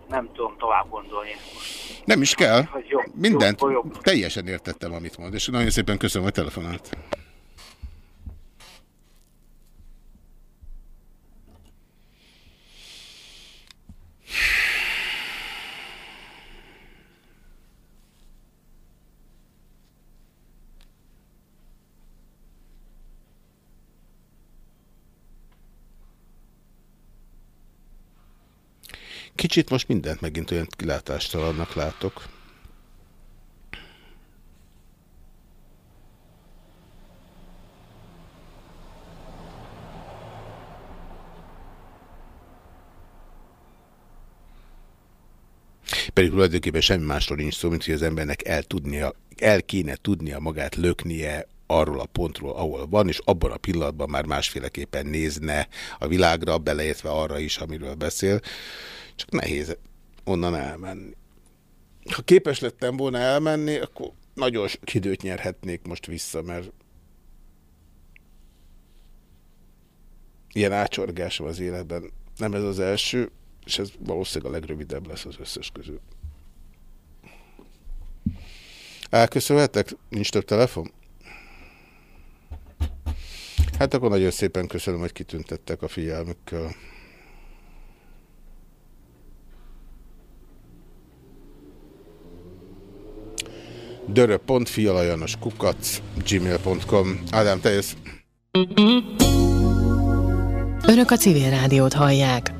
Nem tudom tovább gondolni most. Nem is kell. Mindent. Teljesen értettem, amit mond, és nagyon szépen köszönöm a telefonát. Kicsit most mindent megint olyan kilátástalannak látok. Pedig tulajdonképpen semmi másról nincs szó, mint hogy az embernek el, tudnia, el kéne tudnia magát löknie arról a pontról, ahol van, és abban a pillanatban már másféleképpen nézne a világra, beleértve arra is, amiről beszél. Csak nehéz onnan elmenni. Ha képes lettem volna elmenni, akkor nagyon sok időt nyerhetnék most vissza, mert ilyen ácsorgásom az életben nem ez az első, és ez valószínűleg a legrövidebb lesz az összes közül. Elköszönhetek? Nincs több telefon? Hát akkor nagyon szépen köszönöm, hogy kitüntettek a figyelmükkel. dörö.fialajanos kukac gmail.com Ádám, te jössz. Önök a civil rádiót hallják.